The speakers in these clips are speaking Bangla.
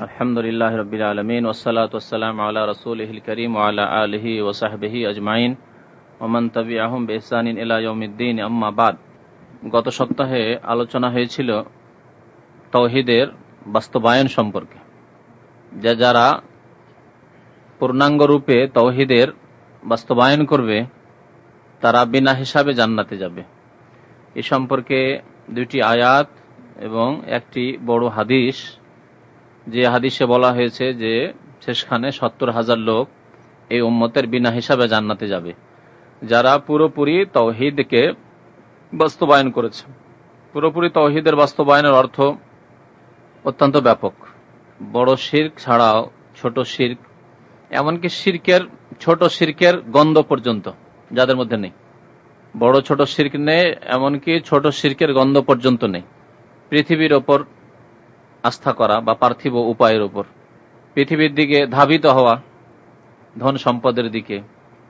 আলহামদুলিল্লাহ রবিল আলমিন ওসালাতাম আল্লাহ রসুল করিম আল্লাহ আলহি ওসাহবিহি আজমাইন। ওমান তবি আহম বেহসানিন ইলাউমদ্দিন আম্মাবাদ গত সপ্তাহে আলোচনা হয়েছিল তৌহিদের বাস্তবায়ন সম্পর্কে। যা যারা পূর্ণাঙ্গ রূপে তৌহিদের বাস্তবায়ন করবে, তারা বিনা হিসাবে জান্নাতে যাবে। এ সম্পর্কে দুইটি আয়াত এবং একটি বড় হাদিস যে হাদিসে বলা হয়েছে যে শেষখানে সত্তর হাজার লোক এই উম্মতের বিনা হিসাবে জান্নাতে যাবে। যারা পুরোপুরি তৌহিদকে বাস্তবায়ন করেছে। পুরোপুরি তৌহিদের বাস্তবায়নের অর্থ অত্যন্ত ব্যাপক। বড় শির্ক ছাড়াও ছোট শির্ক, এমনকি শির্কের, ছোট শির্কের গন্ধ পর্যন্ত যাদের মধ্যে নেই। বড় ছোট শির্ক নেই, এমনকি ছোট শির্কের গন্ধ পর্যন্ত নেই। পৃথিবীর ওপর আস্থা করা বা পার্থিব উপায়ের উপর। পৃথিবীর দিকে ধাবিত হওয়া ধন সম্পদের দিকে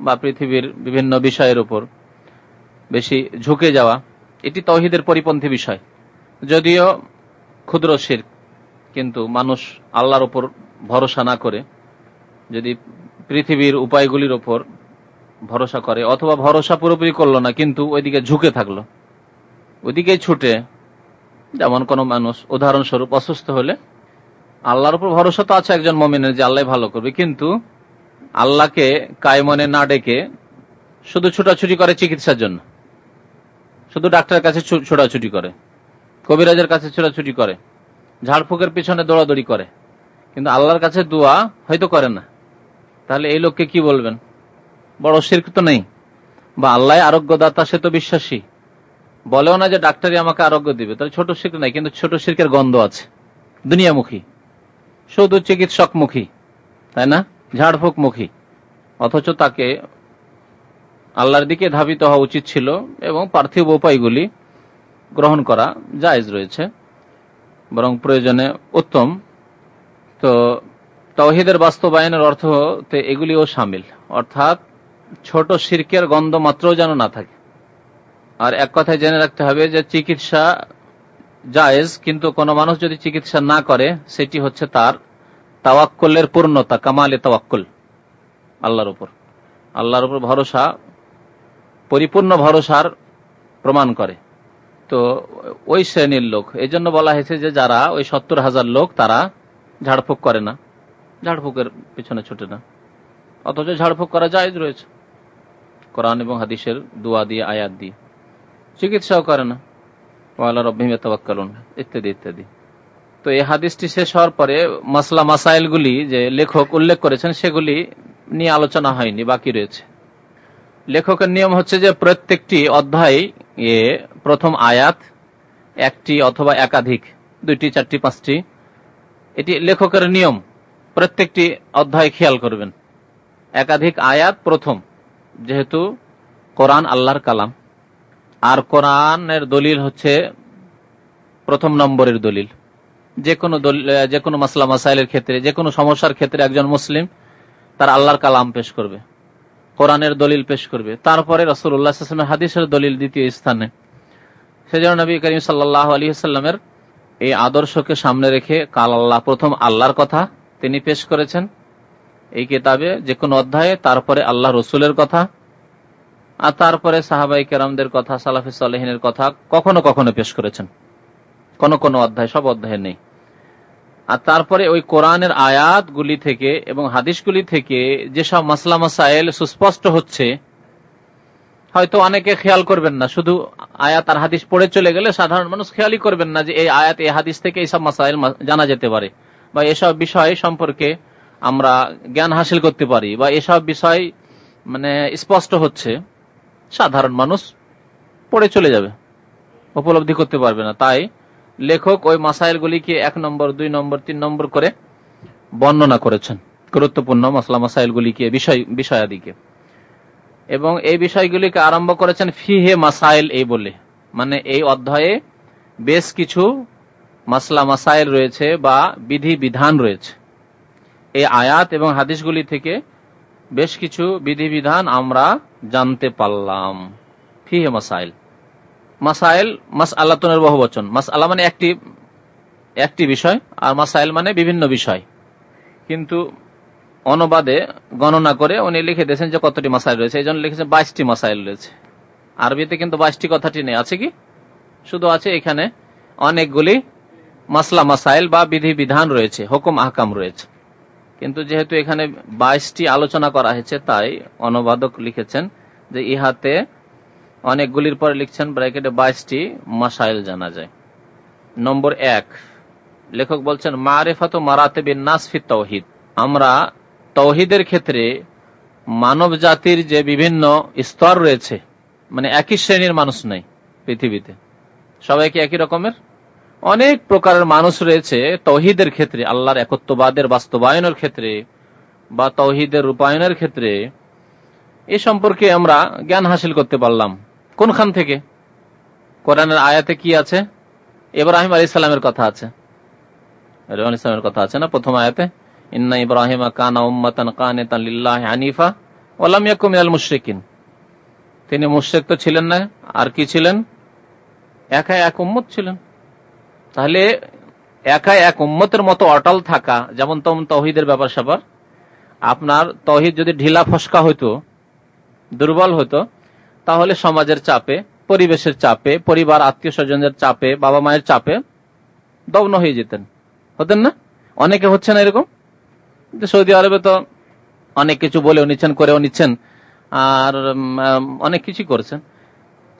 বা পৃথিবীর বিভিন্ন বিষয়ের উপর বেশি ঝুঁকে যাওয়া, এটি তহিদের পরিপন্থী বিষয়। যদিও ক্ষুদ্র শির কিন্তু মানুষ আল্লাহর ওপর ভরসা না করে যদি পৃথিবীর উপায়গুলির ওপর ভরসা করে, অথবা ভরসা পুরোপুরি করল না, কিন্তু ওইদিকে ঝুঁকে থাকল। ওইদিকে ছুটে যেমন কোন মানুষ উদাহরণস্বরূপ অসুস্থ হলে আল্লাহর উপর ভরসা তো আছে একজন মমিনের যে আল্লাহ ভালো করবে, কিন্তু আল্লাহকে কায়মনে না ডেকে শুধু ছুটাছুটি করে চিকিৎসার জন্য। শুধু ডাক্তারের কাছে ছোটাছুটি করে, কবিরাজের কাছে ছোটাছুটি করে, ঝাড়ফুকের পিছনে দৌড়াদৌড়ি করে, কিন্তু আল্লাহর কাছে দোয়া হয়তো করে না। তাহলে এই লোককে কি বলবেন? বড় শির্ক তো নেই। বা আল্লাহ আরোগ্যদাতা, সে তো বিশ্বাসী। বলেও না যে ডাক্তারই আমাকে আরোগ্য দিবে। তাহলে ছোট শির্ক নাই, কিন্তু ছোট শির্কের গন্ধ আছে। দুনিয়ামুখী। শুধু চিকিৎসকমুখী, তাই না? ঝাড়ফুক মুখী অথচ তাকে আল্লাহর দিকে ধাবিত হওয়া উচিত ছিল এবং পার্থিব উপায়গুলি গ্রহণ করা জায়জ রয়েছে। বরং প্রয়োজনে উত্তম। তো তহিদের বাস্তবায়নের অর্থ এগুলিও সামিল। অর্থাৎ ছোট শির্কের গন্ধ মাত্রও যেন না থাকে। আর এক কথায় জেনে রাখতে হবে যে চিকিৎসা জায়েজ, কিন্তু কোনো মানুষ যদি চিকিৎসা না করে, সেটি হচ্ছে তার তাওয়াক্কলের পূর্ণতা, কামালে তাওয়াক্কল, আল্লাহর উপর। আল্লাহর উপর ভরসা, পরিপূর্ণ ভরসার প্রমাণ করে। তো ওই শ্রেণির লোক এই জন্য বলা হয়েছে যে যারা ওই সত্তর হাজার লোক, তারা ঝাড়ফুঁক করে না। ঝাড়ফুঁকের পিছনে ছুটে না। অথচ ঝাড়ফুঁক করা যায় রয়েছে। কোরআন এবং হাদিসের দোয়া দিয়ে, আয়াত দিয়ে। চিকিৎসাও করে না। ওয়ালা রব্বিম তাওয়াক্কালুন ইত্যাদি ইত্যাদি। তো এই হাদিসটি শেষ হওয়ার পরে মাসলা মাসাইলগুলি যে লেখক উল্লেখ করেছেন, সেগুলি নিয়ে আলোচনা হয়নি, বাকি রয়েছে। লেখকের নিয়ম হচ্ছে যে প্রত্যেকটি অধ্যায় এ প্রথম আয়াত, একটি অথবা একাধিক, দুইটি, চারটি, পাঁচটি, এটি লেখকের নিয়ম। প্রত্যেকটি অধ্যায় খেয়াল করবেন। একাধিক আয়াত প্রথম, যেহেতু কোরআন আল্লাহর কালাম। আর কোরআনের দলিল হচ্ছে প্রথম নম্বরের দলিল। যে কোনো যে কোনো মাসলা মাসাইলের ক্ষেত্রে, যে কোনো সমস্যার ক্ষেত্রে একজন মুসলিম তার আল্লাহর কালাম পেশ করবে, কোরআনের দলিল পেশ করবে। তারপরে রসুল্লাহামের হাদিসের দলিল দ্বিতীয় স্থানে। সেজন্য নবী করিম সাল্লাহ আলী সাল্লামের এই আদর্শকে সামনে রেখে কাল আল্লাহ প্রথম আল্লাহর কথা তিনি পেশ করেছেন। এই কিতাবে যে কোনো অধ্যায়ে, তারপরে আল্লাহ রসুলের কথা আর তারপরে সাহাবাই কেরামদের কথা, সালাফি সাল্লাহিনের কথা কখনো কখনো পেশ করেছেন। কোন কোন অধ্যায়, সব অধ্যায় নেই। আর তারপরে ওই কোরআনের আয়াতগুলি থেকে এবং হাদিসগুলি থেকে যেসব মাসলা মাসাইল সুস্পষ্ট হচ্ছে, হয়তো অনেকে খেয়াল করবেন না। শুধু আয়াত আর হাদিস পড়ে চলে গেলে সাধারণ মানুষ খেয়ালই করবেন না যে এই আয়াত, এই হাদিস থেকে এইসব মাসাইল জানা যেতে পারে বা এসব বিষয় সম্পর্কে আমরা জ্ঞান হাসিল করতে পারি বা এসব বিষয় মানে স্পষ্ট হচ্ছে। সাধারণ মানুষ পড়ে চলে যাবে। উপলব্ধি করতে পারবে না। তাই লেখক ওই মাসাইলগুলিকে এক নম্বর, দুই নম্বর, তিন নম্বর করে বর্ণনা করেছেন। গুরুত্বপূর্ণ মশলা মাসাইলগুলিকে, বিষয়, বিষয়াদিকে। এবং এই বিষয়গুলিকে আরম্ভ করেছেন ফিহে মাসাইল এই বলে। মানে এই অধ্যায়ে বেশ কিছু মাসলা মাসাইল রয়েছে বা বিধি বিধান রয়েছে। এই আয়াত এবং হাদিসগুলি থেকে বেশ কিছু বিধিবিধান আমরা জানতে পারলাম। ফিহে মাসাইল। মাসাইল মাস আল্লাতনের বহু বচন। মাস আল্লাহ মানে একটি একটি বিষয়, আর মাসাইল মানে বিভিন্ন বিষয়। কিন্তু অনুবাদে গণনা করে উনি লিখে দিয়েছেন যে কতটি মাসাইল রয়েছে। এই জন্য লিখেছেন বাইশটি মাসাইল রয়েছে। আরবিতে কিন্তু বাইশটি কথাটি নেই। আছে কি? শুধু আছে এখানে অনেকগুলি মাসলা মাসাইল বা বিধি বিধান রয়েছে, হুকুম আহকাম রয়েছে। কিন্তু যেহেতু এখানে বাইশটি আলোচনা করা হয়েছে, তাই অনুবাদক লিখেছেন যে ইহাতে অনেকগুলির পরে লিখছেন ব্র্যাকেটে বাইশটি মাসাইল জানা যায়। নম্বর এক, লেখক বলছেন, মারেফাত মারাতে নাসফি তৌহিদ। আমরা তৌহিদের ক্ষেত্রে মানব জাতির যে বিভিন্ন স্তর রয়েছে মানে একই শ্রেণির মানুষ নেই পৃথিবীতে। সবাই কি একই রকমের? অনেক প্রকারের মানুষ রয়েছে তৌহিদের ক্ষেত্রে, আল্লাহর একত্ববাদের বাস্তবায়নের ক্ষেত্রে বা তৌহিদের রূপায়নের ক্ষেত্রে। এ সম্পর্কে আমরা জ্ঞান হাসিল করতে পারলাম। কোনখান থেকে? কোরআনের আয়াতে কি আছে? ইব্রাহিম আলী ইসলামের কথা আছে। ইসলামের কথা আছে না প্রথম আয়াতে? ইন্না ইব্রাহিম কানা উম্মাতান কানেতান লিল্লাহি হানিফা ওয়ালাম ইয়াকুম মুশরিকিন। তিনি মুশরিক তো ছিলেন না, আর কি ছিলেন? একা এক উম্মত ছিলেন। তাহলে একা এক উম্মতের মতো অটল থাকা, যেমন তেমন তহিদের ব্যাপার স্যাপার, আপনার তহিদ যদি ঢিলা ফসকা হইতো, দুর্বল হতো তাহলে সমাজের চাপে, পরিবেশের চাপে, পরিবার, আত্মীয় স্বজনের চাপে, বাবা মায়ের চাপে দগ্ন হয়ে যেতেন। হতেন না? অনেকে হচ্ছে না এরকম? সৌদি আরবে তো অনেক কিছু বলেও নিচ্ছেন, করেও নিচ্ছেন, আর অনেক কিছু করছেন।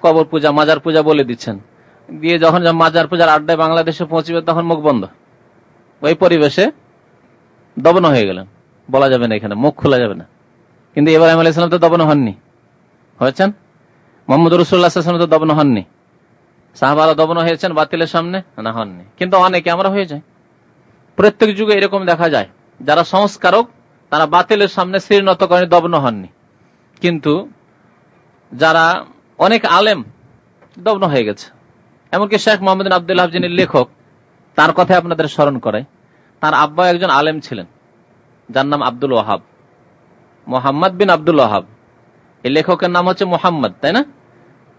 কবর পূজা, মাজার পূজা বলে দিচ্ছেন। দিয়ে যখন মাজার পূজার আড্ডায় বাংলাদেশে পৌঁছবে, তখন মুখ বন্ধ। ওই পরিবেশে দবন হয়ে গেলেন। বলা যাবে না এখানে, মুখ খোলা যাবে না। কিন্তু এবার আলী ইসলাম তো দবন হননি। হয়েছেন? মোহাম্মদ রসুল্লাহ তো দবন হননি। সাহাবারা দবন হয়েছেন বাতিলের সামনে? না, হননি। কিন্তু অনেকে আমরা হয়ে যাই। প্রত্যেক যুগে এরকম দেখা যায়। যারা সংস্কারক, তারা বাতিলের সামনে শ্রীনত করেন দবন হননি। কিন্তু যারা অনেক আলেম দগ্ন হয়ে গেছে। এমনকি শেখ মোহাম্মদ আবদুল্লাহ যিনি লেখক, তার কথায় আপনাদের স্মরণ করে। তার আব্বা একজন আলেম ছিলেন, যার নাম আব্দুল ওহাব মোহাম্মদ বিন আব্দুল ওহাব এই লেখকের নাম হচ্ছে মোহাম্মদ, তাই না?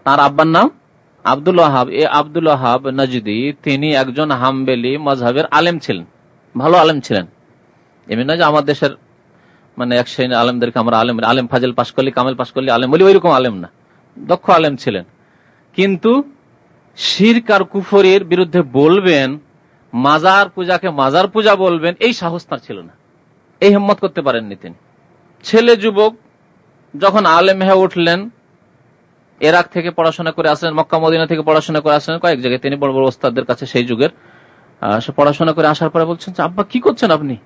তার আব্বার নাম আব্দুল ওহাব এ আব্দুল ওহাব নজদি, তিনি একজন হামবেলি মজহাবের আলেম ছিলেন, ভালো আলেম ছিলেন। এমনি নয় যে আমার দেশের মানে এক শ্রেণি আলেমদেরকে আমরা আলেম আলেম ফাজেল পাশ করলি কামেল পাশ করলি আলেম বলি, ওইরকম আলেম না, দক্ষ আলেম ছিলেন। কিন্তু শিরক আর কুফরের বিরুদ্ধে বলবেন, মাজার পূজাকে মাজার পূজা বলবেন, এই সাহস তার ছিল না। এই হিম্মত করতে পারেননি তিনি। ছেলে যুবক যখন আলেম হয়ে উঠলেন, এরাক থেকে পড়াশোনা করে আসলেন, মক্কা, মদিনা থেকে পড়াশোনা করে আসলেন, কয়েক জায়গায় তিনি বড় বড় ওস্তাদের কাছে সেই যুগের পড়াশোনা করে আসার পরে বলছেন আব্বা, কি করছেন আপনি?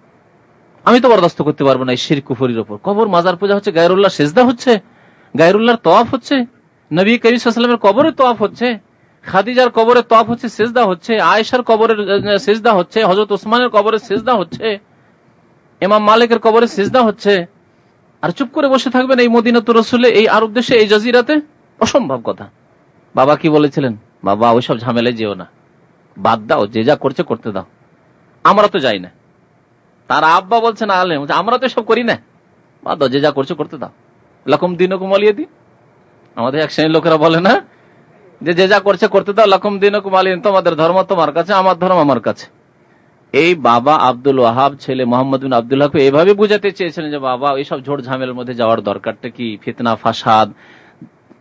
আমি তো বরদাস্ত করতে পারব না এই শির কুফরির ওপর। কবর, মাজার পূজা হচ্ছে গায়রুল্লাহ সেজদা হচ্ছে, গায়রুল্লাহর তফ হচ্ছে, নবী করিমের কবরে তফ হচ্ছে। খাদিজার কবরে তফ হচ্ছে, সেজদা হচ্ছে, আয়েশার কবরের সেজদা হচ্ছে হজরত ওসমানের কবরে সেজদা হচ্ছে এমাম মালিকের কবরে সেজদা হচ্ছে। আর চুপ করে বসে থাকবেন এই মদিনাত রসুলে, এই আরব দেশে এই জাজিরাতে? অসম্ভব কথা। বাবা কি বলেছিলেন? বাবা, ওইসব ঝামেলায় যেও না। বাদ দাও, যে যা করছে করতে দাও। আমরা তো যাই না। তার আব্বা বলছেন, আলেম আমরা তো সব করি না। বাদ দাও, যে যা করছে করতে দাও। লকম দিন কুমালিয়ে দিন আমাদের এক শ্রেণির লোকেরা বলে না যে যে যা করছে করতে দাও, লকম দিন কুমালিয়ে তোমাদের ধর্ম তোমার কাছে, আমার ধর্ম আমার কাছে। এই বাবা আব্দুল ওয়াহাব, ছেলে মোহাম্মদ বিন আব্দুল আব্দুল্লাহ এইভাবে বুঝাতে চেয়েছিলেন যে, বাবা, এইসব ঝোড় ঝামেলার মধ্যে যাওয়ার দরকারটা কি? ফিতনা, ফাসাদ,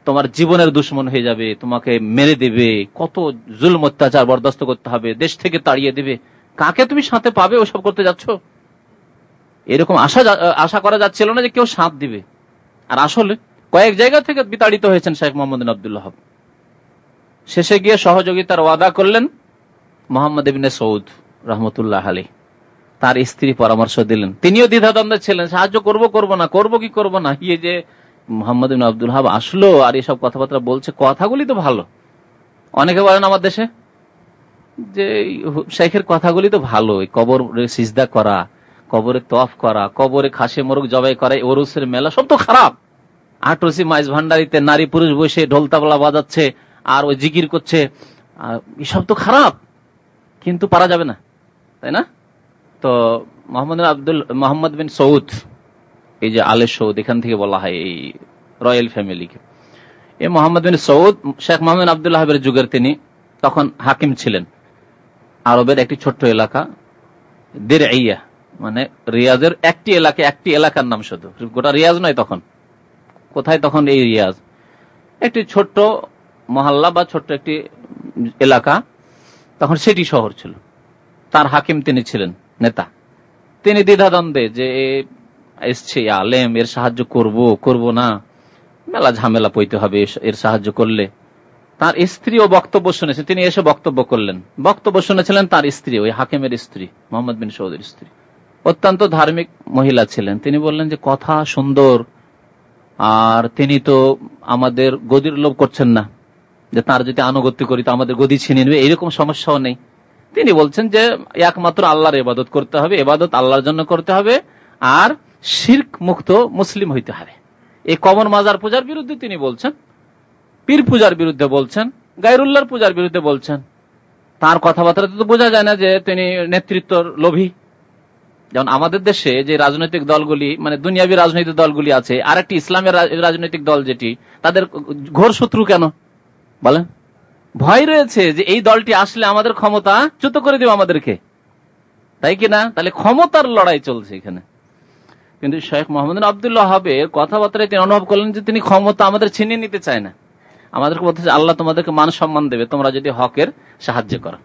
তোমার জীবনের দুশ্মন হয়ে যাবে, তোমাকে মেরে দেবে, কত জুল অত্যাচার বরদাস্ত করতে হবে, দেশ থেকে তাড়িয়ে দেবে। কাকে তুমি সাথে পাবে ওসব করতে যাচ্ছ? এরকম আশা আশা করা যাচ্ছিল না যে কেউ সাঁত দিবে। আর আসলে কয়েক জায়গা থেকে বিতাড়িত হয়েছেন শেখ মোহাম্মদ আবদুল্লাহ শেষে গিয়ে সহযোগিতার ওয়াদা করলেন মোহাম্মদ ইবিনে সৌদ রহমতুল্লাহ আলী তার স্ত্রী পরামর্শ দিলেন। তিনিও দ্বিধাদ্বন্দ্বে ছিলেন, সাহায্য করব করব না, করব কি করব না? ইয়ে যে মোহাম্মদ ইবিন আব্দুল হাব আসলো আর এসব কথাবার্তা বলছে, কথাগুলি তো ভালো। অনেকে বলেন আমার দেশে যে শেখের কথাগুলি তো ভালো। কবর সিজদা করা, কবরে তফ করা, কবরে খাসে মোরগ জবাই করা ওরুসের মেলা সব তো খারাপ। আটরসি মাইজ ভান্ডারিতে নারী পুরুষ বসে ঢোল তাবলা বাজাচ্ছে আর ওই জিকির করছে এসব তো খারাপ, কিন্তু পারা যাবে না, তাই না? তো মোহাম্মদ আব্দুল, মোহাম্মদ বিন সৌদ, এই যে আলে সৌদ, এখান থেকে বলা হয় এই রয়্যাল ফ্যামিলিকে। এই মোহাম্মদ বিন সৌদ, শেখ মোহাম্মদ আবদুল্লাহের যুগের তিনি, তখন হাকিম ছিলেন। আরবের একটি ছোট্ট এলাকা দের ইয়া মানে রিয়াজের একটি এলাকা, একটি এলাকার নাম শুধু। গোটা রিয়াজ নয় তখন। কোথায় তখন এই রিয়াজ? একটি ছোট্ট মহল্লা বা ছোট্ট একটি এলাকা, তখন সেটি শহর ছিল। তার হাকিম তিনি ছিলেন, নেতা। তিনি দ্বিধাদ্বন্দ্বে যে এসছে আলেম, এর সাহায্য করব করব না। মেলা ঝামেলা পইতে হবে এর সাহায্য করলে। তার স্ত্রীও বক্তব্য শুনেছেন তিনি এসে বক্তব্য করলেন। বক্তব্য শুনেছিলেন তার স্ত্রী, ওই হাকিমের স্ত্রী, মোহাম্মদ বিন সৌদের স্ত্রী। অত্যন্ত ধার্মিক মহিলা ছিলেন। তিনি বললেন যে, কথা সুন্দর, আর তিনি তো আমাদের গদির লোভ করছেন না। যে তার যদি আনুগত্য করি, তো আমাদের গদি ছিনিয়ে নেবে, এরকম সমস্যাও নেই। তিনি বলছেন যে, একমাত্র আল্লাহর এবাদত করতে হবে এবাদত আল্লাহর জন্য করতে হবে, আর শির্ক মুক্ত মুসলিম হইতে হবে। এই কমন মাজার পূজার বিরুদ্ধে তিনি বলছেন, পীর পূজার বিরুদ্ধে বলছেন গাইরুল্লাহর পূজার বিরুদ্ধে বলছেন। তার কথাবার্তাতে তো বোঝা যায় না যে, তিনি নেতৃত্বর লোভী। যেমন আমাদের দেশে যে রাজনৈতিক দলগুলি মানে দুনিয়াবী রাজনৈতিক দলগুলি আছে আর একটি ইসলামের রাজনৈতিক দল যেটি, তাদের ঘোর শত্রু কেন? বলেন। ভয় রয়েছে যে এই দলটি আসলে আমাদের ক্ষমতা চ্যুত করে দেবে আমাদেরকে। তাই কিনা তাহলে ক্ষমতার লড়াই চলছে এখানে। কিন্তু শেখ মোহাম্মদ আবদুল্লাহ হবে কথাবার্তায় তিনি অনুভব করলেন যে তিনি ক্ষমতা আমাদের ছিনিয়ে নিতে চায় না। আমাদেরকে বলতে আল্লাহ তোমাদেরকে মান সম্মান দেবে, তোমরা যদি হকের সাহায্য করো।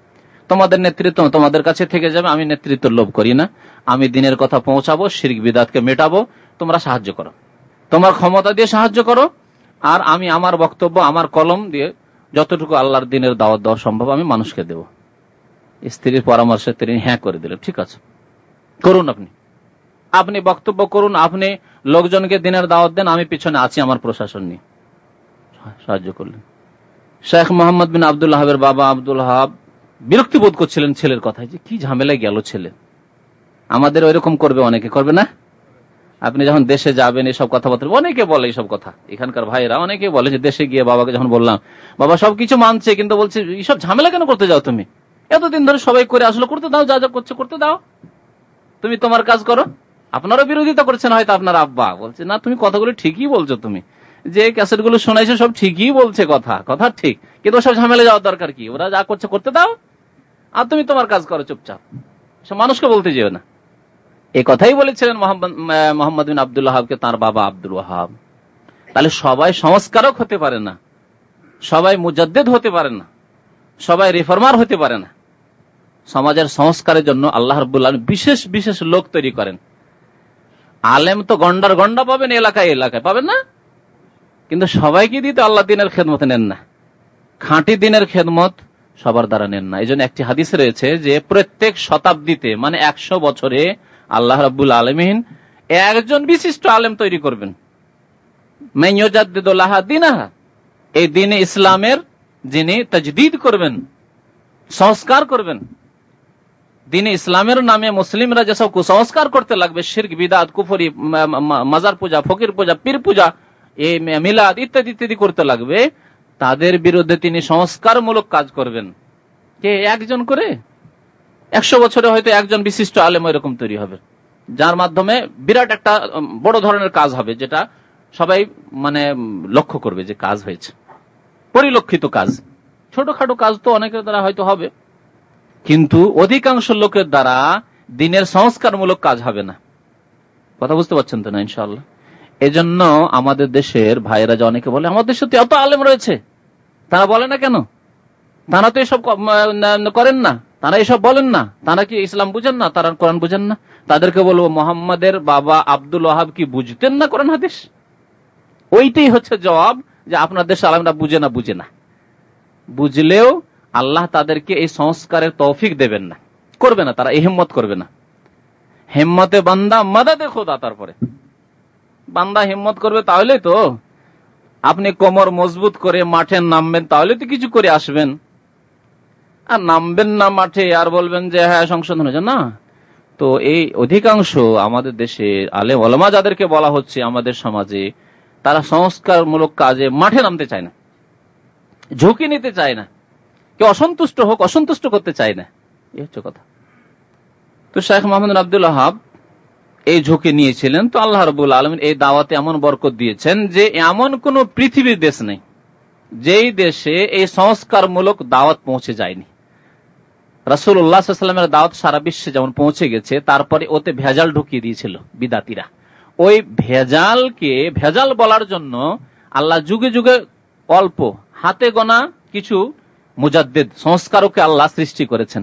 তোমাদের নেতৃত্ব তোমাদের কাছে থেকে যাবে, আমি নেতৃত্ব লোভ করি না। আমি দিনের কথা পৌঁছাবো, শিরিক বিদাতকে মেটাবো, তোমরা সাহায্য করো। তোমার ক্ষমতা দিয়ে সাহায্য করো, আর আমি আমার বক্তব্য, আমার কলম দিয়ে যতটুকু আল্লাহর দিনের দাওয়াত দেওয়া সম্ভব, আমি মানুষকে দেব। স্ত্রীর পরামর্শে তিনি হ্যাঁ করে দিলেন। ঠিক আছে। করুন আপনি। আপনি বক্তব্য করুন, আপনি লোকজনকে দিনের দাওয়াত দেন, আমি পিছনে আছি, আমার প্রশাসন নিয়ে সাহায্য করলেন। শেখ মোহাম্মদ বিন আবদুল্লাহের বাবা আব্দুল হাব বিরক্তি বোধ করছিলেন ছেলের কথায় যে কি ঝামেলায় গেল ছেলে। আমাদের ওইরকম করবে, অনেকে করবে না? আপনি যখন দেশে যাবেন, এসব কথাবার্তা অনেকে বলে এইসব কথা। এখানকার ভাইরা অনেকে বলে যে, দেশে গিয়ে বাবাকে যখন বললাম, বাবা সবকিছু মানছে, কিন্তু বলছে, এইসব ঝামেলা কেন করতে যাও তুমি? এতদিন ধরে সবাই করে আসলো, করতে দাও, যা যা করছে, করতে দাও। তুমি তোমার কাজ করো। আপনারও বিরোধিতা করছেন হয়তো আপনার আব্বা। বলছে, না, তুমি কথাগুলো ঠিকই বলছো তুমি। যে ক্যাসেটগুলো শোনাইছো, সব ঠিকই বলছে কথা কথা ঠিক। কিন্তু সব ঝামেলা যাওয়ার দরকার কি? ওরা যা করছে, করতে দাও। আর তুমি তোমার কাজ করো চুপচাপ। সব মানুষকে বলতে যেও না। এ কথাই বলেছিলেন মোহাম্মদ বিন আবদুল্লাহাবকে তার বাবা আব্দুল ওয়াহাব। তাহলে সবাই সংস্কারক হতে পারে না। সবাই মুজাদ্দেদ হতে পারে না। সবাই রিফর্মার হতে পারে না। সমাজের সংস্কারের জন্য আল্লাহ রবুল্লাহ বিশেষ বিশেষ লোক তৈরি করেন। আলেম তো গন্ডার গন্ডা পাবেন এলাকায় এলাকায়, পাবেন না? কিন্তু সবাইকে দিতে আল্লাহ দিনের খেদমত নেন না। খাঁটি দিনের খেদমত সবার দ্বারা নেন না। এই একটি হাদিস রয়েছে যে প্রত্যেক শতাব্দীতে মানে একশো বছরে আল্লাহ রাবুল আলমিন একজন বিশিষ্ট আলেম তৈরি করবেন। এই দিনে ইসলামের যিনি তজদিদ করবেন, সংস্কার করবেন, দিনে ইসলামের নামে মুসলিমরা যেসব কুসংস্কার করতে লাগবে, শির্ক, বিদাত, কুফরি মাজার পূজা, ফকির পূজা, পীর পূজা, এই মিলাদ ইত্যাদি ইত্যাদি করতে লাগবে, তাদের বিরুদ্ধে তিনি সংস্কারমূলক কাজ করবেন। কে? একজন করে? একশো বছরে হয়তো একজন বিশিষ্ট আলেম এরকম তৈরি হবে, যার মাধ্যমে বিরাট একটা বড় ধরনের কাজ হবে, যেটা সবাই মানে লক্ষ্য করবে যে কাজ হয়েছে। পরিলক্ষিত কাজ। ছোটখাটো কাজ তো অনেকের দ্বারা হয়তো হবে, কিন্তু অধিকাংশ লোকের দ্বারা দিনের সংস্কারমূলক কাজ হবে না। কথা বুঝতে পারছেন তো না ইনশাল্লাহ এজন্য আমাদের দেশের ভাইয়েরা যে অনেকে বলে, আমাদের দেশে এত আলেম রয়েছে। তারা বলে না কেন? তারা তো এসব করেন না। তারা এসব বলেন না। তারা কি ইসলাম বুঝেন না? তারা কোরআন বুঝেন না। তাদেরকে বলব, মোহাম্মদের বাবা আব্দুল ওহাব কি বুঝতেন না কোরআন হাদিস? ওইটাই হচ্ছে জবাব যে আপনার দেশে আলমরা বুঝে না বুঝে না। বুঝলেও আল্লাহ তাদেরকে এই সংস্কারের তৌফিক দেবেন না। করবে না তারা, এই হিম্মত করবে না। হেম্মতে বান্দা মাদা দেখো দা তারপরে। বান্দা হিম্মত করবে তাহলে তো। আপনি কোমর মজবুত করে মাঠে নামবেন, তাহলে তো কিছু করে আসবেন। আর নামবেন না মাঠে, আর বলবেন যে হ্যাঁ সংশোধন হয়েছে। না। তো এই অধিকাংশ আমাদের দেশে আলে ওলামা যাদেরকে বলা হচ্ছে আমাদের সমাজে, তারা সংস্কারমূলক কাজে মাঠে নামতে চায় না। ঝুঁকি নিতে চায় না। কেউ অসন্তুষ্ট হোক, অসন্তুষ্ট করতে চায় না। এই হচ্ছে কথা। তো শেখ মোহাম্মদ আব্দুল হাব এই ঝুঁকি নিয়েছিলেন। তো আল্লাহ রবুল আলমিন এই দাওয়াতে এমন বরকত দিয়েছেন যে, এমন কোন পৃথিবীর দেশ নেই, যেই দেশে এই সংস্কারমূলক দাওয়াত পৌঁছে যায়নি। রাসুল্লাহামের দাওয়াত সারা বিশ্বে যেমন পৌঁছে গেছে, তারপরে ওতে ভেজাল ঢুকিয়ে দিয়েছিল বিদাতিরা। ওই ভেজালকে, ভেজাল বলার জন্য আল্লাহ যুগে যুগে অল্প, হাতে গোনা কিছু মুজাদ্দেদ, সংস্কারকে আল্লাহ সৃষ্টি করেছেন।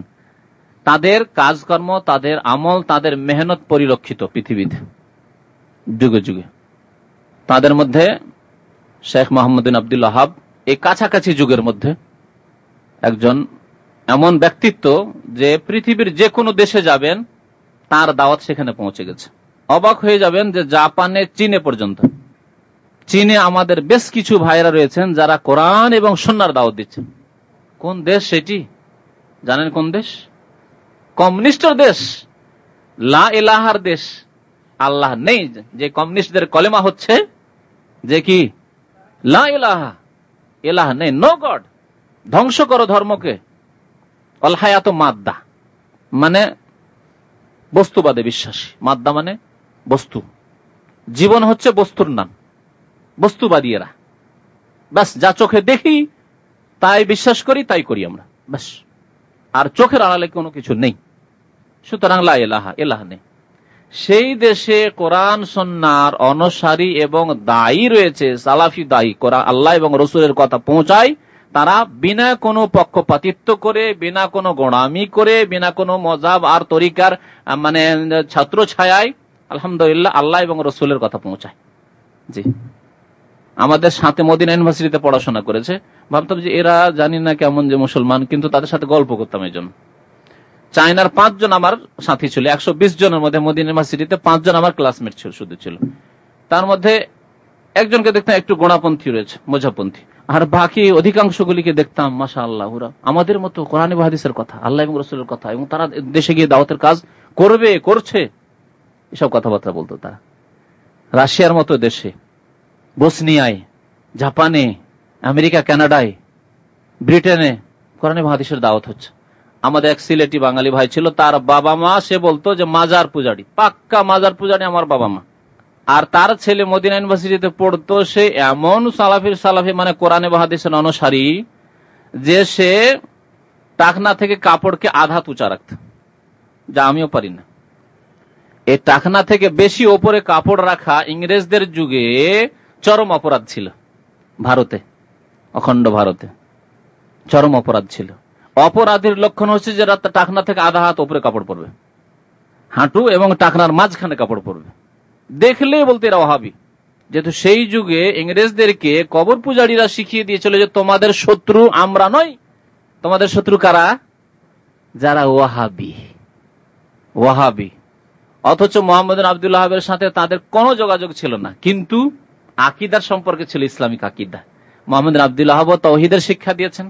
তাদের কাজকর্ম, তাদের আমল, তাদের মেহনত পরিলক্ষিত পৃথিবীতে, যুগে যুগে। তাদের মধ্যে শেখ মোহাম্মদ আব্দুল হাব এই কাছাকাছি যুগের মধ্যে একজন এমন ব্যক্তিত্ব যে পৃথিবীর যে কোনো দেশে যাবেন, তার দাওয়াত সেখানে পৌঁছে গেছে। অবাক হয়ে যাবেন যে জাপানে, চীনে পর্যন্ত। চীনে আমাদের বেশ কিছু ভাইরা রয়েছেন যারা কোরআন এবং সন্ন্যার দাওয়াত দিচ্ছেন। কোন দেশ সেটি? জানেন কোন দেশ? কমিউনিস্টের দেশ। লা এলাহার দেশ। আল্লাহ নেই যে কমিউনিস্টদের কলেমা হচ্ছে যে কি? লা এলাহা এলাহ নেই। No God. ধ্বংস করো ধর্মকে। অলহায়াত মাদ্দা মানে বস্তুবাদে বিশ্বাসী। মাদ্দা মানে বস্তু। জীবন হচ্ছে বস্তুর নাম বস্তুবাদী এরা ব্যাস, যা চোখে দেখি, তাই বিশ্বাস করি, তাই করি আমরা। ব্যাস, আর চোখের আড়ালে কোনো কিছু নেই। সুতরাং এলাহা এলাহ নেই। সেই দেশে কোরআন সন্ন্যার অনসারী এবং দায়ী রয়েছে, সালাফি দায়ী। কোরআন, আল্লাহ এবং রসুলের কথা পৌঁছায় তারা বিনা কোনো পক্ষপাতিত্ব করে, বিনা কোনো গোড়ামি করে, বিনা কোনো মজাব আর তরিকার মানে ছাত্র ছায় আলহামদুলিল্লাহ আল্লাহ এবং রসুলের কথা পৌঁছায়। জি। আমাদের সাথে মদিনা ইউনিভার্সিটিতে পড়াশোনা করেছে। ভাবতাম যে এরা জানি না কেমন যে মুসলমান, কিন্তু তাদের সাথে গল্প করতাম এই জন্য। চায়নার পাঁচজন আমার সাথী ছিল, একশো বিশ জনের মধ্যে মদিনা ইউনিভার্সিটিতে পাঁচজন আমার ক্লাসমেট ছিল, শুধু ছিল। তার মধ্যে একজনকে দেখতাম একটু গোড়াপন্থী রয়েছে মোঝাপন্থী আর বাকি অধিকাংশগুলিকে দেখতাম মাসা আল্লাহ আমাদের মতো কোরআন হাদিসের কথা, আল্লাহ এবং রসুলের কথা এবং তারা দেশে গিয়ে দাওয়াতের কাজ করবে, করছে, এসব কথাবার্তা বলতো তারা। রাশিয়ার মতো দেশে, বসনিয়ায়, জাপানে, আমেরিকা, কানাডায়, ব্রিটেনে কোরআন হাদিসের দাওয়াত হচ্ছে। আমাদের এক সিলেটি বাঙালি ভাই ছিল, তার বাবা মা সে বলতো যে মাজার পূজারি, পাক্কা মাজার পূজারি আমার বাবা মা। আর তার ছেলে মদিনা ইউনিভার্সিটিতে পড়তো, সে এমন সালাফির সালাফি মানে কোরআনে বাহাদিসের অনুসারী, যে সে টাকনা থেকে কাপড়কে আধা তুচা রাখত, যা আমিও পারি না। এই টাকনা থেকে বেশি ওপরে কাপড় রাখা ইংরেজদের যুগে চরম অপরাধ ছিল, ভারতে, অখণ্ড ভারতে। চরম অপরাধ ছিল। অপরাধের লক্ষণ হচ্ছে যে টাকনা থেকে আধা হাত ওপরে কাপড় পরবে। হাঁটু এবং টাকনার মাঝখানে কাপড় পরবে। দেখলে বলতে এরা অহাবি যেহেতু সেই যুগে ইংরেজদেরকে কবর পূজারীরা শিখিয়ে দিয়েছিল যে তোমাদের শত্রু আমরা নই। তোমাদের শত্রু কারা? যারা ওয়াহাবি ওয়াহাবি অথচ মোহাম্মদ আবদুল্লাহের সাথে তাদের কোনো যোগাযোগ ছিল না। কিন্তু আকিদার সম্পর্কে ছিল ইসলামিক আকিদা। মোহাম্মদ আবদুল্লাহ তহিদের শিক্ষা দিয়েছেন।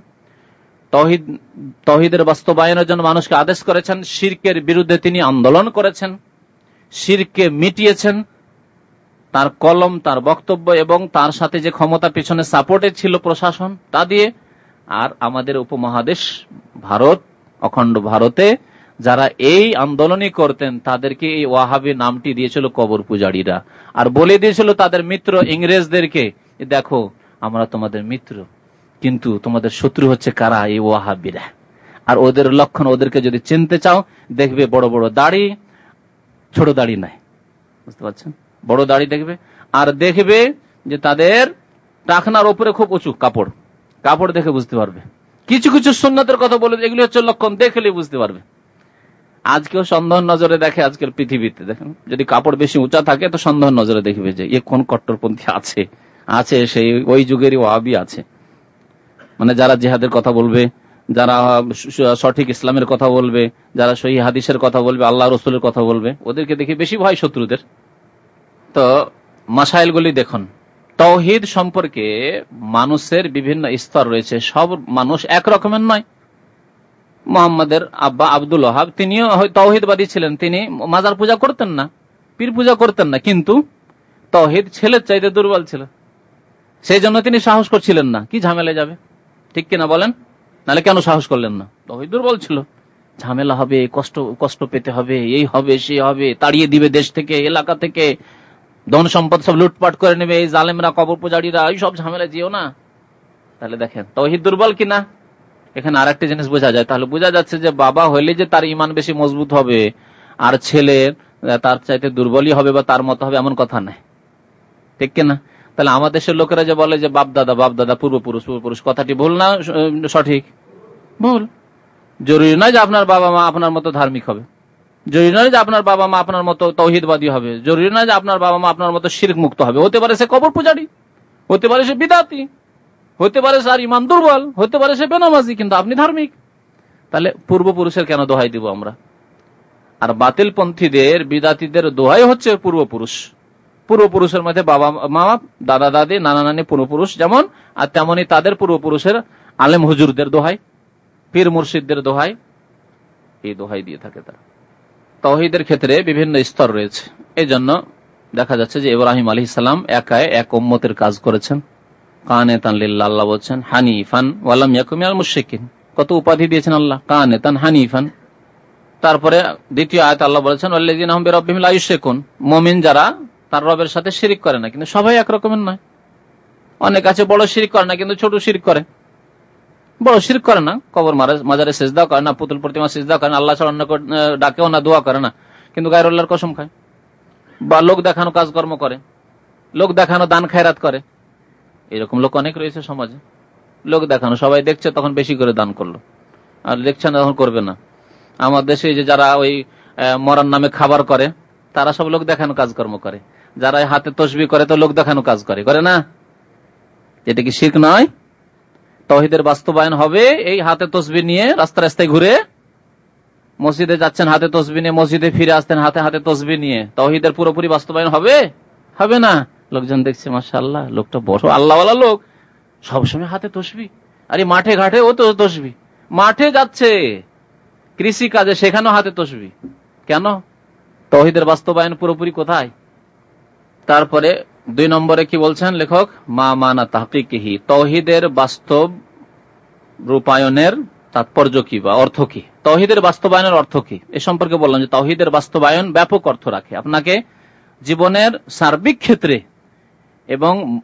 তহিদ, তহিদের বাস্তবায়নের জন্য মানুষকে আদেশ করেছেন, শির্কের বিরুদ্ধে তিনি আন্দোলন করেছেন। শিরকে মিটিয়েছেন, তার কলম, তার বক্তব্য এবং তার সাথে যে ক্ষমতা পেছনে সাপোর্টে ছিল প্রশাসন, তা দিয়ে আর আমাদের উপমহাদেশ ভারত, অখণ্ড ভারতে, যারা এই আন্দোলনই করতেন, তাদেরকে এই ওয়াহাবি নামটি দিয়েছিল কবর পূজারীরা। আর বলে দিয়েছিল তাদের মিত্র ইংরেজদেরকে দেখো, আমরা তোমাদের মিত্র, কিন্তু তোমাদের শত্রু হচ্ছে কারা? এই ওয়াহাবিরা। আর ওদের লক্ষণ ওদেরকে যদি চিনতে চাও, দেখবে বড় বড় দাড়ি ছোট দাড়ি নাই। বুঝতে পারছেন? বড় দাড়ি দেখবে, আর দেখবে যে তাদের টাকনার ওপরে খুব উঁচু কাপড়। কাপড় দেখে বুঝতে পারবে। কিছু কিছু সুন্নতের কথা বলে, এগুলি হচ্ছে লক্ষণ দেখলে বুঝতে পারবে। আজকেও সন্দেহ নজরে দেখে আজকের পৃথিবীতে। দেখেন, যদি কাপড় বেশি উঁচা থাকে, তো সন্দেহ নজরে দেখবে যে, এ কোন কট্টরপন্থী আছে? আছে সেই, ওই যুগেরই ওয়াবি আছে। মানে যারা জেহাদের কথা বলবে যারা সঠিক ইসলামের কথা বলবে, যারা সহি হাদিসের কথা বলবে, আল্লাহ রসুলের কথা বলবে, ওদেরকে দেখে বেশি ভয় শত্রুদের। তো মাসাইলগুলি দেখুন। তৌহিদ সম্পর্কে মানুষের বিভিন্ন স্তর রয়েছে। সব মানুষ এক রকমের নয়। মোহাম্মদের আব্বা আব্দুল ওহাব তিনিও তৌহিদবাদী ছিলেন। তিনি মাজার পূজা করতেন না, পীর পূজা করতেন না, কিন্তু তৌহিদ ছেলের চাইতে দুর্বল ছিল। সেই জন্য তিনি সাহস করছিলেন না। কি ঝামেলা যাবে? ঠিক কিনা বলেন? নাহলে কেন সাহস করলেন না? তবে দুর্বল ছিল ঝামেলা হবে, কষ্ট কষ্ট পেতে হবে, এই হবে, সে হবে, তাড়িয়ে দিবে দেশ থেকে, এলাকা থেকে। ধন সম্পদ সব লুটপাট করে নেবে, এই জালেমরা, কবর পূজারীরা, এই সব ঝামেলা যেও না। তাহলে দেখেন, তহিদ দুর্বল কিনা? এখানে আর একটা জিনিস বোঝা যায়। তাহলে বোঝা যাচ্ছে যে বাবা হইলে যে তার ইমান বেশি মজবুত হবে, আর ছেলের তার চাইতে দুর্বলই হবে বা তার মতো হবে, এমন কথা নাই। ঠিক কিনা? তাহলে আমাদের দেশের লোকেরা যে বলে যে বাপ দাদা বাপ দাদা পূর্বপুরুষ পূর্বপুরুষ কথাটি ভুল না সঠিক? ভুল। জরুরি নয় যে আপনার বাবা মা আপনার মতো ধার্মিক হবে। জরুরি নয় যে আপনার বাবা মা আপনার মতো তৌহিদবাদী হবে। জরুরি নয় যে আপনার বাবা মা আপনার মতো শির্ক মুক্ত হবে। হতে পারে সে কবর পূজারি, হতে পারে সে বিদাতি, হতে পারে সে আর ইমান দুর্বল, হতে পারে সে বেনামাজি, কিন্তু আপনি ধার্মিক। তাহলে পূর্বপুরুষের কেন দোহাই দিব আমরা? আর বাতিল পন্থীদের বিদাতিদের দোহাই হচ্ছে পূর্বপুরুষ। পূর্বপুরুষের মধ্যে বাবা, মা, দাদা, দাদি, নানা, নানি, পূর্বপুরুষ যেমন, আর তেমনি তাদের পূর্বপুরুষের আলেম হুজুরদের দোহাই, পীর মুর্শিদদের দোহাই, এই দোহাই দিয়ে থাকে তারা। তহিদের ক্ষেত্রে বিভিন্ন স্তর রয়েছে। এই জন্য দেখা যাচ্ছে যে ইব্রাহিম আলী ইসলাম একায় এক ওম্মতের কাজ করেছেন। কানে তান আল্লাহ বলছেন, হানিফান ওয়ালাম ইয়াকুমিয়াল মুশিকিন কত উপাধি দিয়েছেন আল্লাহ কানে তান হানিফান। তারপরে দ্বিতীয় আয়ত আল্লাহ বলেছেন আল্লাদিন আহমেদ রব্বিমিল আয়ুশেকুন মমিন যারা তার রবের সাথে শিরিক করে না, কিন্তু সবাই একরকমের নয়। অনেক আছে বড় শিরিক করে না, কিন্তু ছোট শিরিক করে। বড় শিরিক করে না, কবর মাজারে সেজদা করে না, পুতুল প্রতিমা সেজদা করে না, আল্লাহ ছাড়া ডাকেও না, দোয়া করে না, কিন্তু গায়রুল্লাহর কসম খায়। বা লোক দেখানো কাজকর্ম করে, লোক দেখানো দান খায়রাত করে। এরকম লোক অনেক রয়েছে সমাজে। লোক দেখানো, সবাই দেখছে, তখন বেশি করে দান করল। আর দেখছে না, তখন করবে না। আমার দেশে যে যারা ওই মরার নামে খাবার করে, তারা সব লোক দেখানো কাজকর্ম করে। যারা হাতে তসবি করে তো লোক দেখানো কাজ করে করে না? এটা কি শিখ নয়? তহিদের বাস্তবায়ন হবে এই হাতে তসবি নিয়ে রাস্তা রাস্তায় ঘুরে? মসজিদে যাচ্ছেন হাতে তসবি নিয়ে, মসজিদে ফিরে আসতেন হাতে হাতে তসবি নিয়ে। তহিদের পুরোপুরি বাস্তবায়ন হবে? হবে না? লোকজন দেখছে মাসা আল্লাহ লোকটা বড় আল্লাহওয়ালা লোক। সবসময় হাতে তসবি। আরে মাঠে ঘাটে ও তো তসবি। মাঠে যাচ্ছে। কৃষি কাজে সেখানেও হাতে তসবি। কেন? তহিদের বাস্তবায়ন পুরোপুরি কোথায়? তারপরে দুই নম্বরে কি বলছেন লেখক? মা মানা তাহকিহি তহিদের বাস্তব রূপায়নের তাৎপর্য কি বা অর্থ কি? তহিদের বাস্তবায়নের অর্থ কি? এ সম্পর্কে বললাম যে তহিদের বাস্তবায়ন ব্যাপক অর্থ রাখে। আপনাকে জীবনের সার্বিক ক্ষেত্রে এবং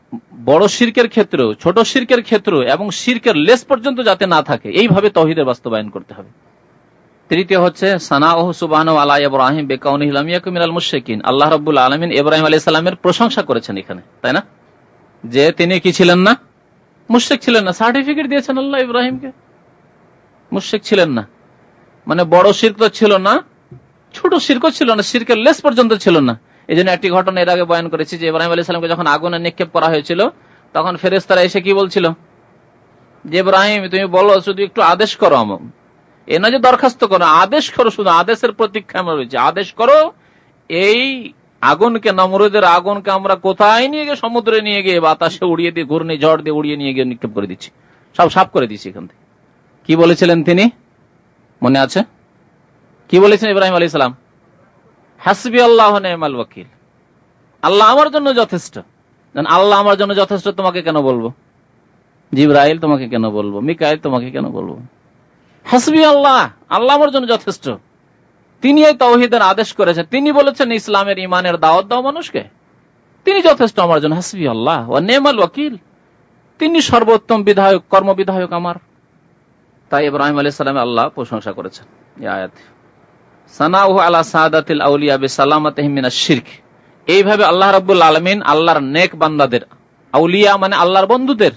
বড় শির্কের ক্ষেত্রেও, ছোট শির্কের ক্ষেত্র এবং শির্কের লেস পর্যন্ত যাতে না থাকে, এইভাবে তহিদের বাস্তবায়ন করতে হবে। তৃতীয় হচ্ছে সানা ও সুবাহ আলা ইব্রাহিম বেকাউন ইসলামিয়াকুমিনাল মুশেকিন আল্লাহ রবুল আলমিন ইব্রাহিম আলী সাল্লামের প্রশংসা করেছেন এখানে, তাই না? যে তিনি কি ছিলেন না? মুশেক ছিলেন না। সার্টিফিকেট দিয়েছেন আল্লাহ ইব্রাহিমকে। মুশেক ছিলেন না। মানে বড় শির্ক তো ছিল না, ছোট শির্ক ছিল না, শির্কের লেস পর্যন্ত ছিল না। এই জন্য একটি ঘটনা এর আগে বয়ান করেছি যে ইব্রাহিম আলী সাল্লামকে যখন আগুনে নিক্ষেপ করা হয়েছিল, তখন ফেরেস্তারা এসে কি বলছিল? যে ইব্রাহিম, তুমি বলো শুধু একটু আদেশ করো এ না যে দরখাস্ত করো, আদেশ করো, শুধু আদেশের প্রতীক্ষা রয়েছে। আদেশ করো, এই আগুনকে, নমরুদের আগুনকে আমরা কোথায় নিয়ে গিয়ে, সমুদ্রে নিয়ে গিয়ে, বাতাসে উড়িয়ে দিয়ে, ঘূর্ণি ঝড় দিয়ে উড়িয়ে নিয়ে গিয়ে নিক্ষেপ করে দিচ্ছি। সব সাফ করে দিচ্ছি এখান থেকে। কি বলেছিলেন তিনি? মনে আছে? কি বলেছেন ইব্রাহিম আলী সালাম? হাসবি আল্লাহ নেমাল ওয়াকিল। আল্লাহ আমার জন্য যথেষ্ট। আল্লাহ আমার জন্য যথেষ্ট তোমাকে কেন বলব? জিব্রাইল তোমাকে কেন বলব? মিকাইল তোমাকে কেন বলব? হাসবি আল্লাহ আল্লাহ আমার জন্য যথেষ্ট। তিনি এই তৌহিদের আদেশ করেছেন। তিনি বলেছেন, ইসলামের ইমানের দাওয়াত দাও মানুষকে। তিনি যথেষ্ট আমার জন্য। হাসবি আল্লাহ ও নেমাল ওয়াকিল। তিনি সর্বোত্তম বিধায়ক, কর্মবিধায়ক আমার। তাই ইব্রাহিম আলী সালাম আল্লাহ প্রশংসা করেছেন আয়াত। সানাউ আলা সাদাতিল আউলিয়া বে সালামাতহিমিনা শিরক। এইভাবে আল্লাহ রাব্বুল আলমিন আল্লাহর নেক বান্দাদের, আউলিয়া মানে আল্লাহর বন্ধুদের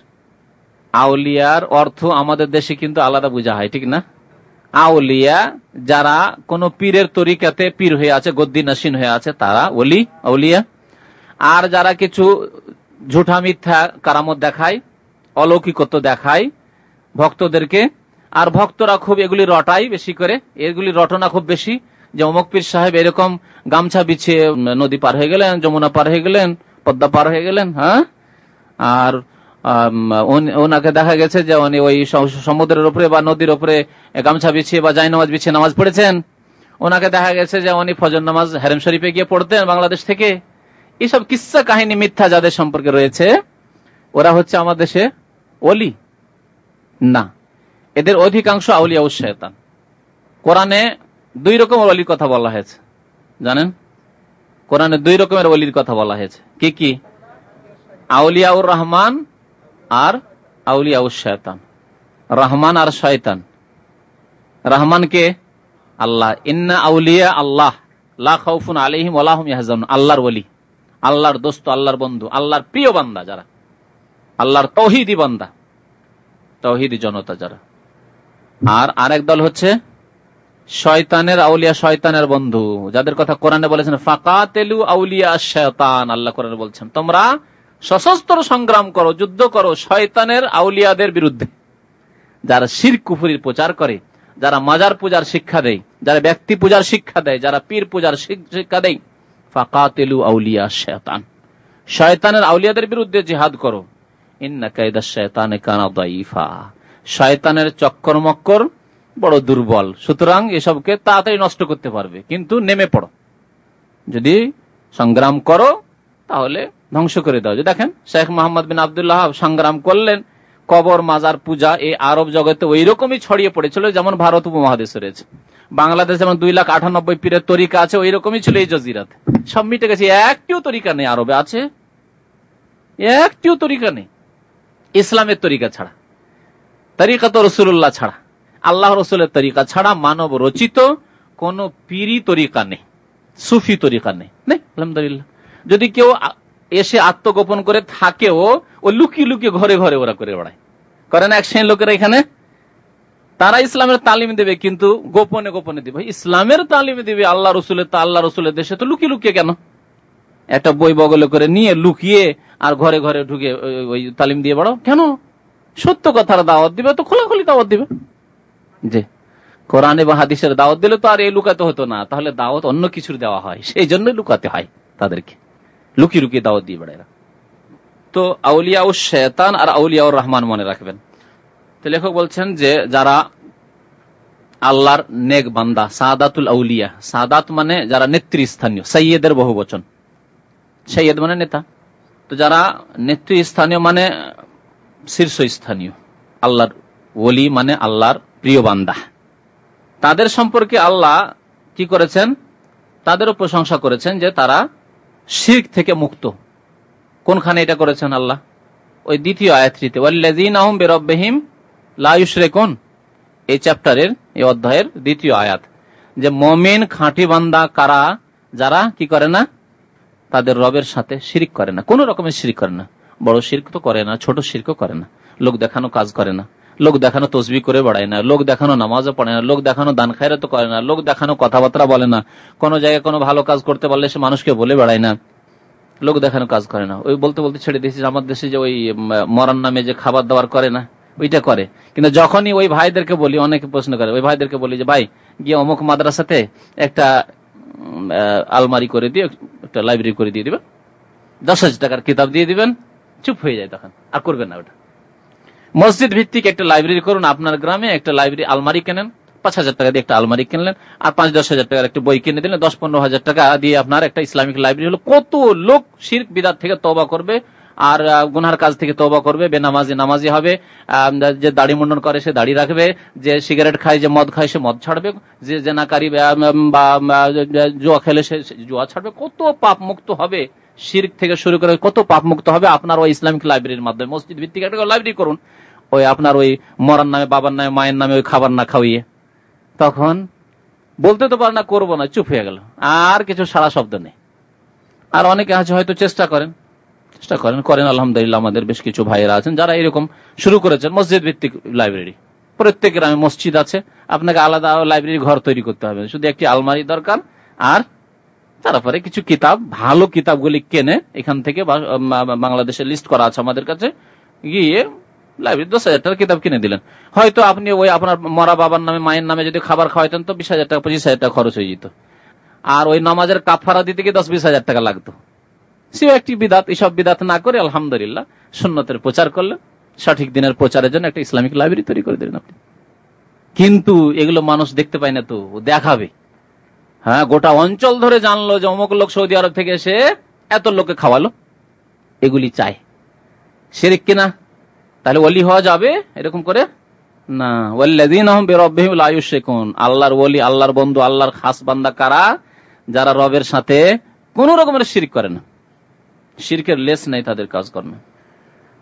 আউলিয়ার অর্থ আমাদের দেশে কিন্তু আলাদা বোঝা হয়, ঠিক না? আউলিয়া যারা কোন পীরের তরিকাতে পীর হয়ে আছে, গদ্দি নাসিন হয়ে আছে, তারা ওলি, আউলিয়া। আর যারা কিছু ঝুঠা মিথ্যা কারামত দেখায়, অলৌকিকত্ব দেখায় ভক্তদেরকে, আর ভক্তরা খুব এগুলি রটাই বেশি করে, এগুলি রটনা খুব বেশি। যে অমক পীর সাহেব এরকম গামছা বিছিয়ে নদী পার হয়ে গেলেন, যমুনা পার হয়ে গেলেন, পদ্মা পার হয়ে গেলেন হ্যাঁ? আর ওনাকে দেখা গেছে যে উনি ওই সমুদ্রের উপরে বা নদীর উপরে গামছা বিছিয়ে বা জাই নামাজ বিছিয়ে নামাজ পড়েছেন। ওনাকে দেখা গেছে যে উনি ফজর নামাজ হেরেম শরীফে গিয়ে পড়তেন বাংলাদেশ থেকে। এইসব কিসা কাহিনী মিথ্যা যাদের সম্পর্কে রয়েছে, ওরা হচ্ছে আমার দেশে অলি না, এদের অধিকাংশ আউলিয়া উৎসাহতান কোরআনে দুই রকমের অলির কথা বলা হয়েছে। জানেন? কোরআনে দুই রকমের অলির কথা বলা হয়েছে। কি কি? আউলিয়াউর রহমান আর আউলিয়া শয়তান। রহমান আর শয়তান। রহমানকে আল্লাহ। ইন্না আউলিয়া আল্লাহ। লাউফুন আলহিম আল্লাহম ইয়াহজান আল্লাহর ওলি। আল্লাহর দোস্ত, আল্লাহর বন্ধু, আল্লাহর প্রিয় বান্দা যারা। আল্লাহর তৌহিদি বান্দা। তৌহিদি জনতা যারা। আর আরেক দল হচ্ছে শয়তানের আউলিয়া, শয়তানের বন্ধু। যাদের কথা কোরআনে বলেছেন, ফাকাতেলু আউলিয়া শয়তান আল্লাহ কোরআনে বলছেন, তোমরা সশস্ত্র সংগ্রাম করো, যুদ্ধ করো, শয়তানের আউলিয়াদের বিরুদ্ধে। যারা শির কুফুরির প্রচার করে, যারা মাজার পূজার শিক্ষা দেয়, যারা ব্যক্তি পূজার শিক্ষা দেয়, যারা পীর পূজার শিক্ষা দেয়, ফাকাতেলু আউলিয়া শয়তান। শয়তানের আউলিয়াদের বিরুদ্ধে জিহাদ করো। শয়তানের চক্কর মক্কর বড় দুর্বল। সুতরাং এসবকে তাড়াতাড়ি নষ্ট করতে পারবে, কিন্তু নেমে পড়ো। যদি সংগ্রাম করো, তাহলে ধ্বংস করে দেওয়া যে দেখেন, শেখ মোহাম্মদ বিন আবদুল্লাহ সংগ্রাম করলেন, কবর, মাজার, পূজা, এই আরব জগতে ওই রকমই ছড়িয়ে পড়েছিল যেমন ভারত উপমহাদেশে রয়েছে। বাংলাদেশ যেমন দুই লাখ আটানব্বই পীরের তরিকা আছে ওই রকমই ছিল এই জজিরাতে। সব মিটে গেছে, একটিও তরিকা নেই আরবে আছে। একটিও তরিকা নেই, ইসলামের তরিকা ছাড়া তরিকা তো রসুল্লাহ ছাড়া, আল্লাহ রসুলের তরিকা ছাড়া মানব রচিত কোন পিরি তরিকা নেই, সুফি তরিকা নেই, আলহামদুলিল্লাহ। যদি কেউ এসে আত্মগোপন করে থাকেও ও লুকিয়ে লুকিয়ে ঘরে ঘরে ওরা করে বেড়ায়। করে না, এক শ্রেণির লোকেরা এখানে? তারা ইসলামের তালিম দেবে, কিন্তু গোপনে গোপনে দেবে। ইসলামের তালিম দেবে, আল্লাহ রসুলের তা, আল্লাহ রসুলের দেশে তো লুকিয়ে লুকিয়ে কেন? একটা বই বগলে করে নিয়ে লুকিয়ে আর ঘরে ঘরে ঢুকে ওই তালিম দিয়ে বাড়াও। কেন? সত্য কথার দাওয়াত দিবে তো, খোলাখুলি দাওয়াত দিবে। যে কোরআনে বা হাদিসের দাওয়াত দিলে তো আর এই লুকাতে হতো না। তাহলে দাওয়াত অন্য কিছুর দেওয়া হয়, সেই জন্য লুকাতে হয় তাদেরকে। লুকিয়ে লুকিয়ে দাওয়াত দিয়ে বেড়ায় তো আউলিয়া ও শেতান আর আউলিয়া রহমান মনে রাখবেন। তো লেখক বলছেন যে, যারা আল্লাহর নেক বান্দা, সাদাতুল আউলিয়া, সাদাত মানে যারা নেতৃস্থানীয়, সৈয়দের বহু বচন সৈয়দ মানে নেতা। তো যারা নেতৃস্থানীয় মানে শীর্ষস্থানীয়, আল্লাহর ওলি মানে আল্লাহর প্রিয় বান্দা। তাদের সম্পর্কে আল্লাহ কি করেছেন? তাদেরও প্রশংসা করেছেন যে তারা শির্ক থেকে মুক্ত। কোনখানে এটা করেছেন আল্লাহ? ওই দ্বিতীয় আয়াতটিতে, ওয়াল্লাযীনা হুম বিরাব্বিহিম লা ইউশরিকুন। এই চ্যাপ্টারের, এই অধ্যায়ের দ্বিতীয় আয়াত। যে মুমিন খাঁটি বান্দা কারা, যারা কি করে না? তাদের রবের সাথে শিরিক করে না। কোন রকমের শিরিক করে না। বড় শির্ক তো করে না, ছোট শির্কও করে না। লোক দেখানো কাজ করে না। লোক দেখানো তসবি করে বেড়ায় না, লোক দেখানো নামাজও পড়ে না, লোক দেখানো দান খায়রাত করে না, লোক দেখানো কথাবার্তা বলে না। কোন জায়গায় কোনো ভালো কাজ করতে পারলে সে মানুষকে বলে বেড়ায় না। লোক দেখানো কাজ করে না। ওই বলতে বলতে ছেড়ে দিয়েছি আমার দেশে যে ওই মরার নামে যে খাবার দাবার করে না, ওইটা করে। কিন্তু যখনই ওই ভাইদেরকে বলি, অনেকে প্রশ্ন করে, ওই ভাইদেরকে বলি যে, ভাই, গিয়ে অমুক মাদ্রাসাতে একটা আলমারি করে দিয়ে একটা লাইব্রেরি করে দিয়ে দিবেন। দশ হাজার টাকার কিতাব দিয়ে দিবেন, চুপ হয়ে যায় তখন। আর করবেন না ওটা। মসজিদ ভিত্তিক একটা লাইব্রেরি করুন, আপনার গ্রামে একটা লাইব্রেরি আলমারি কেনেন, পাঁচ হাজার টাকা দিয়ে একটা আলমারি কিনলেন, আর পাঁচ দশ হাজার টাকার একটা বই কিনে দিলেন, দশ পনেরো হাজার টাকা দিয়ে আপনার একটা ইসলামিক লাইব্রেরি হলো। কত লোক শির্ক বিদার থেকে তবা করবে, আর গুনহার কাজ থেকে তবা করবে, বেনামাজি নামাজি হবে যে দাড়ি মুন্ডন করে সে দাড়ি রাখবে, যে সিগারেট খায়, যে মদ খায়, সে মদ ছাড়বে, যে জেনাকারী বা জুয়া খেলে সে জুয়া ছাড়বে, কত পাপ মুক্ত হবে। শির্ক থেকে শুরু করে কত পাপ মুক্ত হবে আপনার ওই ইসলামিক লাইব্রেরির মাধ্যমে। মসজিদ ভিত্তিক একটা লাইব্রেরি করুন। ওই আপনার ওই মরার নামে, বাবার নামে, মায়ের নামে ওই খাবার না খাওয়িয়ে। তখন বলতে তো পারে না, করব না, চুপ হয়ে গেল। আর কিছু সারা শব্দ নেই। আর অনেকে আছে হয়তো চেষ্টা করেন। চেষ্টা করেন করেন, আলহামদুলিল্লাহ, আমাদের বেশ কিছু ভাইয়েরা আছেন যারা এরকম শুরু করেছেন মসজিদ ভিত্তিক লাইব্রেরি প্রত্যেক গ্রামে মসজিদ আছে, আপনাকে আলাদা লাইব্রেরি ঘর তৈরি করতে হবে। শুধু একটি আলমারি দরকার, আর তারপরে কিছু কিতাব, ভালো কিতাবগুলি কেনে এখান থেকে বাংলাদেশে লিস্ট করা আছে আমাদের কাছে। গিয়ে লাইব্রেরি দশ হাজার টাকা কিতাব কিনে দিলেন। হয়তো আপনি ওই আপনার মরা বাবার নামে, মায়ের নামে যদি খাবার খাওয়াইতেন তো বিশ হাজার টাকা, পঁচিশ হাজার টাকা খরচ হয়ে যেত। আর ওই নামাজের কাফারা দিতে গিয়ে দশ, বিশ হাজার টাকা লাগতো। সেও একটি বিদাত এসব বিদাত না করে আলহামদুলিল্লাহ সুন্নতের প্রচার করলেন। সঠিক দিনের প্রচারের জন্য একটা ইসলামিক লাইব্রেরি তৈরি করে দিলেন আপনি। কিন্তু এগুলো মানুষ দেখতে পায় না তো, দেখাবে। হ্যাঁ গোটা অঞ্চল ধরে জানলো যে অমুক লোক সৌদি আরব থেকে এসে এত লোককে খাওয়ালো। এগুলি চাই। সেরেক কিনা তাহলে ওলি হওয়া যাবে এরকম করে? না। ওয়াল্লাদিন আল্লাহর ওলি, আল্লাহর বন্ধু, আল্লাহর খাস বান্দা কারা? যারা রবের সাথে কোন রকমের শির করে না। শিরকের লেস নেই তাদের কাজকর্মে।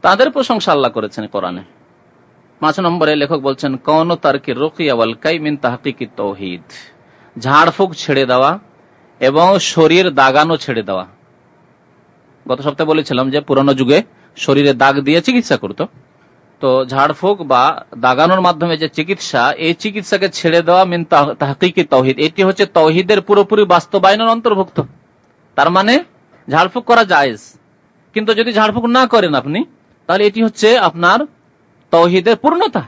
তাদের প্রশংসা আল্লাহ করেছেন কোরআনে। পাঁচ নম্বরে লেখক বলছেন কৌন তার্কি রোকিয়াওয়াল কাইমিন তাহকিকি তৌহিদ। ঝাড়ফুঁক ছেড়ে দেওয়া এবং শরীর দাগানো ছেড়ে দেওয়া। গত সপ্তাহে বলেছিলাম যে পুরনো যুগে শরীরে দাগ দিয়ে চিকিৎসা করতো। তো ঝাড়ফুঁক বা দাগানোর মাধ্যমে যে চিকিৎসা, এই চিকিৎসাকে ছেড়ে দেওয়া মিন তাহকিকি তৌহিদ। এটি হচ্ছে তহিদের পুরোপুরি বাস্তবায়নের অন্তর্ভুক্ত। তার মানে ঝাড়ফুঁক করা যায় কিন্তু যদি ঝাড়ফুঁক না করেন আপনি, তাহলে এটি হচ্ছে আপনার তৌহিদের পূর্ণতা।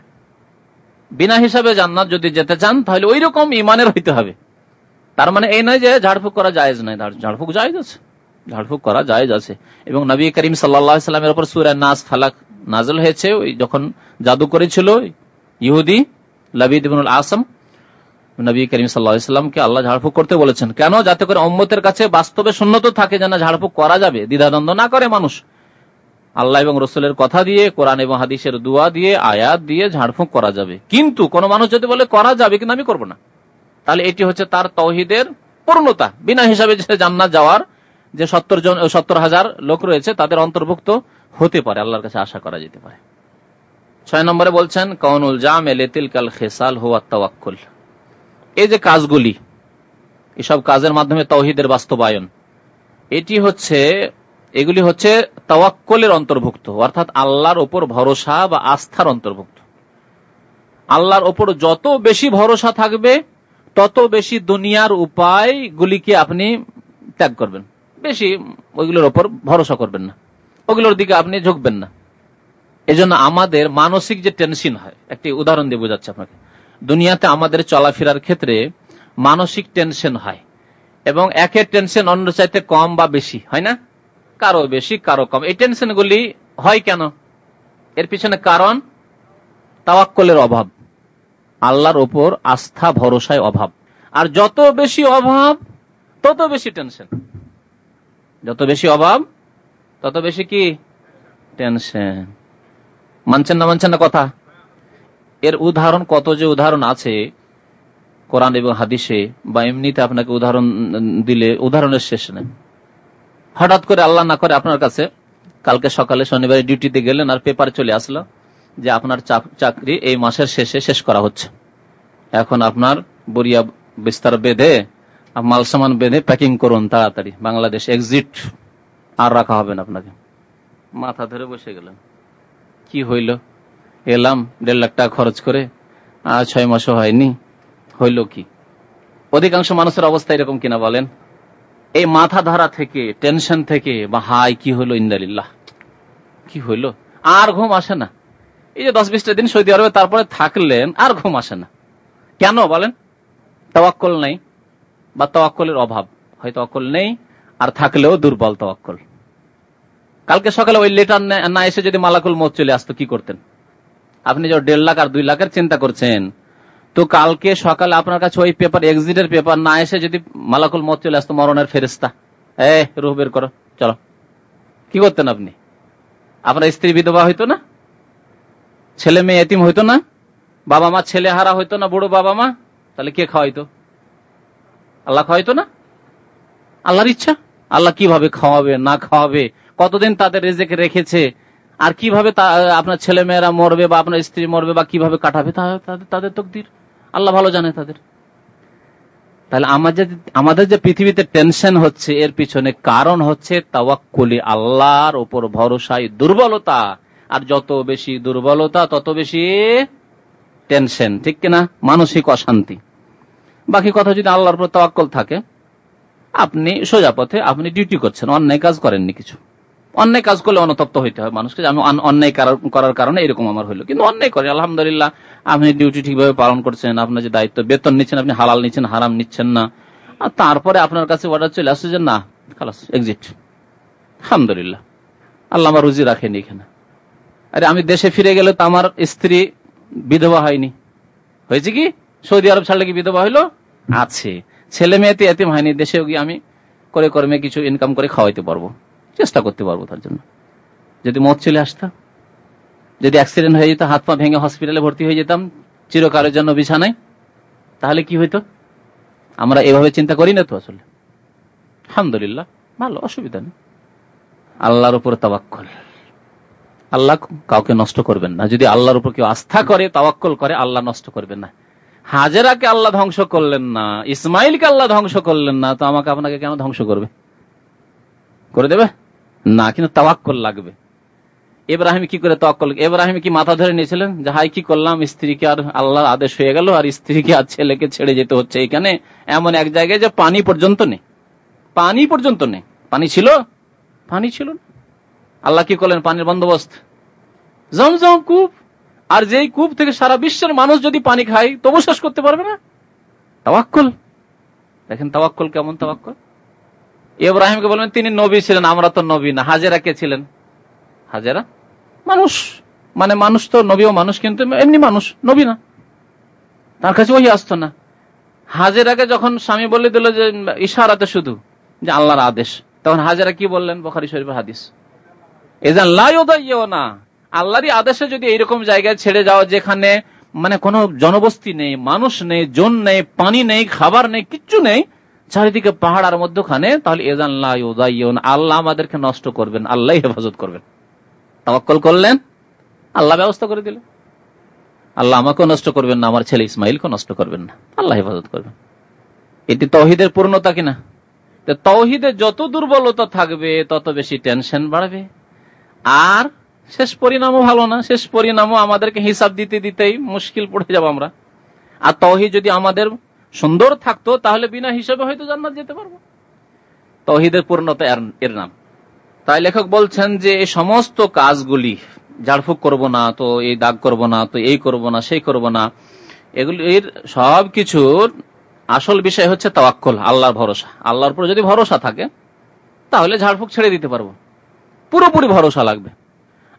বিনা হিসাবে জান্নাত যদি যেতে চান, তাহলে ওই রকম ইমানের হইতে হবে। তার মানে এই নয় যে ঝাড়ফুঁক করা যায় নাই ঝাড়ফুঁক যায় আছে। ঝাড়ফুঁক করা যায় আছে। এবং নবী করিম সাল্লা সাল্লামের ওপর সুরায় নাস ফালাক নাজল হয়েছে। ওই যখন জাদু করেছিল ইহুদি লবিদ আসম, নবী করিম সাল্লাহামকে আল্লাহ ঝাড়ফুঁক করতে বলেছেন, কেন? যাতে করে অম্মতের কাছে বাস্তবে শূন্যত থাকে যেন ঝাড়ফুঁক করা যাবে, দ্বিধাদ্বন্দ্ব না করে মানুষ। আল্লাহ এবং রসুলের কথা দিয়ে, কোরআন এবং হাদিসের দোয়া দিয়ে, আয়াত দিয়ে ঝাড়ফুঁক করা যাবে। কিন্তু কোন মানুষ যদি বলে, করা যাবে কিন্তু আমি করব না, তাহলে এটি হচ্ছে তার তহিদের পূর্ণতা। বিনা হিসাবে যে জান্নাত যাওয়ার যে সত্তর জন, সত্তর হাজার লোক রয়েছে, তাদের অন্তর্ভুক্ত হতে পারে, আল্লাহর কাছে আশা করা যেতে পারে। ছয় নম্বরে বলছেন কৌনুল জাম এলেতিল কাল খেসাল হুয়া তাওয়াক্কুল। এই যে কাজগুলি, এসব কাজের মাধ্যমে তৌহিদের বাস্তবায়ন, এটি হচ্ছে এগুলি হচ্ছে তাওয়াক্কলের অন্তর্ভুক্ত, অর্থাৎ আল্লাহর ওপর ভরসা বা আস্থার অন্তর্ভুক্ত। আল্লাহর ওপর যত বেশি ভরসা থাকবে, তত বেশি দুনিয়ার উপায়গুলিকে আপনি ত্যাগ করবেন। বেশি ওইগুলোর ওপর ভরসা করবেন না। ওগুলোর দিকে আপনি ঝুঁকবেন না। এজন্য আমাদের মানসিক যে টেনশন হয়, একটি উদাহরণ দিয়ে বোঝাচ্ছে আপনাকে। দুনিয়াতে আমাদের চলাফেরার ক্ষেত্রে মানসিক টেনশন হয়, এবং একের টেনশন অন্য চাইতে কম বা বেশি, হয় না? কারও বেশি, কারও কম। এই টেনশন গুলি হয় কেন? এর পিছনে কারণ তাওয়াক্কলের অভাব। আল্লাহর ওপর আস্থা, ভরসায় অভাব। আর যত বেশি অভাব, তত বেশি টেনশন। যত বেশি অভাব, তত বেশি কি? টেনশন। মানছেন না মানছেন না কথা? এর উদাহরণ কত যে উদাহরণ আছে, কোরআন এবং হাদিসে, বা এমনিতে আপনাকে উদাহরণ দিলে উদাহরণের শেষ নেই। হঠাৎ করে আল্লাহ না করে আপনার কাছে, কালকে সকালে শনিবারে ডিউটিতে গেলেন আর পেপার চলে আসলো যে আপনার চাকরি এই মাসের শেষে শেষ করা হচ্ছে। এখন আপনার বরিয়া বিস্তার বেঁধে, মাল সামান বেঁধে প্যাকিং করুন তাড়াতাড়ি। বাংলাদেশ এক্সিট আর রাখা হবে না আপনাকে। মাথা ধরে বসে গেলেন। কি হইল? এলাম দেড় লাখ টাকা খরচ করে, আর ছয় মাসও হয়নি। হইল কি? অধিকাংশ মানুষের অবস্থা এরকম কিনা বলেন? এই মাথা ধরা থেকে টেনশন থেকে, বা হাই কি হইল ইন্দালিল্লাহ কি হইল আর ঘুম আসে না। এই যে দশ বিশটা দিন সৌদি আরবে তারপরে থাকলেন, আর ঘুম আসে না। কেন বলেন? তওয়াক্কল নেই, বা তওয়াক্কলের অভাব। হয়তো অকল নেই, আর থাকলেও দুর্বল তওয়াক্কল। কালকে সকালে ওই লেটার না এসে যদি মালাকুল মত চলে আসতো, কি করতেন? আপনি যে দেড় লাখ আর দুই লাখের চিন্তা করছেন তো কালকে সকালে আপনার কাছে ওই পেপার এক্সিটের পেপার না এসে যদি মালাকুল মত চলে আসতো, মরণের ফেরিস্তা রুহ বের করো, চলো। কি করতেন আপনি? আপনার স্ত্রী বিধবা হইতো না? ছেলে মেয়ে এতিম হইতো না? বাবা মা ছেলে হারা হইতো না, বুড়ো বাবা মা? তাহলে কে খাওয়াইতো? আল্লাহ খাওয়াইতো না? আল্লাহর ইচ্ছা? আল্লাহ কীভাবে খাওয়াবে, না খাওয়াবে? কতদিন তাদের রেজেকে রেখেছে? আর কীভাবে আপনার ছেলে মেয়েরা মরবে বা আপনার স্ত্রী মরবে বা কীভাবে কাটাবে? তাদের তকদির। আল্লাহ ভালো জানে তাদের। তাহলে আমাদের আমাদের যে পৃথিবীতে টেনশন হচ্ছে, এর পিছনে কারণ হচ্ছে তাওয়াক্কুলি আল্লাহর ওপর ভরসায় দুর্বলতা। আর যত বেশি দুর্বলতা, তত বেশি টেনশন ঠিক কিনা? মানসিক অশান্তি। বাকি কথা যদি আল্লাহর উপর তাওয়াক্কল থাকে, আপনি সোজা পথে, আপনি ডিউটি করছেন, অন্যায় কাজ করেননি কিছু। অন্যায় কাজ করলে অনতপ্ত হইতে হয় মানুষকে আমি অন্যায় করার কারণে এরকম আমার হইল। কিন্তু অন্যায় করে, আলহামদুলিল্লাহ, আপনি ডিউটি ঠিকভাবে পালন করছেন, আপনার যে দায়িত্ব, বেতন নিচ্ছেন, আপনি হালাল নিচ্ছেন, হারাম নিচ্ছেন না। আর তারপরে আপনার কাছে অর্ডার চলে আসছে যে না, খালাস এক্সিট আলহামদুলিল্লাহ। আল্লাহ আমার রুজি রাখেনি এখানে। আরে আমি দেশে ফিরে গেলে তো আমার স্ত্রী বিধবা হয়নি। হয়েছে কি? সৌদি আরব ছাড়লে কি বিধবা হইল? আছে। ছেলে মেয়েতে এতিম হয়নি দেশে গিয়ে আমি করে কর্মে কিছু ইনকাম করে খাওয়াইতে পারব। চেষ্টা করতে পারব তার জন্য। যদি মত চলে আসতো, যদি অ্যাক্সিডেন্ট হয়ে যেত, হাত পা ভেঙে হসপিটালে ভর্তি হয়ে যেতাম, চিরকালের জন্য বিছানায়, তাহলে কি হইতো? আমরা এভাবে চিন্তা করি না তো আসলে। আলহামদুলিল্লাহ, ভালো, অসুবিধা নেই। আল্লাহর উপর তাবাক্কল আল্লাহ কাউকে নষ্ট করবেন না। যদি আল্লাহর উপর কেউ আস্থা করে, তাওয়াক্কল করে, আল্লাহ নষ্ট করবেন না। হাজেরাকে আল্লাহ ধ্বংস করলেন না, ইসমাইলকে আল্লাহ ধ্বংস করলেন না, তো আমাকে আপনাকে কেন ধ্বংস করবে? করে দেবে? না, কিন্তু তাওয়াক্কল লাগবে। এব্রাহিম কি করে তকল এব্রাহিম কি মাথা ধরে নিয়েছিলেন? যে, হাই, কি করলাম? স্ত্রীকে আর আল্লাহর আদেশ হয়ে গেল, আর স্ত্রীকে আর ছেলেকে ছেড়ে যেতে হচ্ছে এখানে। এমন এক জায়গায় যে, পানি পর্যন্ত নেই। পানি পর্যন্ত নেই। পানি ছিল? পানি ছিল আল্লাহ কি করলেন? পানির বন্দোবস্ত। জমজম কূপ। আর যেই কূপ থেকে সারা বিশ্বের মানুষ যদি পানি খায়, তবু শেষ করতে পারবে না? তাওয়াক্কল। দেখেন তাওয়াক্কল কেমন তাওয়াক্কল? ইব্রাহিমকে বলবেন, তিনি নবী ছিলেন, আমরা তো নবী না। হাজেরা কে ছিলেন? হাজেরা? মানুষ। মানে মানুষ তো নবীও মানুষ, কিন্তু এমনি মানুষ, নবী না। তার কাছে ওই আসতো না। হাজেরাকে যখন স্বামী বলে দিল যে, ইশারাতে শুধু, যে আল্লাহর আদেশ, তখন হাজেরা কি বললেন? বখারি শরীফের হাদিস। এজান লাইও না আল্লাহরই আদেশে যদি এইরকম জায়গায় ছেড়ে যাও, যেখানে মানে কোনো জনবস্তি নেই, মানুষ নেই, জন নেই, পানি নেই, খাবার নেই, কিচ্ছু নেই চারিদিকে পাহাড় আর মধ্যখানে, তাহলে এজান আল্লাহ আমাদেরকে নষ্ট করবেন, আল্লাহ হেফাজত করবেন। তাওয়াক্কল করলেন, আল্লাহ ব্যবস্থা করে দিলেন। আল্লাহ আমাকেও নষ্ট করবেন না, আমার ছেলে ইসমাইলকেও নষ্ট করবেন না, আল্লাহ হেফাজত করবেন। এটি তহিদের পূর্ণতা কিনা? তৌহিদে যত দুর্বলতা থাকবে, তত বেশি টেনশন বাড়বে। আর শেষ পরিণামও ভালো না, শেষ পরিণামও আমাদেরকে হিসাব দিতে দিতেই মুশকিল পড়ে যাব আমরা। আর তহিদ যদি আমাদের সুন্দর থাকতো, তাহলে বিনা হিসাবে হয়তো জান্নাত যেতে পারব। তহিদের পূর্ণতা এর নাম। তাই লেখক বলছেন যে এই সমস্ত কাজগুলি ঝাড়ফুক করব না, তো এই দাগ করব না, তো এই করব না, সেই করব না, এগুলির সব কিছুর আসল বিষয় হচ্ছে তাওয়াক্কল, আল্লাহর ভরসা। আল্লাহর উপর যদি ভরসা থাকে, তাহলে ঝাড়ফুক ছেড়ে দিতে পারব। পুরোপুরি ভরসা লাগবে।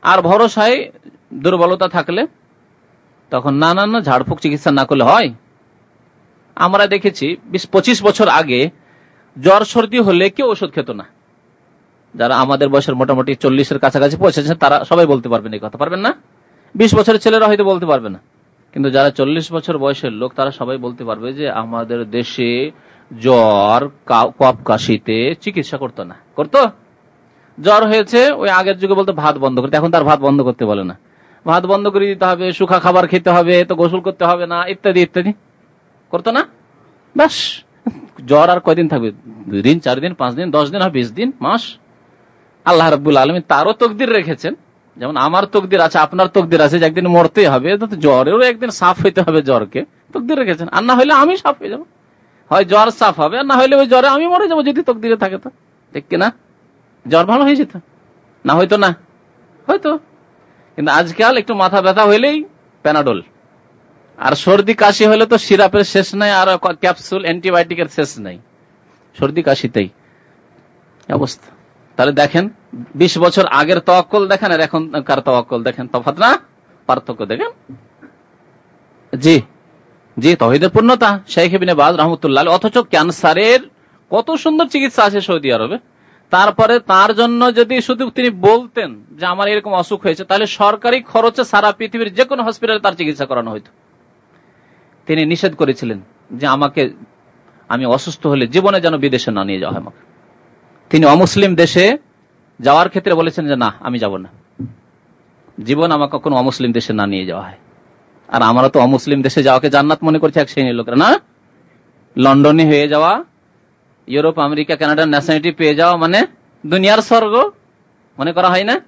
আর ভরসায় দুর্বলতা থাকলে তখন না না না ঝাড়ফুক চিকিৎসা না করলে হয়? আমরা দেখেছি বিশ, পঁচিশ বছর আগে জ্বর সর্দি হলে কেউ ওষুধ খেত না। যারা আমাদের বয়সের মোটামুটি চল্লিশের কাছাকাছি পৌঁছেছেন, তারা সবাই বলতে পারবেন এই কথা, পারবেন না? বিশ বছরের ছেলেরা হয়তো বলতে পারবে না। কিন্তু যারা চল্লিশ বছর বয়সের লোক, তারা সবাই বলতে পারবে যে আমাদের দেশে জ্বর কপ কাশিতে চিকিৎসা করতো না। করতো? জ্বর হয়েছে, ওই আগের যুগে বলতো ভাত বন্ধ করতে, এখন তার ভাত বন্ধ করতে বলে না। ভাত বন্ধ করে দিতে হবে সুখা খাবার খেতে হবে তো গোসল করতে হবে না, ইত্যাদি ইত্যাদি। করতো না? ব্যাস। জ্বর আর কয়দিন থাকবে? দুই দিন, চার দিন, পাঁচ দিন, দশ দিন হয় বিশ দিন, মাস। আল্লাহ রবুল আলমী তারও তকদির রেখেছেন। যেমন আমার তকদির আছে, আপনার তকদির আছে যে একদিন মরতে হবে জ্বরেরও একদিন সাফ হইতে হবে জ্বরকে। তকদির রেখেছেন। আর না হলে আমি সাফ হয়ে যাব। হয় জ্বর সাফ হবে, আর না হলে ওই জ্বরে আমি মরে যাব যদি তকদিরে থাকে তো। ঠিক কিনা? জ্বর ভালো হয়ে যেত। না হয়তো না। হয়তো। কিন্তু আজকাল একটু মাথা ব্যথা হইলেই প্যানাডোল। আর সর্দি কাশি হলে তো সিরাপের শেষ নাই, আর ক্যাপসুল অ্যান্টিবায়োটিকের শেষ নাই। সর্দি কাশিতেই। অবস্থা? তাহলে দেখেন, বিশ বছর আগের তওয়াক্কল দেখেন, আর এখনকার তওয়াক্কল দেখেন? তফাত না? পার্থক্য দেখেন? জি। জি তহিদের পূর্ণতা। শেখ বাজ রহমতুল্লাহ অথচ ক্যান্সারের কত সুন্দর চিকিৎসা আছে সৌদি আরবে। তারপরে তার জন্য যদি শুধু তিনি বলতেন যে আমার এরকম অসুখ হয়েছে, তাহলে সরকারি খরচে সারা পৃথিবীর যে কোনো হসপিটালে তার চিকিৎসা করানো হইতো। তিনি নিষেধ করেছিলেন যে আমাকে আমি অসুস্থ হলে জীবনে যেন বিদেশে না নিয়ে যাওয়া হয় তিনি অমুসলিম দেশে যাওয়ার ক্ষেত্রে বলেছেন যে, না, আমি যাব না। জীবন আমাকে কোনো অমুসলিম দেশে না নিয়ে যাওয়া হয়। আর আমরা তো অমুসলিম দেশে যাওয়াকে জান্নাত মনে করছি এক শ্রেণির লোকরা, না? লন্ডনে হয়ে যাওয়া, ইউরোপ, আমেরিকা, কানাডার ন্যাশনালিটি পেয়ে যাওয়া মানে দুনিয়ার স্বর্গ মনে করা হয় না?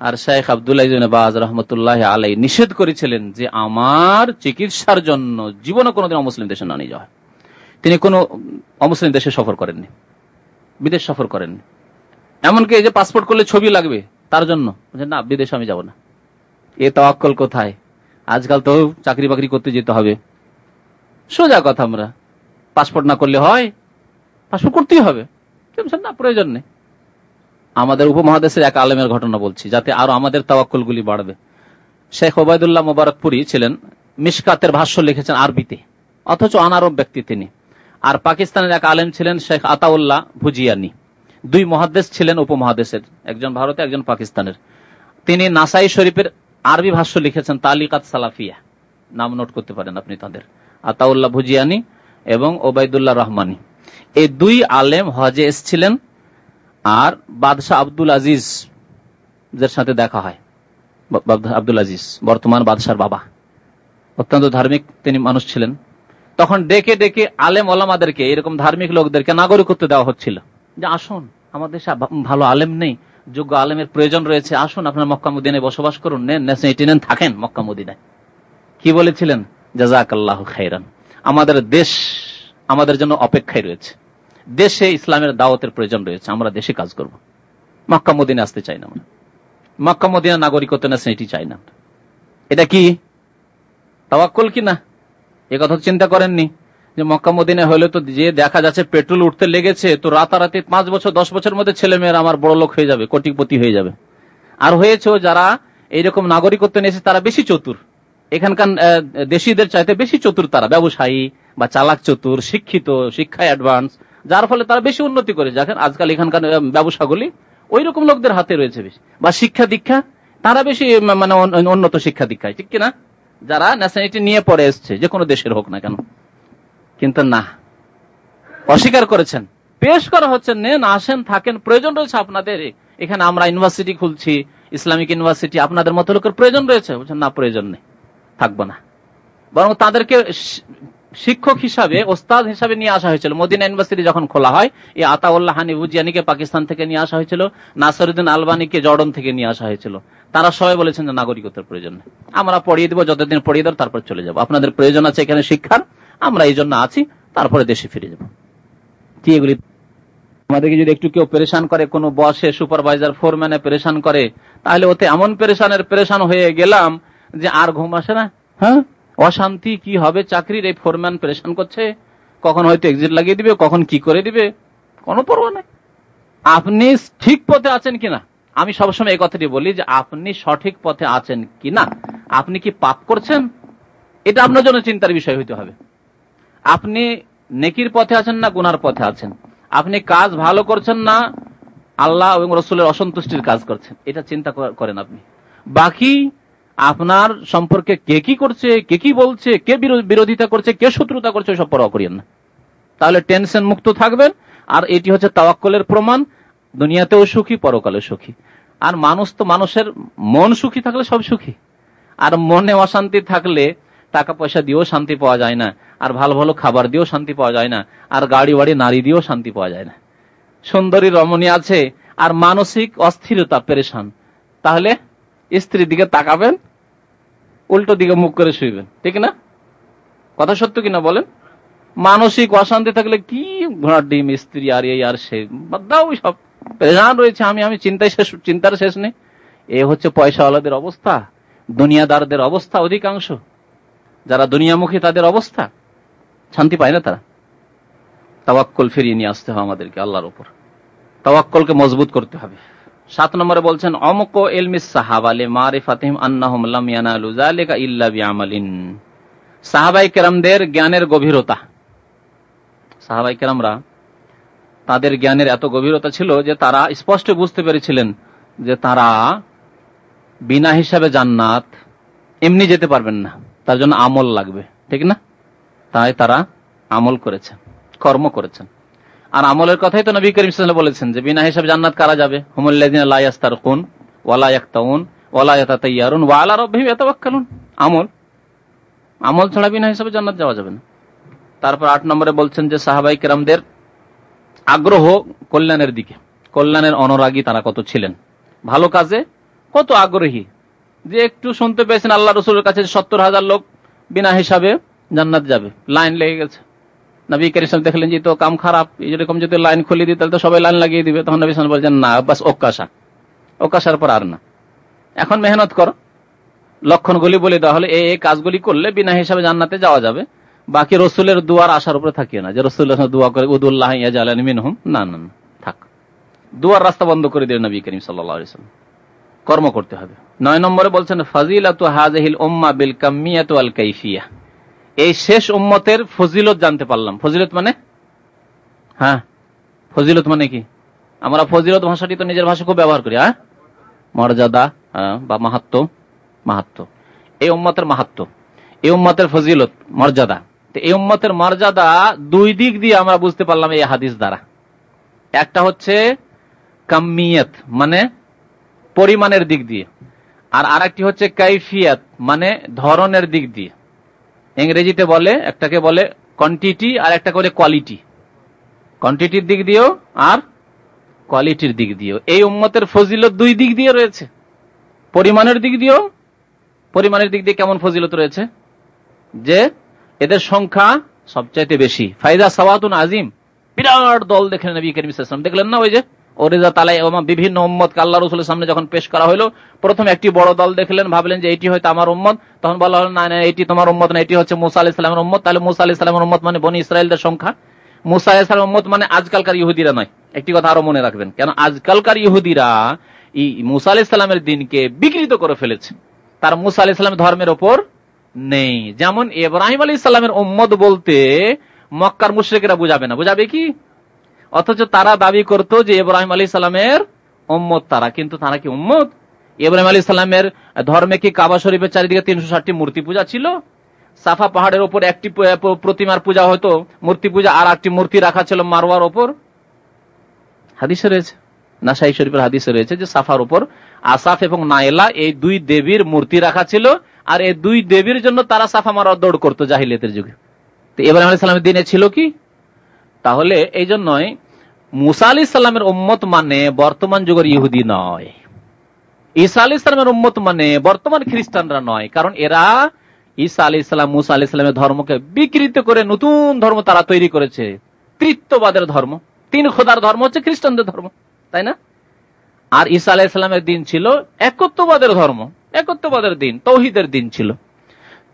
আর শেখ আবদুল্লাহ বাজ রহমতুল্লাহ আলাই নিষেধ করেছিলেন যে আমার চিকিৎসার জন্য জীবনে কোনোদিন অমুসলিম দেশে না নিয়ে যাওয়া তিনি কোনো অমুসলিম দেশে সফর করেননি। বিদেশ সফর করেননি। এমনকি এই যে পাসপোর্ট করলে ছবি লাগবে, তার জন্য। না, বিদেশ আমি যাব না। এ তাওয়াক্কল কোথায়? আজকাল তো চাকরি বাকরি করতে যেতে হবে। সোজা কথা আমরা। পাসপোর্ট না করলে হয়, পাসপোর্ট করতেই হবে। না, প্রয়োজন নেই। আমাদের উপমহাদেশের এক আলেমের ঘটনা বলছি, যাতে আরও আমাদের তাওয়াক্কল গুলি বাড়বে। শেখ ওবায়দুল্লাহ মোবারকপুরি ছিলেন মিসকাতের ভাষ্য লিখেছেন আরবিতে, অথচ অনারব ব্যক্তি তিনি। আর পাকিস্তানের এক আলেম ছিলেন শেখ আতাউল্লাহ ভুজিয়ানি। দুই মহাদেশ ছিলেন উপমহাদেশের, একজন ভারতে, একজন পাকিস্তানের। তিনি নাসাই শরীফের আরবি ভাষ্য লিখেছেন তালিকাত সালাফিয়া। নাম নোট করতে পারেন আপনি তাদের। আতাউল্লাহ ভুজিয়ানি এবং ওবায়দুল্লাহ রহমানি। এই দুই আলেম হজে এসছিলেন আর বাদশাহ আব্দুল আজিজ যার সাথে দেখা হয়। আব্দুল আজিজ, বর্তমান বাদশার বাবা। অত্যন্ত ধার্মিক তিনি মানুষ ছিলেন। তখন ডেকে ডেকে আলেম ওলামাদেরকে, এরকম ধার্মিক লোকদেরকে নাগরিকত্ব দেওয়া হচ্ছিল। যে আসুন, আমাদের ভালো আলেম নেই, যোগ্য আলেমের প্রয়োজন রয়েছে, আসুন আপনার মক্কামুদ্দিনে বসবাস করুন, নেন নেন থাকেন মক্কামুদ্দিনায় কি বলেছিলেন? জাজাক আল্লাহ খাইরান আমাদের দেশ আমাদের জন্য অপেক্ষায় রয়েছে। দেশে ইসলামের দাওয়াতের প্রয়োজন রয়েছে, আমরা দেশে কাজ করব। মক্কামুদ্দিনে আসতে চাই না আমরা। মক্কামুদ্দিনের নাগরিকত্ব নেছেন এটি চাই না এটা কি? তাওয়াক্কল কি না? এ কথা চিন্তা করেননি। যে মক্কামুদ্দিনে হলে তো যে দেখা যাচ্ছে পেট্রোল উঠতে লেগেছে, তো রাতারাতি পাঁচ বছর, দশ বছরের মধ্যে ছেলে মেয়েরা আমার বড় লোক হয়ে যাবে, কোটিপতি হয়ে যাবে। আর হয়েছে যারা এইরকম নাগরিকত্ব নিয়েছে, তারা বেশি চতুর। এখানকার দেশিদের চাইতে বেশি চতুর তারা। ব্যবসায়ী বা চালাক চতুর, শিক্ষিত, শিক্ষায় অ্যাডভান্স যার ফলে তারা বেশি উন্নতি করে। দেখেন, আজকাল এখানকার ব্যবসাগুলি ওই রকম লোকদের হাতে রয়েছে বেশি। বা শিক্ষা দীক্ষা, তারা বেশি মানে উন্নত শিক্ষা দীক্ষায়, ঠিক কিনা? যারা ন্যাশনালিটি নিয়ে পড়ে এসছে, যে কোনো দেশের হোক না কেন। কিন্তু না। অস্বীকার করেছেন। পেশ করা হচ্ছে নেন আসেন, থাকেন। প্রয়োজন রয়েছে আপনাদের। এখানে আমরা ইউনিভার্সিটি খুলছি, ইসলামিক ইউনিভার্সিটি, আপনাদের মতো লোকের প্রয়োজন রয়েছে। না, প্রয়োজন নেই। থাকব না। বরং তাদেরকে শিক্ষক হিসাবে, ওস্তাদ হিসাবে নিয়ে আসা হয়েছিল। মদিনা ইউনিভার্সিটি যখন খোলা হয়, এই আতাউল্লাহ হানি বুজিয়ানিকে পাকিস্তান থেকে নিয়ে আসা হয়েছিল, নাসরুদ্দিন আলবানিকে জর্ডন থেকে নিয়ে আসা হয়েছিল। তারা সবাই বলেছেন যে নাগরিকত্বের প্রয়োজন আমরা পড়িয়ে দেবো, যতদিন পড়িয়ে দেবো তারপর চলে যাব। আপনাদের প্রয়োজন আছে এখানে শিক্ষার, আমরা এই জন্য আছি, তারপরে দেশে ফিরে যাব। এগুলি আমাদেরকে যদি একটু কেউ পেরেশান করে, কোনো বসে, সুপারভাইজার, ফোরম্যানে পেরেশান করে, তাহলে ওতে এমন পেরেশানের পেরেশান হয়ে গেলাম যে আর ঘুম আসে না হ্যাঁ? অশান্তি, কি হবে চাকরির এই ফোরম্যান প্রেশন করছে? কখন হয়তো এক্সিট লাগিয়ে দিবে, কখন কি করে দিবে? কোনো পরোয়া নাই। আপনি ঠিক পথে আছেন কিনা? আমি সবসময় এই কথাটি বলি যে আপনি সঠিক পথে আছেন কিনা? আপনি কি পাপ করছেন? এটা আপনার জন্য চিন্তার বিষয় হইতে হবে। আপনি নেকির পথে আছেন না গুনার পথে আছেন? আপনি কাজ ভালো করছেন না, আল্লাহ এবং রসুলের অসন্তুষ্টির কাজ করছেন। এটা চিন্তা করেন আপনি। বাকি আপনার সম্পর্কে কে কি করছে, কে কি বলছে, কে বিরোধিতা করছে, কে শত্রুতা করছে সব পরোয়া করিয়েন না। তাহলে টেনশন মুক্ত থাকবেন, আর এটি হচ্ছে তাওয়াক্কলের প্রমাণ, দুনিয়াতেও সুখী পরকালে সুখী। আর মানুষ তো মানুষের মন সুখী থাকলে সব সুখী। আর মনে অশান্তি থাকলে টাকা পয়সা দিয়েও শান্তি পাওয়া যায় না, আর ভালো ভালো খাবার দিয়েও শান্তি পাওয়া যায় না, আর গাড়ি বাড়ি, নারী দিয়েও শান্তি পাওয়া যায় না। সুন্দরী রমণী আছে, আর মানসিক অস্থিরতা, পেরেশান। তাহলে স্ত্রীর দিকে তাকাবেন, উল্টো দিকে মুখ করে শুইবেন। ঠিক না? কথা সত্য কিনা বলেন? মানসিক অশান্তি থাকলে কি ঘোড়ার ডিম, স্ত্রী আর এই আর সে দাও সব প্রেজান রয়েছে। আমি আমি চিন্তায় শেষ, চিন্তার শেষ নেই। এ হচ্ছে পয়সাওয়ালাদের অবস্থা, দুনিয়াদারদের অবস্থা অধিকাংশ। যারা দুনিয়ামুখী, তাদের অবস্থা, শান্তি পায় না তারা। তাওয়াক্কল ফিরিয়ে নিয়ে আসতে হবে আমাদেরকে আল্লাহর উপর। তাওয়াক্কলকে মজবুত করতে হবে। সাত নম্বরে বলছেন অমক এলমিস সাহাবালে মারে ফাতিম আন্নাহমিন সাহাবাই কেরামদের জ্ঞানের গভীরতা। সাহাবাই কেরামরা তাদের জ্ঞানের এত গভীরতা ছিল যে তারা স্পষ্ট বুঝতে পেরেছিলেন যে তারা বিনা হিসাবে জান্নাত এমনি যেতে পারবেন না। তার জন্য আমল লাগবে, ঠিক না? তাই তারা আমল করেছেন, কর্ম করেছেন। আর আমলের কথাই তো নবী করিম বলেছেন যে, বিনা হিসাবে জান্নাত কারা যাবে? আমল। আমল ছাড়া বিনা হিসাবে জান্নাত যাওয়া যাবে না। তারপর নম্বরে বলছেন যে, সাহাবাই কেরামদের আগ্রহ কল্যাণের দিকে। কল্যাণের অনুরাগী তারা কত ছিলেন? ভালো কাজে কত আগ্রহী। যে একটু শুনতে পেয়েছেন আল্লাহ রসুলের কাছে সত্তর হাজার লোক বিনা হিসাবে জান্নাত যাবে। লাইন লেগে গেছে। নবী করিম দেখলেন যে তো কাম খারাপ এরকম যদি লাইন খুলে দিই, তাহলে তো সবাই লাইন লাগিয়ে দিবে। তখন নবী বলছেন, না, বাস ওকাশা ওকাশার পর আর না। এখন মেহনত করো। লক্ষণগুলি বলে দেওয়া হলে, এই কাজগুলি করলে বিনা হিসাবে জান্নাতে যাওয়া যাবে। বাকি রসুলের দুয়ার আসার উপরে থাকিয়ে না। যে রসুল দোয়া করে, উদুল্লাহ মিনহুম। না না থাক। দুয়ার রাস্তা বন্ধ করে দিয়ে নবী করিম সাল্লাম কর্ম করতে হবে। নয় নম্বরে বলছেন ফাজিল ফাজিলাতু হাজহিল উম্মা বিল কামিয়াতু আল কাইফিয়া। এই শেষ উম্মতের ফজিলত জানতে পারলাম। ফজিলত মানে? হ্যাঁ। ফজিলত মানে কি? আমরা ফজিলত ভাষাটি তো নিজের ভাষা খুব ব্যবহার করি হ্যাঁ? মর্যাদা হ্যাঁ, বা মাহাত্ম মাহাত্ম। এই উম্মতের মাহাত্ম। এই উম্মতের ফজিলত মর্যাদা। এই উম্মতের মর্যাদা দুই দিক দিয়ে আমরা বুঝতে পারলাম এই হাদিস দ্বারা। একটা হচ্ছে কামিয়ত মানে পরিমাণের দিক দিয়ে। আর আর একটি হচ্ছে কাইফিয়াত মানে ধরনের দিক দিয়ে। ইংরেজিতে বলে, একটাকে বলে কোয়ান্টিটি আর একটাকে বলে কোয়ালিটি কোয়ান্টিটির দিক দিয়েও আর কোয়ালিটির দিক দিয়েও। এই উম্মতের ফজিলত দুই দিক দিয়ে রয়েছে। পরিমাণের দিক দিয়েও, পরিমাণের দিক দিয়ে কেমন ফজিলত রয়েছে? যে এদের সংখ্যা সবচাইতে বেশি। ফাইদা সওয়াতুন আজিম, বিরাট দল দেখলেন নবী করিম ইসলাম দেখলেন না ওই যে ওরেজা তালাই বিভিন্ন উম্মতকে আল্লাহ রসুলের সামনে যখন পেশ করা হলো প্রথম একটি বড় দল দেখলেন, ভাবলেন যে এটি হয়তো আমার উম্মত। তখন বলা হলো না, এটি তোমার উম্মত না, এটি হচ্ছে মুসা আলি ইসলামের উম্মত। তাহলে মুসা আলি উম্মত মানে বনি ইসরায়েলদের সংখ্যা। মুসা উম্মত মানে আজকালকার ইহুদিরা নয়। একটি কথা আরও মনে রাখবেন, কেন আজকালকার ইহুদিরা মুসা দিনকে বিকৃত করে ফেলেছে। তার মুসা আলি ধর্মের ওপর নেই। যেমন ইব্রাহিম আলী ইসলামের উম্মদ বলতে মক্কার মুশ্রিকেরা বুঝাবে না। বুঝাবে কি? অথচ তারা দাবি করত যে ইব্রাহিম আলী সালামের উম্মত তারা। কিন্তু তারা কি উম্মত? ইব্রাহিম আলী সালামের ধর্মে কি কাবা শরীফের চারিদিকে তিনশো ষাটটি মূর্তি পূজা ছিল? সাফা পাহাড়ের ওপর একটি প্রতিমার পূজা হতো, মূর্তি পূজা আর একটি মূর্তি রাখা ছিল মারোয়ার ওপর। হাদিসে রয়েছে, নাসাই শরীফের হাদিসে রয়েছে যে সাফার উপর আসাফ এবং নাইলা এই দুই দেবীর মূর্তি রাখা ছিল আর এই দুই দেবীর জন্য তারা সাফা মারার দৌড় করতো জাহিলিয়তের যুগে। তো ইব্রাহিম আলী সালামের দিনে ছিল কি? তাহলে এই জন্যই মুসা আলি সাল্লামের উম্মত মানে বর্তমান যুগের ইহুদি নয়। ঈসা আলি সাল্লামের উম্মত মানে বর্তমান খ্রিস্টানরা নয়, কারণ এরা ঈসা আলি সাল্লাম মুসা আলি সাল্লামের ধর্মকে বিকৃত করে নতুন ধর্ম তারা তৈরি করেছে। তৃত্ববাদের ধর্ম। তিন খোদার ধর্ম হচ্ছে খ্রিস্টানদের ধর্ম, তাই না? আর ঈসা আলাহ ইসলামের দিন ছিল একত্ববাদের ধর্ম। একত্ববাদের দিন, তৌহিদের দিন ছিল।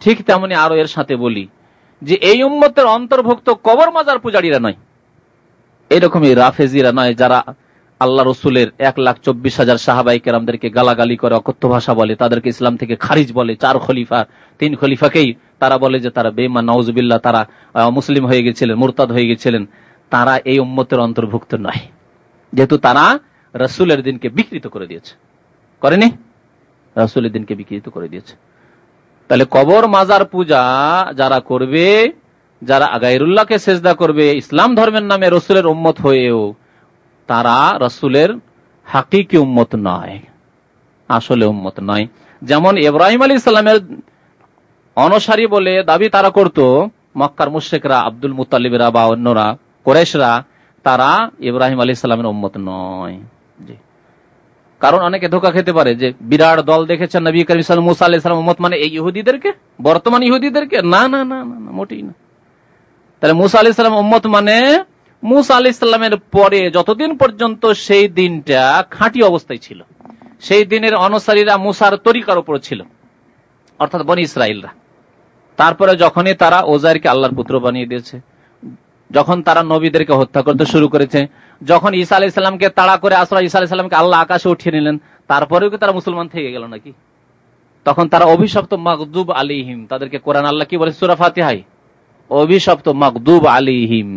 ঠিক তেমনি আরও এর সাথে বলি যে এই উম্মতের অন্তর্ভুক্ত কবর মাজার পূজারীরা নয়। এরকমই রাফেজিরা নয়, যারা আল্লাহ রসুলের এক লাখ চব্বিশ হাজার সাহাবাই কেরামদেরকে গালাগালি করে, অকথ্য ভাষা বলে, তাদেরকে ইসলাম থেকে খারিজ বলে, চার খলিফা, তিন খলিফাকেই তারা বলে যে তারা বেমা নওয়াজবিল্লা তারা মুসলিম হয়ে গেছিলেন, মুরতাদ হয়ে গেছিলেন। তারা এই উম্মতের অন্তর্ভুক্ত নয়। যেহেতু তারা রসুলের দিনকে বিকৃত করে দিয়েছে। করেনি? রসুলের দিনকে বিকৃত করে দিয়েছে। তাহলে কবর মাজার পূজা যারা করবে যারা আগাইরুল্লাহকে সেজদা করবে, ইসলাম ধর্মের নামে রসুলের উম্মত হয়েও তারা রসুলের হাকিকি উম্মত নয়, আসলে উম্মত নয়। যেমন ইব্রাহিম আলী ইসলামের অনসারী বলে দাবি তারা করত, মক্কার মুশেকরা আব্দুল মুতালিবরা বা অন্যরা কোরেশরা তারা ইব্রাহিম আলী ইসলামের উম্মত নয়। জি। কারণ অনেকে ধোকা খেতে পারে যে বিরাট দল দেখেছেন নবী করিম মুসা আলি ইসলাম উম্মত মানে এই ইহুদিদেরকে? বর্তমান ইহুদিদেরকে? না না না না, মোটেই না। তাহলে মুসা আলি ইসলাম উম্মত মানে মুসা আলি ইসলামের পরে যতদিন পর্যন্ত সেই দিনটা খাঁটি অবস্থায় ছিল, সেই দিনের অনুসারীরা মুসার তরিকার উপর ছিল, অর্থাৎ বনি ইসরায়েলরা তারপরে যখনই তারা ওজাইরকে আল্লাহর পুত্র বানিয়ে দিয়েছে, যখন তারা নবীদেরকে হত্যা করতে শুরু করেছে, যখন ঈসা আলাহ ইসলামকে তাড়া করে আসরা ঈসা আলাহ ইসলামকে আল্লাহ আকাশে উঠিয়ে নিলেন, তারপরেও কি তারা মুসলমান থেকে গেল নাকি? তখন তারা অভিশপ্ত মকদুব আলিহিম তাদেরকে কোরআন আল্লাহ কি বলে? সুরা ফাতিহাই অভিশপ্ত মকদুব আলিহিম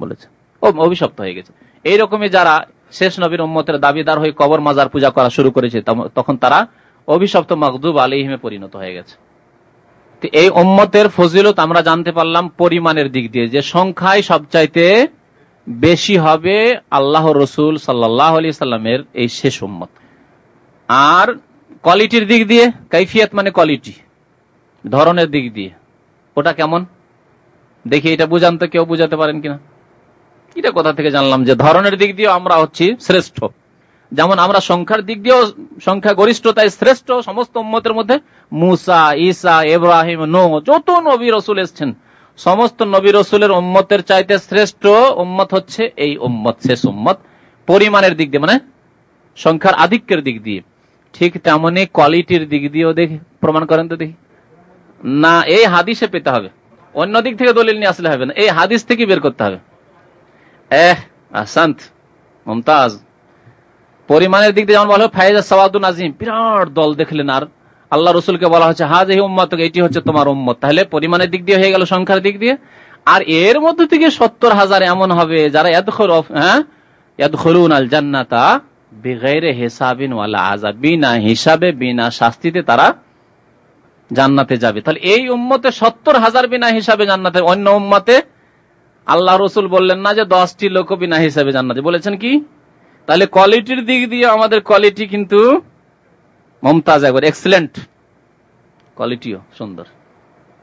বলেছে। ও, অভিশপ্ত হয়ে গেছে। এইরকমই যারা শেষ নবীর উম্মতের দাবিদার হয়ে কবর মাজার পূজা করা শুরু করেছে তখন তারা অভিশপ্ত মকদুব আলিহিমে পরিণত হয়ে গেছে। এই উম্মতের ফজিলত আমরা জানতে পারলাম পরিমাণের দিক দিয়ে, যে সংখ্যায় সবচাইতে বেশি হবে আল্লাহ রসুল সাল্লাহ আলি সাল্লামের এই শেষ উম্মত। আর কোয়ালিটির দিক দিয়ে, কাইফিয়াত মানে কোয়ালিটি, ধরনের দিক দিয়ে, ওটা কেমন? দেখি এটা বুঝান তো কেউ বুঝাতে পারেন কিনা? এটা কোথা থেকে জানলাম যে ধরনের দিক দিয়ে আমরা হচ্ছি শ্রেষ্ঠ। যেমন আমরা সংখ্যার দিক দিয়েও সংখ্যা গরিষ্ঠতায় শ্রেষ্ঠ সমস্ত উম্মতের মধ্যে মুসা ইসা এব্রাহিম নো যত নবী রসুল এসছেন, সমস্ত নবী রসুলের উম্মতের চাইতে শ্রেষ্ঠ উম্মত হচ্ছে এই উম্মত, শেষ উম্মত। পরিমাণের দিক দিয়ে মানে সংখ্যার আধিক্যের দিক দিয়ে। ঠিক তেমনি কোয়ালিটির দিক দিয়েও দেখি। প্রমাণ করেন তো দেখি। না, এই হাদিসে পেতে হবে। অন্য দিক থেকে দলিল নিয়ে আসলে হবে না। এই হাদিস থেকে বের করতে হবে। এহ আসান্ত মমতাজ, পরিমাণের দিক দিয়ে যেমন বলা ফাইজা সওয়াদুন আজিম বিরাট দল দেখলেন আর আল্লাহ রসুলকে বলা হচ্ছে হাজ এই উম্মত এটি হচ্ছে তোমার উম্মত। তাহলে পরিমাণের দিক দিয়ে হয়ে গেল, সংখ্যার দিক দিয়ে। আর এর মধ্যে থেকে সত্তর হাজার এমন হবে যারা হ্যাঁ? আল জান্নাতা হিসাবে বিনা শাস্তিতে তারা জান্নাতে যাবে। তাহলে এই উম্মতে সত্তর হাজার বিনা হিসাবে জান্নাতে, অন্য উম্মতে আল্লাহ রসুল বললেন না যে দশটি লোক বিনা হিসাবে জান্নাতে। বলেছেন কি? তাহলে কোয়ালিটির দিক দিয়ে আমাদের কোয়ালিটি কিন্তু মমতাজ একবার এক্সিলেন্ট কোয়ালিটিও সুন্দর।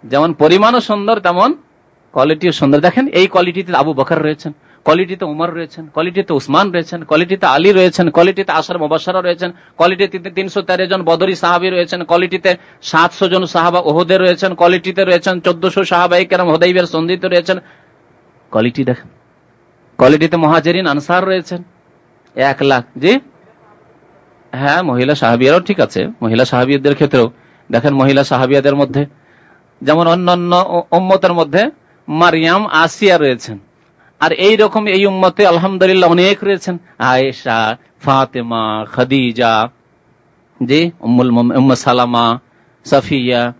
যেমন পরিমাণও সুন্দর, তেমন কোয়ালিটিও সুন্দর। দেখেন, এই কোয়ালিটিতে আবু বকর রয়েছেন। কোয়ালিটিতে উমর রয়েছেন কোয়ালিটিতে উসমান রয়েছেন কোয়ালিটিতে আলী রয়েছেন কোয়ালিটিতে আসার মোবাসারা রয়েছেন কোয়ালিটিতে তিনশো তেরো জন বদরি সাহাবি রয়েছেন কোয়ালিটিতে সাতশো জন সাহাবা ওহদে রয়েছেন কোয়ালিটিতে রয়েছেন চোদ্দশো সাহাবাই কেরাম হোদাইবের সন্ধিতে রয়েছেন। কোয়ালিটি দেখেন কোয়ালিটিতে মহাজেরিন, আনসার রয়েছেন, এক লাখ, জি? হ্যাঁ মহিলা সাহাবিয়ারও ঠিক আছে, মহিলা সাহাবিয়াদের ক্ষেত্রেও। দেখেন মহিলা সাহাবিয়াদের মধ্যে, যেমন অন্যান্য উম্মতের মধ্যে মারিয়াম, আসিয়া রয়েছেন। আর এই রকম এই উম্মতে আলহামদুলিল্লাহ অনেক রয়েছেন। আয়েশা, ফাতেমা, খাদিজা, জি, উম্মুল সালামা, সাফিয়া,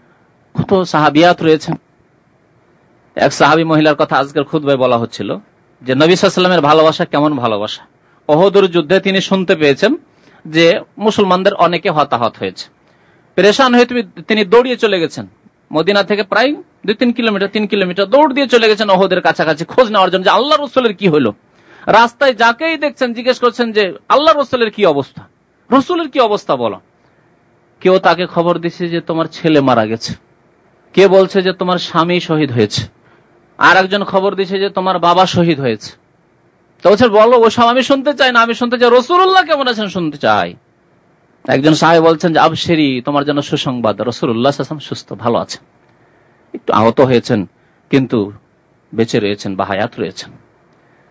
কত সাহাবিয়াত রয়েছেন। এক সাহাবি মহিলার কথা আজকের খুদ্ বলা হচ্ছিল যে, নবী সাল্লামের ভালোবাসা কেমন ভালোবাসা? অহদুর যুদ্ধে তিনি শুনতে পেয়েছেন যে, মুসলমানদের অনেকে হতাহত হয়েছে। পরেশান হয়ে তিনি দৌড়িয়ে চলে গেছেন। মদিনা থেকে প্রায় দুই তিন কিলোমিটার তিন কিলোমিটার দৌড় দিয়ে চলে গেছেন অহদের কাছাকাছি। খোঁজ নেওয়ার জন্য যে আল্লাহ রসুলের কি হলো? রাস্তায় যাকেই দেখছেন, জিজ্ঞেস করছেন যে আল্লাহ রসুলের কি অবস্থা? রসুলের কি অবস্থা বলো? কেউ তাকে খবর দিছে যে তোমার ছেলে মারা গেছে। কে বলছে যে তোমার স্বামী শহীদ হয়েছে? আর একজন খবর দিছে যে তোমার বাবা শহীদ হয়েছে। তো বলছে, বলো ওসব আমি শুনতে চাই না, আমি শুনতে চাই। রসুল্লাহ কেমন আছেন শুনতে চাই? একজন সাহেব বলছেন যে, আবশেরি, তোমার জন্য সুসংবাদ। রসুল্লাহ সুস্থ, ভালো আছেন। একটু আহত হয়েছেন, কিন্তু বেঁচে রয়েছেন বা হায়াত রয়েছেন।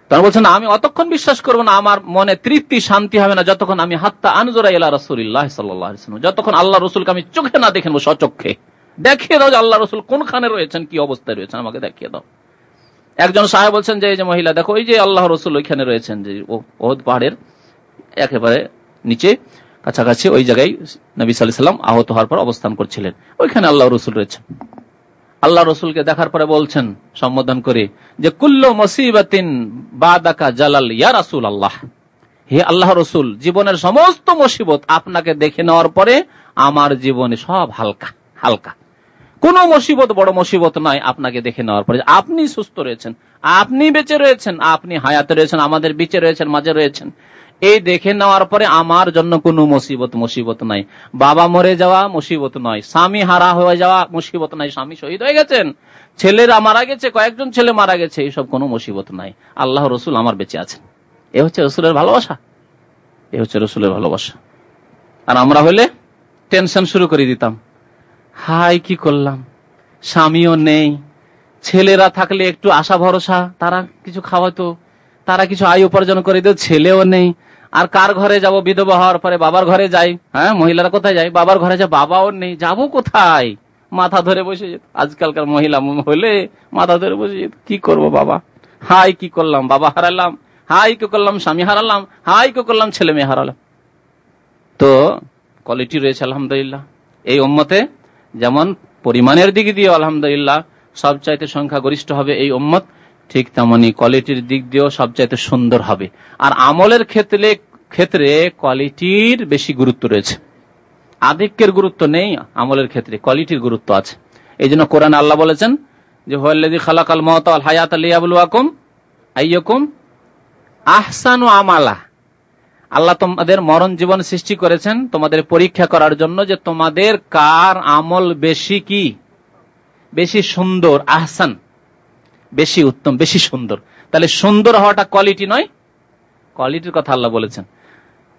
তারা বলছেন, আমি অতক্ষণ বিশ্বাস করব না, আমার মনে তৃপ্তি, শান্তি হবে না। যতক্ষণ আমি হাত্তা আনজোরা এলা রসুল্লাহ সাল্লাম যতক্ষণ আল্লাহ রসুলকে আমি চোখে না দেখেন সচক্ষে দেখিয়ে দাও যে আল্লাহ রসুল কোনখানে রয়েছেন, কি অবস্থায় রয়েছেন, আমাকে দেখিয়ে দাও। একজন সাহেব বলছেন যে, এই যে মহিলা, দেখো ওই যে আল্লাহ রসুল ওইখানে রয়েছেন, যে ওহদ পাহাড়ের একেবারে নিচে কাছাকাছি ওই জায়গায় নবী সাল্লাম আহত হওয়ার পর অবস্থান করছিলেন। ওইখানে আল্লাহ রসুল রয়েছেন আল্লাহ রসুলকে দেখার পরে বলছেন, সম্বোধন করে, যে কুল্ল মসিবাতিন বাদাকা জালাল, ইয়া রাসুল আল্লাহ হে আল্লাহ রসুল, জীবনের সমস্ত মুসিবত আপনাকে দেখে নেওয়ার পরে আমার জীবনে সব হালকা হালকা। কোন মুসিবত, বড় মুসিবত নয় আপনাকে দেখে নেওয়ার পরে। আপনি সুস্থ রয়েছেন, আপনি বেঁচে রয়েছেন, আপনি হায়াতে রয়েছেন, আমাদের বিচে রয়েছেন, মাঝে রয়েছেন। এই দেখে নেওয়ার পরে আমার জন্য কোনো মুসিবত মুসিবত নাই। বাবা মরে যাওয়া মুসিবত নয়। স্বামী হারা হয়ে যাওয়া মুসিবত নাই। স্বামী শহীদ হয়ে গেছেন। ছেলেরা মারা গেছে, কয়েকজন ছেলে মারা গেছে, এইসব কোনো মুসিবত নাই। আল্লাহ রসুল আমার বেঁচে আছেন। এ হচ্ছে রসুলের ভালোবাসা। এ হচ্ছে রসুলের ভালোবাসা। আর আমরা হলে টেনশন শুরু করে দিতাম। হাই কি করলাম? স্বামীও নেই। ছেলেরা থাকলে একটু আশা ভরসা। তারা কিছু খাওয়াতো, তারা কিছু আয় উপার্জন করে দিত, ছেলেও নেই। আর কার ঘরে যাব? বিধবা হওয়ার পরে বাবার ঘরে যাই। হ্যাঁ মহিলারা কোথায় যায়? বাবার ঘরে যায় বাবাও নেই, যাব কোথায়? মাথা ধরে বসে যেত। আজকালকার মহিলা হলে মাথা ধরে বসে যেত। কি করব বাবা? হাই, কি করলাম? বাবা হারালাম। হাই, কি করলাম? স্বামী হারালাম। হাই, কি করলাম? ছেলে মেয়ে হারালাম। তো কোয়ালিটি রয়েছে, আলহামদুলিল্লাহ। এই উম্মতে যেমন পরিমাণের দিক দিয়ে আলহামদুলিল্লাহ, সবচাইতে সংখ্যা গরিষ্ঠ হবে এই উম্মত। ঠিক তেমনি কোয়ালিটির দিক দিয়েও সবচাইতে সুন্দর হবে। আর আমলের ক্ষেত্রে ক্ষেত্রে কোয়ালিটির বেশি গুরুত্ব রয়েছে। আধিক্যের গুরুত্ব নেই আমলের ক্ষেত্রে কোয়ালিটির গুরুত্ব আছে। এই জন্য কোরআন আল্লাহ বলেছেন যে হোয়াল্লাদি খালাকাল মহতাল হায়াত আলিয়াবুল আকুম আইয়কুম আহসানু আমালা। আল্লাহ তোমাদের মরণ জীবন সৃষ্টি করেছেন তোমাদের পরীক্ষা করার জন্য যে, তোমাদের কার আমল বেশি কি? বেশি সুন্দর, আহসান। বেশি উত্তম, বেশি সুন্দর। তাহলে সুন্দর হওয়াটা কোয়ালিটি নয় কোয়ালিটির কথা আল্লাহ বলেছেন।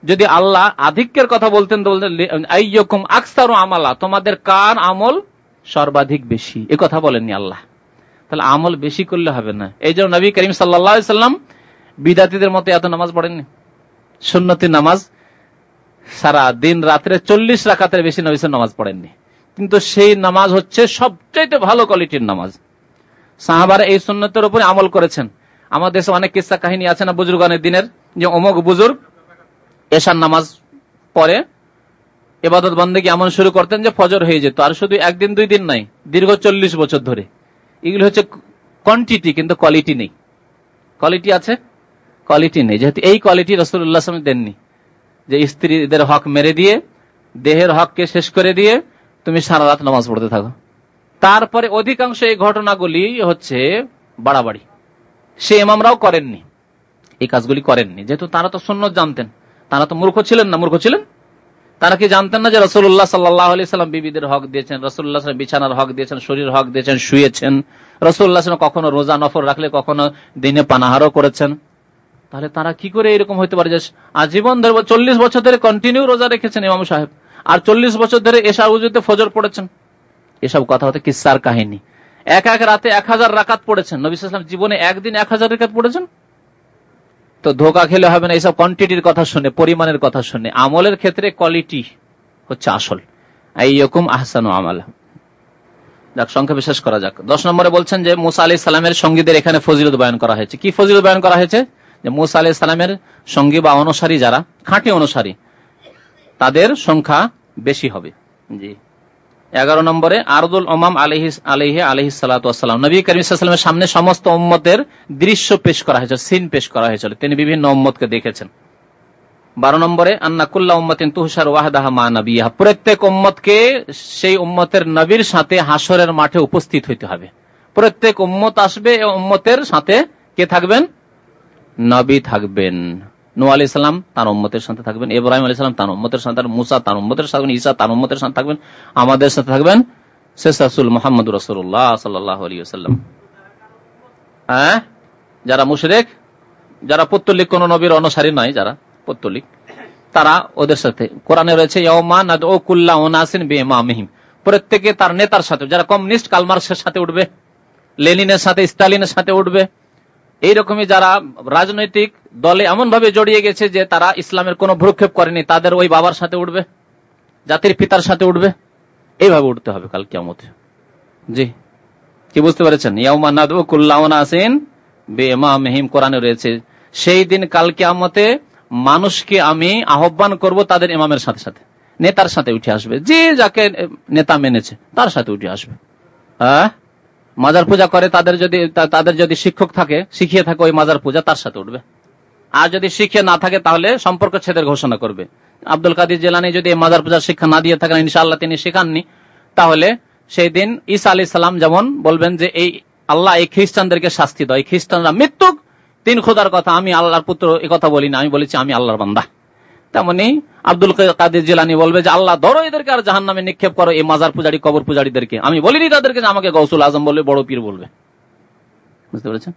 যদি আল্লাহ আধিক্যের কথা বলতেন বলতেন আমালা তোমাদের কার আমল সর্বাধিক বেশি। এ কথা বলেননি আল্লাহ। তাহলে আমল বেশি করলে হবে না। এই জন্য নবী করিম সাল্লাম বিদাতিদের মতো এত নামাজ পড়েননি। সুন্নতি নামাজ সারা দিন রাত্রে চল্লিশ রাখাতের বেশি নবী নামাজ পড়েননি। কিন্তু সেই নামাজ হচ্ছে সবচাইতে ভালো কোয়ালিটির নামাজ। সাহাবারা এই সুন্নতের উপরে আমল করেছেন। আমাদের দেশে অনেক কিসা কাহিনী আছে না বুজুর্গানের দিনের, যে অমুক বুজুর্গ এশার নামাজ পরে এবাদত বন্দেকে এমন শুরু করতেন যে ফজর হয়ে যেত। আর শুধু একদিন, দুই দিন নাই, দীর্ঘ চল্লিশ বছর ধরে। এগুলো হচ্ছে কোয়ান্টিটি কিন্তু কোয়ালিটি নেই। কোয়ালিটি আছে কোয়ালিটি নেই। যেহেতু এই কোয়ালিটি রসুল্লাহ সামনে দেননি। যে স্ত্রীদের হক মেরে দিয়ে, দেহের হককে শেষ করে দিয়ে, তুমি সারা রাত নামাজ পড়তে থাকো। তারপরে অধিকাংশ এই ঘটনাগুলি হচ্ছে বাড়াবাড়ি। সে এমামরাও করেননি। এই কাজগুলি করেননি। যেহেতু তারা তো সুন্নত জানতেন। তারা তো মূর্খ ছিলেন না। মূর্খ ছিলেন? তারা কি জানতেন না যে রসুল্লাহ সাল্লাম বিবিদের হক দিয়েছেন রসুল্লাহ বিছানার হক দিয়েছেন, শরীর হক দিয়েছেন, শুয়েছেন। রসুল্লাহ কখনো রোজা নফর রাখলে, কখনো দিনে পানাহারও করেছেন। তাহলে তারা কি করে এরকম হইতে পারে যে আজীবন ধরে চল্লিশ বছর ধরে কন্টিনিউ রোজা রেখেছেন ইমাম সাহেব? আর চল্লিশ বছর ধরে এসা উজুতে ফজর পড়েছেন। এসব কথা হতে কিসার কাহিনী। এক এক রাতে এক হাজার রাকাত পড়েছেন। নবিসাম জীবনে একদিন এক হাজার রেখাত পড়েছেন? তো ধোকা খেলে হবে না, এইসব কোয়ান্টিটির কথা শুনে, পরিমাণের কথা শুনে। আমলের ক্ষেত্রে কোয়ালিটি হচ্ছে আসল। এইরকম আহসান আমাল। করা যাক। দশ নম্বরে বলছেন যে, মুসা আলি সালামের সঙ্গীদের এখানে ফজিলত বয়ান করা হয়েছে। কি ফজিলত করা হয়েছে? যে, মুসা আলি সালামের সঙ্গী বা অনুসারী যারা, খাঁটি অনুসারী, তাদের সংখ্যা বেশি হবে। জি। এগারো নম্বরে, আরদুল ওমাম আলহি আলহি আলহি সালাম নবী করিমের সামনে সমস্ত উম্মতের দৃশ্য পেশ করা হয়েছে সিন পেশ করা হয়েছিল। তিনি বিভিন্ন উম্মতকে দেখেছেন। বারো নম্বরে আন্নাকুল্লা উম্মতিন তুহসার ওয়াহদাহা মা নবিয়া প্রত্যেক উম্মতকে সেই উম্মতের নবীর সাথে হাসরের মাঠে উপস্থিত হইতে হবে। প্রত্যেক উম্মত আসবে উম্মতের সাথে কে থাকবেন? নবী থাকবেন। নু আলি সাল্লাম তার উম্মতের সাথে থাকবেন, ইব্রাহিম আলী সাল্লাম তার উম্মতের সাথে, মুসা তার উম্মতের সাথে ঈসা তার উম্মতের সাথে থাকবেন, আমাদের সাথে থাকবেন মোহাম্মদ রসুল্লাহ সাল্লাহ আলী সাল্লাম হ্যাঁ? যারা মুশরেক, যারা পত্তলিক, কোন নবীর অনুসারী নয় যারা পত্তলিক, তারা ওদের সাথে। কোরআনে রয়েছে প্রত্যেকে তার নেতার সাথে, যারা কমিউনিস্ট কালমার্সের সাথে উঠবে, লেনিনের সাথে, স্টালিনের সাথে উঠবে এইরকমই যারা রাজনৈতিক দলে এমন ভাবে জড়িয়ে গেছে যে তারা ইসলামের কোন ভ্রুক্ষেপ করেনি, তাদের ওই বাবার সাথে উঠবে, জাতির পিতার সাথে উঠবে, এইভাবে উঠতে হবে কাল কেমতে জি, কি বুঝতে পেরেছেন? আসেন বেমাহিম কোরআনে রয়েছে, সেই দিন কাল কেমতে মানুষকে আমি আহ্বান করব তাদের ইমামের সাথে সাথে, নেতার সাথে উঠে আসবে, যে যাকে নেতা মেনেছে, তার সাথে উঠে আসবে। হ্যাঁ মাজার পূজা করে, তাদের যদি তাদের যদি শিক্ষক থাকে, শিখিয়ে থাকে ওই মাজার পূজা, তার সাথে উঠবে। আর যদি শিখিয়ে না থাকে, তাহলে সম্পর্ক ছেদের ঘোষণা করবে। আব্দুল কাদির জেলানি যদি মাজার পূজার শিক্ষা না দিয়ে থাকেন, ইনশাআল্লাহ তিনি শেখাননি, তাহলে সেই দিন ঈসা আলি সাল্লাম যেমন বলবেন যে, এই আল্লাহ এই খ্রিস্টানদেরকে শাস্তি দেয় খ্রিস্টানরা মৃত্যুক, তিন খোদার কথা আমি আল্লাহর পুত্র এ কথা বলি না, আমি বলেছি আমি আল্লাহর বান্দা। তেমনি আব্দুল কাদের জেলানি বলবে যে, আল্লাহ ধরো এদেরকে আর জাহান নামে নিক্ষেপ করো, এই মাজার পূজারি, কবর পূজারীদেরকে। আমি বলিনি তাদেরকে আমাকে গৌসুল আজম বলবে, বড় পীর বলবে। বুঝতে পেরেছেন?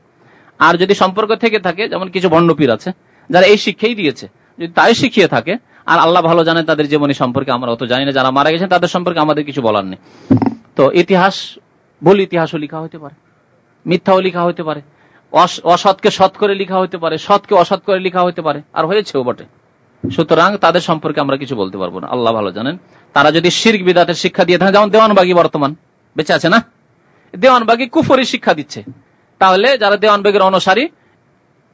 আর যদি সম্পর্ক থেকে থাকে, যেমন কিছু ভণ্ড পীর আছে, যারা এই শিক্ষাই দিয়েছে, যদি তাই শিখিয়ে থাকে, আর আল্লাহ ভালো জানে তাদের জীবনী সম্পর্কে, আমরা অত জানি না, যারা মারা গেছেন তাদের সম্পর্কে আমাদের কিছু বলার নেই। তো ইতিহাস, ভুল ইতিহাসও লিখা হতে পারে, মিথ্যাও লিখা হতে পারে অসৎকে সৎ করে লিখা হতে পারে, সৎকে অসৎ করে লিখা হতে পারে, আর হয়েছেও বটে। সুতরাং তাদের সম্পর্কে আমরা কিছু বলতে পারব না। আল্লাহ ভালো জানেন। তারা যদি শির্ক বিদাতের শিক্ষা দিয়ে থাকে, যেমন দেওয়ানবাগি বর্তমান, বেঁচে আছে না? দেওয়ানবাগি কুফরি শিক্ষা দিচ্ছে। তাহলে যারা দেওয়ানবাগের অনুসারী,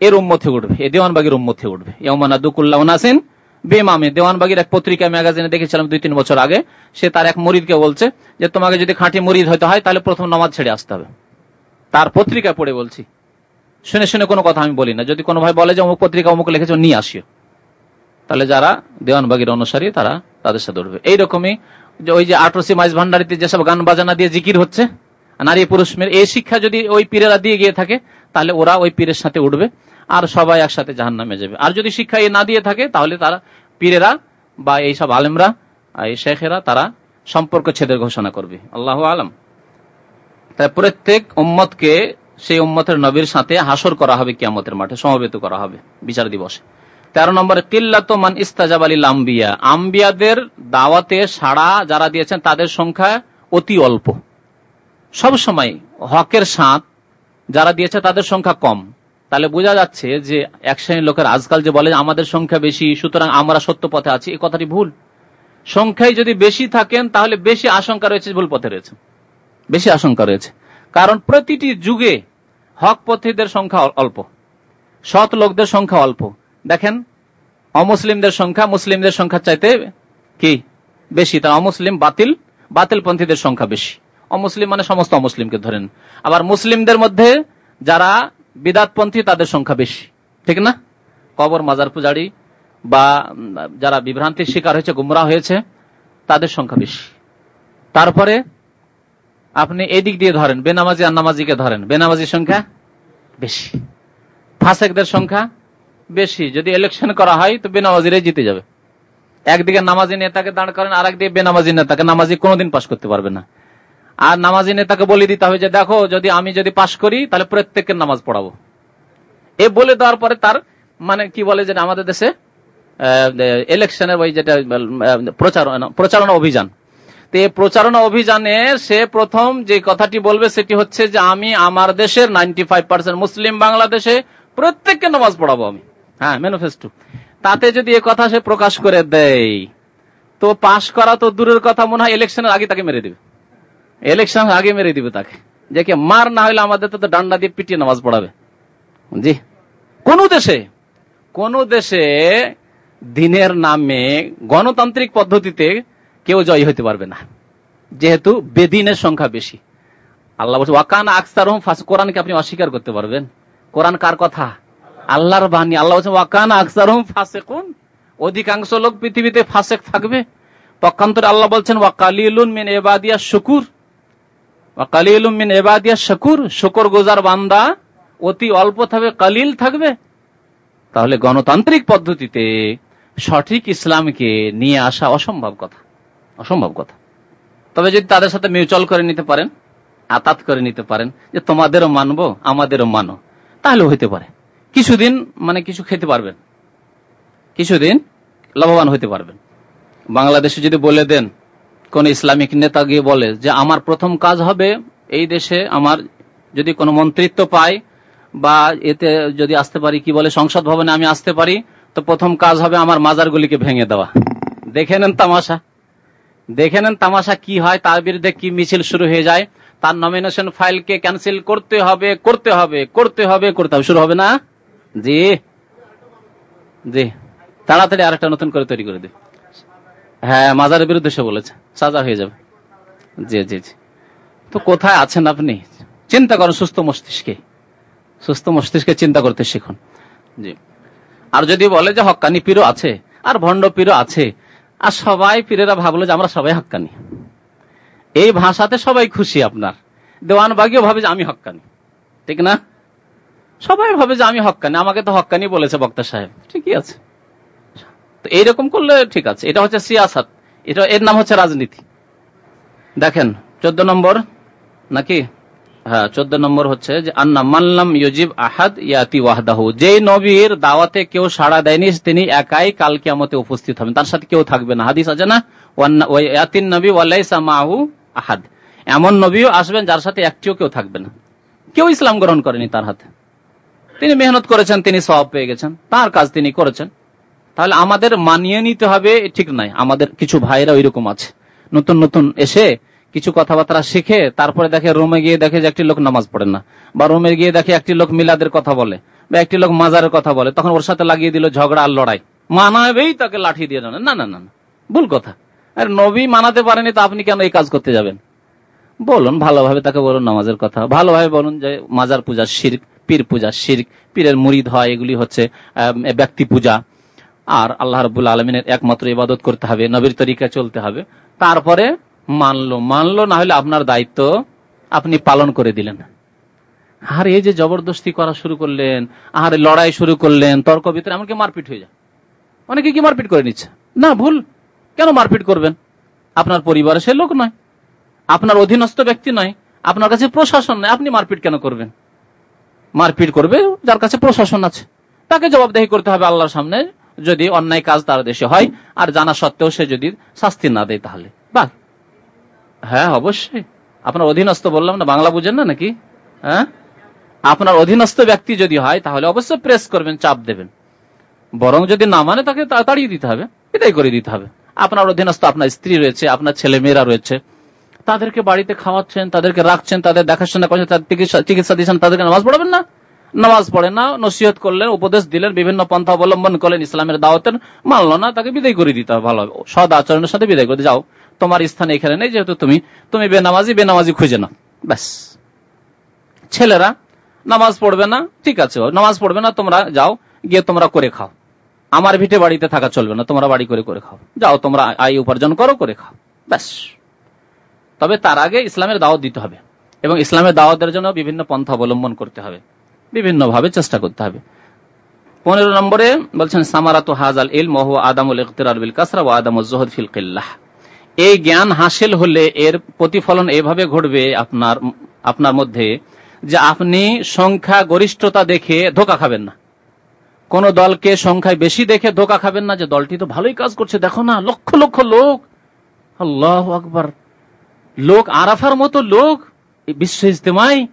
এর উম্মথে উঠবে। এ দেওয়ানবাগের উম্মথে উঠবে। ইয়মানা দুকুল্লাহ নাসিন বেমামে। দেওয়ানবাগির এক পত্রিকা ম্যাগাজিনে দেখেছিলাম দুই তিন বছর আগে। সে তার এক মরিদকে বলছে যে, তোমাকে যদি খাঁটি মরিদ হয়তো হয়, তাহলে প্রথম নামাজ ছেড়ে আসতে হবে। তার পত্রিকা পড়ে বলছি। শুনে শুনে কোনো কথা আমি বলি না। যদি কোনো ভাই বলে যে, অমুক পত্রিকা অমুক লিখেছে, নিয়ে আসিও। তাহলে যারা দেওয়ানবাগির অনুসারী, তারা তাদের সাথে উঠবে। এইরকমই ওই যে আটরসি মাইজ ভান্ডারিতে যেসব গান বাজানা দিয়ে জিকির হচ্ছে, নারী পুরুষ মেয়ের এই শিক্ষা যদি ওই পীরেরা দিয়ে গিয়ে থাকে, তাহলে ওরা ওই পীরের সাথে উঠবে আর সবাই একসাথে জাহান নামে যাবে। আর যদি শিক্ষা এ না দিয়ে থাকে, তাহলে তারা পীরেরা বা এইসব আলেমরা, এই শেখেরা, তারা সম্পর্ক ছেদের ঘোষণা করবে। আল্লাহ আলম। তাই প্রত্যেক উম্মতকে সেই উম্মতের নবীর সাথে হাসর করা হবে কিয়ামতের মাঠে, সমবেত করা হবে বিচার দিবসে। তেরো নম্বরে কিল্লাতমান ইস্তাজাব আলী আম্বিয়া। আম্বিয়াদের দাওয়াতে সাড়া যারা দিয়েছেন তাদের সংখ্যা অতি অল্প। সব সময় হকের সাঁত যারা দিয়েছে তাদের সংখ্যা কম। তাহলে বোঝা যাচ্ছে যে এক শ্রেণির লোকের আজকাল যে বলে আমাদের সংখ্যা বেশি, সুতরাং আমরা সত্য পথে আছি এই কথাটি ভুল। সংখ্যায় যদি বেশি থাকেন, তাহলে বেশি আশঙ্কা রয়েছে ভুল পথে রয়েছে। বেশি আশঙ্কা রয়েছে। কারণ প্রতিটি যুগে হক পথীদের সংখ্যা অল্প। সৎ লোকদের সংখ্যা অল্প। দেখেন, অমুসলিমদের সংখ্যা মুসলিমদের সংখ্যা চাইতে কি বেশি? তার অমুসলিম বাতিল বাতিল পন্থীদের সংখ্যা বেশি। অমুসলিম মানে সমস্ত অমুসলিমকে ধরেন। আবার মুসলিমদের মধ্যে যারা বিদাতপন্থী, তাদের সংখ্যা বেশি। ঠিক না? কবর মাজার পূজারি বা যারা বিভ্রান্তির শিকার হয়েছে গুমরা হয়েছে, তাদের সংখ্যা বেশি। তারপরে আপনি এদিক দিয়ে ধরেন, বেনামাজি আর নামাজিকে ধরেন। বেনামাজির সংখ্যা বেশি। ফাসেকদের সংখ্যা বেশি। যদি ইলেকশন করা হয়, তো বেনামাজিরাই জিতে যাবে। একদিকে নামাজি নেতাকে দাঁড় করেন আর একদিকে বেনামাজি নেতাকে। নামাজি কোনোদিন পাশ করতে পারবে না। আর নামাজি নেতাকে বলে দিতে হবে যে, দেখো, যদি আমি যদি পাশ করি, তাহলে প্রত্যেকের নামাজ পড়াবো। এ বলে দেওয়ার পরে তার মানে কি বলে যে আমাদের দেশে? ইলেকশনের ওই যেটা প্রচারণা প্রচারণা অভিযান। তো এই প্রচারণা অভিযানে সে প্রথম যে কথাটি বলবে, সেটি হচ্ছে যে, আমি আমার দেশের নাইনটি মুসলিম বাংলাদেশে প্রত্যেককে নামাজ পড়াবো আমি। হ্যাঁ ম্যানিফেস্টো তাতে যদি এ কথা সে প্রকাশ করে দেয়, তো পাশ করা তো দূরের কথা, মনে হয় ইলেকশনের আগে তাকে মেরে দিবে। ইলেকশন আগে মেরে দিবে তাকে। যে কে মার না হলে আমাদের তো ডান্ডা দিয়ে পিটিয়ে নামাজ পড়াবে। জি। কোন দেশে কোন দেশে দিনের নামে গণতান্ত্রিক পদ্ধতিতে কেউ জয় হতে পারবে না। যেহেতু বেদিনের সংখ্যা বেশি। আল্লাহ বলছে ওয়াকান আকসার কোরআনকে আপনি অস্বীকার করতে পারবেন। কোরআন কার কথা? আল্লাহর বাণী। আল্লাহ বলছে ওয়াকান আকসার ফাসেকুন। অধিকাংশ লোক পৃথিবীতে ফাসেক থাকবে। পক্ষান্তরে আল্লাহ বলছেন, ওয়াকালিলুন মিন এবাদিয়া শুকুর। ওয়াকালিলুন মিন এবাদিয়া শুকুর। শুকর গোজার বান্দা অতি অল্প থাকবে, কালিল থাকবে। তাহলে গণতান্ত্রিক পদ্ধতিতে সঠিক ইসলামকে নিয়ে আসা অসম্ভব কথা। অসম্ভব কথা। তবে যদি তাদের সাথে মিউচুয়াল করে নিতে পারেন, আতাত করে নিতে পারেন, যে তোমাদেরও মানবো, আমাদেরও মানো, তাহলে হইতে পারে। কিছুদিন মানে কিছু খেতে পারবেন। কিছুদিন লাভবান হতে পারবেন। বাংলাদেশে যদি বলে দেন, কোন ইসলামিক নেতা গিয়ে বলে যে, আমার প্রথম কাজ হবে এই দেশে আমার যদি কোনো মন্ত্রিত্ব পাই বা এতে যদি আসতে পারি, কি বলে, সংসদ ভবনে আমি আসতে পারি, তো প্রথম কাজ হবে আমার মাজারগুলিকে ভেঙে দেওয়া। দেখে নেন তামাশা। দেখে নেন তামাশা কি হয়, তার বিরুদ্ধে কি মিছিল শুরু হয়ে যায়। তার নমিনেশন ফাইলকে ক্যান্সেল করতে হবে করতে হবে করতে হবে করতে হবে, শুরু হবে না। জি। জি। তাড়াতাড়ি আরেকটা নতুন করে তৈরি করে দিই হ্যাঁ মাজারের বিরুদ্ধে সে বলেছে। সাজা হয়ে যাবে। জি জি জি। তো কোথায় আছেন আপনি? চিন্তা করেন সুস্থ মস্তিষ্কে। সুস্থ মস্তিষ্কে চিন্তা করতে শিখুন। জি। আর যদি বলে যে হকানি পীরও আছে, আর ভণ্ড পীরও আছে, আর সবাই পীরেরা ভাবলো যে আমরা সবাই হকানি এই ভাষাতে সবাই খুশি আপনার। দেওয়ান বাগিও ভাবে যে আমি হকানি ঠিক না? সবাই ভাবে যে আমি হকানি আমাকে তো হকানি বলেছে বক্তা সাহেব। ঠিকই আছে। তো এইরকম করলে ঠিক আছে। এটা হচ্ছে সিয়াসাত। এটা, এর নাম হচ্ছে রাজনীতি। দেখেন, চোদ্দ নম্বর নাকি? হ্যাঁ চোদ্দ নম্বর হচ্ছে যে, আন্না মাল্লাম ইউজিব আহাদ ইয়াতি ওয়াহদাহু। যে নবীর দাওয়াতে কেউ সাড়া দেয়নি, তিনি একাই কাল কিয়ামতে উপস্থিত হবেন। তার সাথে কেউ থাকবে না। হাদিস আছে না? ইয়াতিন নবী ওয়ালাইসা মাহু আহাদ। এমন নবীও আসবেন যার সাথে একটিও কেউ থাকবে না। কেউ ইসলাম গ্রহণ করেনি তার হাতে। তিনি মেহনত করেছেন, তিনি সব পেয়ে গেছেন, তার কাজ তিনি করেছেন। তাহলে আমাদের মানিয়ে নিতে হবে ঠিক নাই আমাদের কিছু ভাইরা ওই রকম আছে। নতুন নতুন এসে কিছু কথাবার্তা শিখে, তারপরে দেখে রোমে গিয়ে দেখে যে একটি লোক নামাজ পড়ে না, বা রোমে গিয়ে দেখে একটি লোক মিলাদের কথা বলে, বা একটি লোক মাজারের কথা বলে, তখন ওর সাথে লাগিয়ে দিল ঝগড়া আর লড়াই। মানাবেই তাকে লাঠি দিয়ে জানেন না না না ভুল কথা। আর নবী মানাতে পারেনি তো আপনি কেন এই কাজ করতে যাবেন? বলুন, ভালোভাবে তাকে বলুন নামাজের কথা। ভালোভাবে বলুন যে মাজার পূজা শির্ক পীর পূজা, শির্ক, পীরের মুড়িদ হয়, এগুলি হচ্ছে ব্যক্তি পূজা। আর আল্লাহ রবুল আলমিনের একমাত্র ইবাদত করতে হবে, নবীর তরিকা চলতে হবে। তারপরে মানলো মানলো না হলে আপনার দায়িত্ব আপনি পালন করে দিলেন। আর এই যে জবরদস্তি করা শুরু করলেন, আর লড়াই শুরু করলেন, তর্ক ভিতরে এমনকি মারপিট হয়ে যায়। অনেকে কি মারপিট করে নিচ্ছে? না, ভুল। কেন মারপিট করবেন? আপনার পরিবারে সে লোক নয়। আপনার অধীনস্থ ব্যক্তি নয়। আপনার কাছে প্রশাসন নয়। আপনি মারপিট কেন করবেন? মারপিট করবে, যার কাছে প্রশাসন আছে। তাকে জবাবদেহি করতে হবে আল্লাহর সামনে, যদি অন্যায় কাজ তার দেশে হয়, আর জানা সত্ত্বেও সে যদি শাস্তি না দেয় তাহলে। বা হ্যাঁ অবশ্যই। আপনার অধীনস্থ বললাম না, বাংলা বুঝেন না নাকি? হ্যাঁ? আপনার অধীনস্থ ব্যক্তি যদি হয়, তাহলে অবশ্যই প্রেস করবেন, চাপ দেবেন। বরং যদি না মানে তাকে তাড়িয়ে দিতে হবে এটাই করে দিতে হবে। আপনার অধীনস্থ, আপনার স্ত্রী রয়েছে, আপনার ছেলে মেয়েরা রয়েছে তাদেরকে বাড়িতে খাওয়াচ্ছেন, তাদেরকে রাখছেন, তাদের দেখাশোনা করছেন, তাদের চিকিৎসা দিচ্ছেন, তাদেরকে নামাজ পড়াবেন না? নামাজ পড়ে না, নসিহত করলেন, উপদেশ দিলেন, বিভিন্ন পন্থা অবলম্বন করলেন, ইসলামের দাওয়াতের মানলো না, তাকে বিদায় করে দিতে হবে, ভালো সদ আচরণের সাথে বিদায় করে যাও। তোমার স্থান এখানে নেই, যেহেতু তুমি তুমি বেনামাজি বেনামাজি খুঁজে না ব্যাস। ছেলেরা নামাজ পড়বে না, ঠিক আছে, নামাজ পড়বে না, তোমরা যাও, গিয়ে তোমরা করে খাও। আমার ভিটে বাড়িতে থাকা চলবে না, তোমরা বাড়ি করে করে খাও। যাও, তোমরা আয় উপার্জন করো, করে খাও। ব্যাস। তবে তার আগে ইসলামের দাওয়াত দিতে হবে এবং ইসলামের দাওয়াতের জন্য বিভিন্ন পন্থা অবলম্বন করতে হবে বিভিন্ন ভাবে চেষ্টা করতে হবে। পনেরো নম্বরে বলছেন, সামারাত হাজাল ইল মহ আদামুল কাসরা ও জহদ ফিল কিল্লাহ। এই জ্ঞান হাসিল হলে এর প্রতিফলন এভাবে ঘটবে আপনার আপনার মধ্যে যে আপনি সংখ্যা গরিষ্ঠতা দেখে ধোকা খাবেন না। কোন দলকে সংখ্যায় বেশি দেখে ধোকা খাবেন না যে দলটি তো ভালোই কাজ করছে, দেখো না, লক্ষ লক্ষ লোক। আল্লাহ আকবর। লোক আরাফার মতো লোক বিশ্ব ইজতেমায়,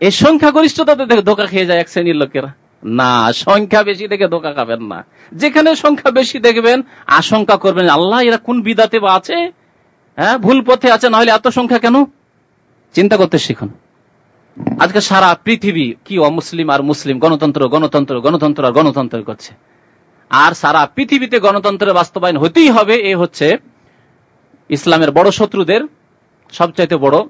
এই সংখ্যা গরিষ্ঠতাতে দেখে ধোকা খেয়ে যায় এক শ্রেণির লোকেরা। না, সংখ্যা বেশি দেখে ধোকা খাবেন না। যেখানে সংখ্যা বেশি দেখবেন, আশঙ্কা করবেন, আল্লাহ, এরা কোন বিদাতে বা আছে? হ্যাঁ ভুল পথে আছে, না হলে এত সংখ্যা কেন? চিন্তা করতে শিখুন। আজকে সারা পৃথিবী কি অমুসলিম আর মুসলিম, গণতন্ত্র গণতন্ত্র গণতন্ত্র আর গণতন্ত্র করছে। আর সারা পৃথিবীতে গণতন্ত্রের বাস্তবায়ন হতেই হবে, এ হচ্ছে ইসলামের বড় শত্রুদের সবচাইতে বড়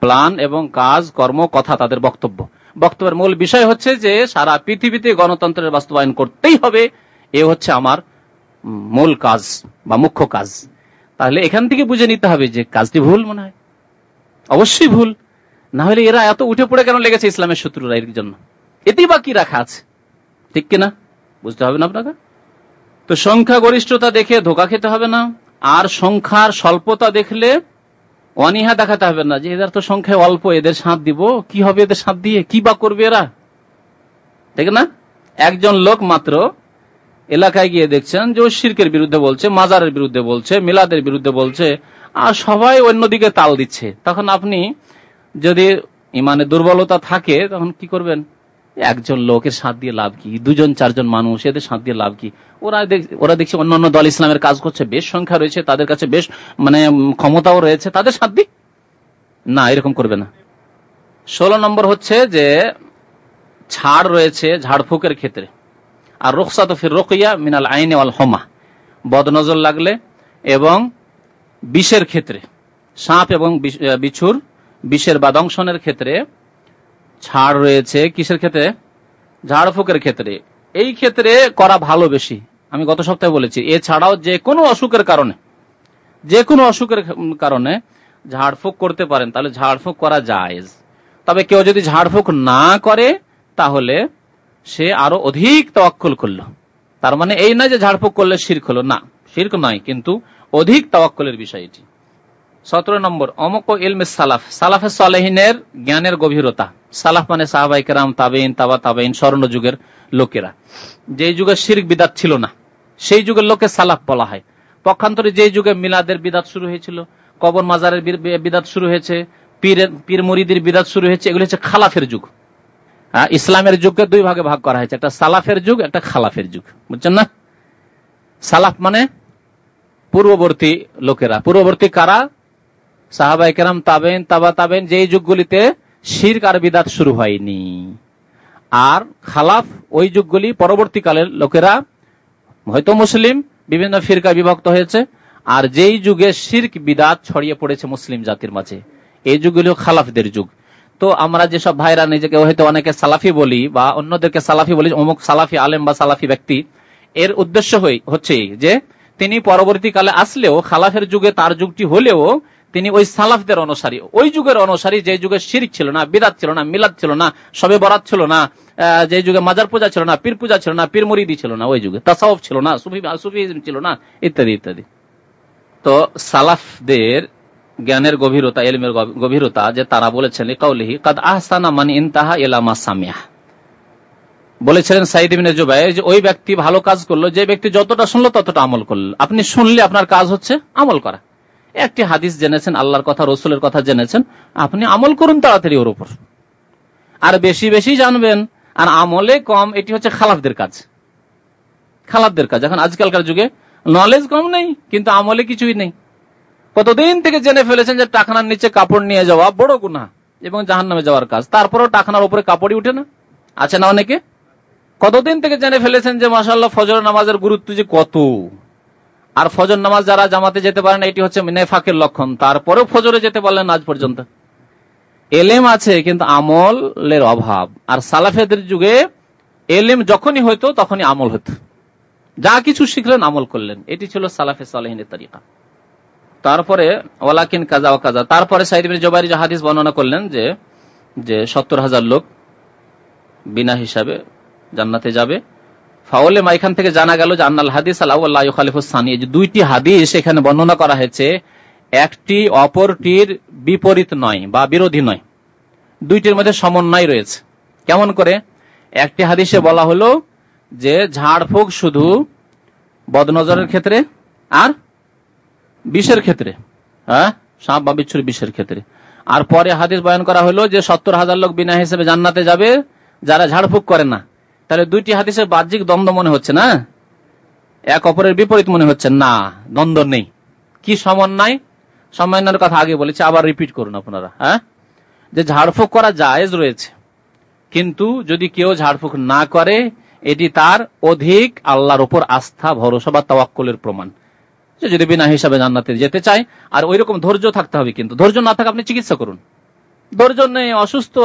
প্লান এবং কাজ, কর্ম, কথা তাদের বক্তব্য। বক্তব্যের মূল বিষয় হচ্ছে যে সারা পৃথিবীতে গণতন্ত্রের বাস্তবায়ন করতেই হবে। এ হচ্ছে আমার মূল কাজ বা মুখ্য কাজ। তাহলে এখান থেকে বুঝে নিতে হবে যে কাজটি ভুল মনে হয়। অবশ্যই ভুল। না হলে এরা এত উঠে পড়ে কেন লেগেছে ইসলামের শত্রুরা এর জন্য? এতেই বা কি রাখা আছে? ঠিক কিনা? বুঝতে হবে না আপনাকে? তো সংখ্যা গরিষ্ঠতা দেখে ধোকা খেতে হবে না। আর সংখ্যার স্বল্পতা দেখলে অনীহা দেখাতে হবে না যে এদের তো সংখ্যায় অল্প, এদের সাঁত দিব। কি হবে এদের সাঁত দিয়ে? কি বা করবে এরা? ঠিক না? একজন লোক মাত্র এলাকায় গিয়ে দেখছেন যে ও শির্কের বিরুদ্ধে বলছে, মাজারের বিরুদ্ধে বলছে, মিলাদের বিরুদ্ধে বলছে, আর সবাই অন্যদিকে তাল দিচ্ছে। তখন আপনি যদি ইমানে দুর্বলতা থাকে, তখন কি করবেন? একজন লোকের সাথ দিয়ে লাভ কি? দুজন, চারজন মানুষ, এদের সাথ দিয়ে লাভ কি? ওরা ওরা দেখছে অন্যান্য দল ইসলামের কাজ করছে, বেশ সংখ্যা রয়েছে, তাদের কাছে বেশ মানে ক্ষমতাও রয়েছে, তাদের সাথ দি? না, এরকম করবে না। ষোলো নম্বর হচ্ছে যে, ছাড় রয়েছে ঝাড়ফুকের ক্ষেত্রে। আর রোকসাত ফির রোকিয়া মিনাল আইনে ওয়াল হোমা। বদনজর লাগলে এবং বিষের ক্ষেত্রে, সাপ এবং বিছুর, বিষের বা দংশনের ক্ষেত্রে ছাড় রয়েছে কিসের ক্ষেত্রে? ঝাড়ফুকের ক্ষেত্রে। এই ক্ষেত্রে করা ভালো বেশি। আমি গত সপ্তাহে বলেছি, এছাড়াও যে কোনো অসুখের কারণে, যে কোনো অসুখের কারণে ঝাড়ফুঁক করতে পারেন, তাহলে ঝাড়ফুঁক করা যায় তবে কেউ যদি ঝাড়ফুঁক না করে, তাহলে সে আরও অধিক তওয়াক্কুল করল। তার মানে এই না যে ঝাড়ফুঁক করলে শির্ক হলো। না, শির্ক নয়, কিন্তু অধিক তাওয়াক্কুলের বিষয় এটি। সতেরো নম্বর, অমক ইলমে সালাফ। সালাফে সালেহিনের জ্ঞানের গভীরতা। সালাফ মানে সাহাবাই কেরাম তাবেইন তাবা তাবেইন স্বর্ণ যুগের লোকেরা। যে যুগে শির্ক বিদাত ছিল না, সেই যুগের লোকে সালাফ বলা হয়। পক্ষান্তরে যে যুগে মিলাদের বিদাত শুরু হয়েছিল, কবর মাজারের বিদাত শুরু হয়েছে পীরের পীর মুরিদের বিদাত শুরু হয়েছে, এগুলো হচ্ছে খালাফের যুগ। ইসলামের যুগকে দুই ভাগে ভাগ করা হয়েছে, একটা সালাফের যুগ, একটা খালাফের যুগ। বুঝছেন না? সালাফ মানে পূর্ববর্তী লোকেরা। পূর্ববর্তী কারা? সাহাবাই কেরাম তাবেন তাবা তাবেন যেই যুগগুলিতে শির্ক আর বিদাত শুরু হয়নি। আর খালাফ ওই যুগগুলি পরবর্তীকালের লোকেরা, হয়তো মুসলিম, বিভিন্ন ফিরকা বিভক্ত হয়েছে, আর যেই যুগে শির্ক, বিদাত ছড়িয়ে পড়েছে মুসলিম জাতির মাঝে, এই যুগগুলি খালাফদের যুগ। তো আমরা যেসব ভাইরা নিজেকে হয়তো অনেকে সালাফি বলি বা অন্যদেরকে সালাফি বলি, অমুক সালাফি আলেম বা সালাফি ব্যক্তি, এর উদ্দেশ্য হচ্ছে যে, তিনি পরবর্তীকালে আসলেও খালাফের যুগে তার যুগটি হলেও তিনি ওই সালাফদের অনুসারী। ওই যুগের অনুসারী যে যুগে শিরিক ছিল না বিরাট ছিল না, মিলাদ ছিল না, সবে বরাত ছিল না যে যুগে মাজার পূজা ছিল না, পীর পূজা ছিল না, পীর মরিদি ছিল না, ওই যুগে। তাসাউফ ছিল না, সুফি, সুফিজম ছিল না, ইত্যাদি ইত্যাদি। তো সালাফদের জ্ঞানের গভীরতা, এলমের গভীরতা যে তারা বলেছেন কাউলিহি, কাদ আহসানা মান ইনতাহা এলামা সামিয়া। বলেছিলেন সাইদ ইবিন জুবাই যে ওই ব্যক্তি ভালো কাজ করল, যে ব্যক্তি যতটা শুনলো ততটা আমল করল। আপনি শুনলে আপনার কাজ হচ্ছে আমল করা। একটি হাদিস জেনেছেন, আল্লাহর কথা, রসুলের কথা জেনেছেন, আপনি আমল করুন তাড়াতাড়ি ওর উপর। আর বেশি বেশি জানবেন, আর আমলে কম, এটি হচ্ছে খালাফদের কাজ। খালাফদের কাজ। এখন আজকালকার যুগে নলেজ কম নেই, কিন্তু আমলে কিছুই নেই। কতদিন থেকে জেনে ফেলেছেন যে টাকানার নিচে কাপড় নিয়ে যাওয়া বড় গুণা এবং জাহান নামে যাওয়ার কাজ। তারপরেও টাকানার উপরে কাপড়ই উঠে না। আছে না অনেকে? কতদিন থেকে জেনে ফেলেছেন যে মাসাল্লাহ ফজর নামাজের গুরুত্ব যে কত? আর ফজর নামাজ যারা জামাতে যেতে পারেন, এটি হচ্ছে নেফাকের লক্ষণ। তারপরেও ফজরে যেতে পারলেন আজ পর্যন্ত। এলেম আছে, কিন্তু আমলের অভাব। আর সালাফেদের যুগে এলেম যখনই হইতো, তখনই আমল হতো যা কিছু শিখলেন, আমল করলেন। এটি ছিল সালাফে সালেহিনের তালিকা তারপরে ওলাকিন কাজা ও কাজা। তারপরে সাইদিন জবারি হাদিস বর্ণনা করলেন যে যে সত্তর হাজার লোক বিনা হিসাবে জান্নাতে যাবে। ফাউলে মাইখান থেকে জানা গেল যে আন্নাল হাদিস খালিফুসানি যে দুইটি হাদিস এখানে বর্ণনা করা হয়েছে, একটি অপরটির বিপরীত নয় বা বিরোধী নয়। দুইটির মধ্যে সমন্বয় রয়েছে। কেমন করে? একটি হাদিসে বলা হলো যে ঝাড়ফুঁক শুধু বদনজরের ক্ষেত্রে আর বিষের ক্ষেত্রে হ্যাঁ? সাপ বা বিচ্ছুর বিষের ক্ষেত্রে। আর পরে হাদিস বয়ান করা হলো যে সত্তর হাজার লোক বিনা হিসেবে জান্নাতে যাবে, যারা ঝাড়ফুঁক করে না। তাহলে দুইটি হাদিসের বাহ্যিক দ্বন্দ্ব মনে হচ্ছে না? এক অপরের বিপরীত মনে হচ্ছে, না, দ্বন্দ্ব নেই। কি সমন্বয়? সমন্বয়ের কথা আগে বলেছি, আবার রিপিট করুন আপনারা হ্যাঁ? যে ঝাড়ফুঁক করা জায়েজ রয়েছে, কিন্তু যদি কেউ ঝাড়ফুঁক না করে, এটি তার অধিক আল্লাহর উপর আস্থা, ভরসা বা তাওয়াক্কুলের প্রমাণ। যে যদি বিনা হিসাবে জান্নাতে যেতে চায়, আর ওই রকম ধৈর্য থাকতে হবে কিন্তু। ধৈর্য না থাকে আপনি চিকিৎসা করুন। ধৈর্য নেই, অসুস্থ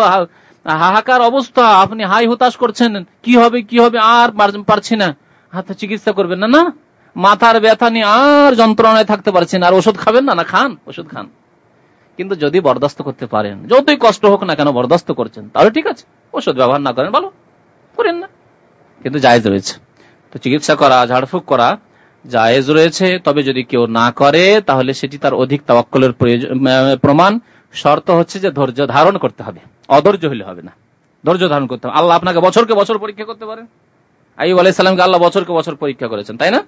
হাহাকার অবস্থা, আপনি হাই হতাশ করছেন, কি হবে কি হবে, আর পারছি না। হাতে চিকিৎসা করবেন না না? মাথার ব্যথা নিয়ে আর যন্ত্রণায় থাকতে পারছেন আর ওষুধ খাবেন না না, খান, ওষুধ খান। কিন্তু যদি বরদাস্ত করতে পারেন, যতই কষ্ট হোক না কেন বরদাস্ত করছেন, তাহলে ঠিক আছে, ওষুধ ব্যবহার না করেন, ভালো, করেন না। কিন্তু জায়েজ রয়েছে। তো চিকিৎসা করা, ঝাড়ফুঁক করা, জায়েজ রয়েছে। তবে যদি কেউ না করে, তাহলে সেটি তার অধিক তাওয়াক্কলের প্রমাণ। শর্ত হচ্ছে যে ধৈর্য ধারণ করতে হবে। অধৈর্য হলে হবে না। ধৈর্য ধারণ করতে হবে। আল্লাহ আপনাকে বছরকে বছর পরীক্ষা করতে পারেন। আইব আলাইসালামকে আল্লাহ বছরকে বছর পরীক্ষা করেছেন, তাই না?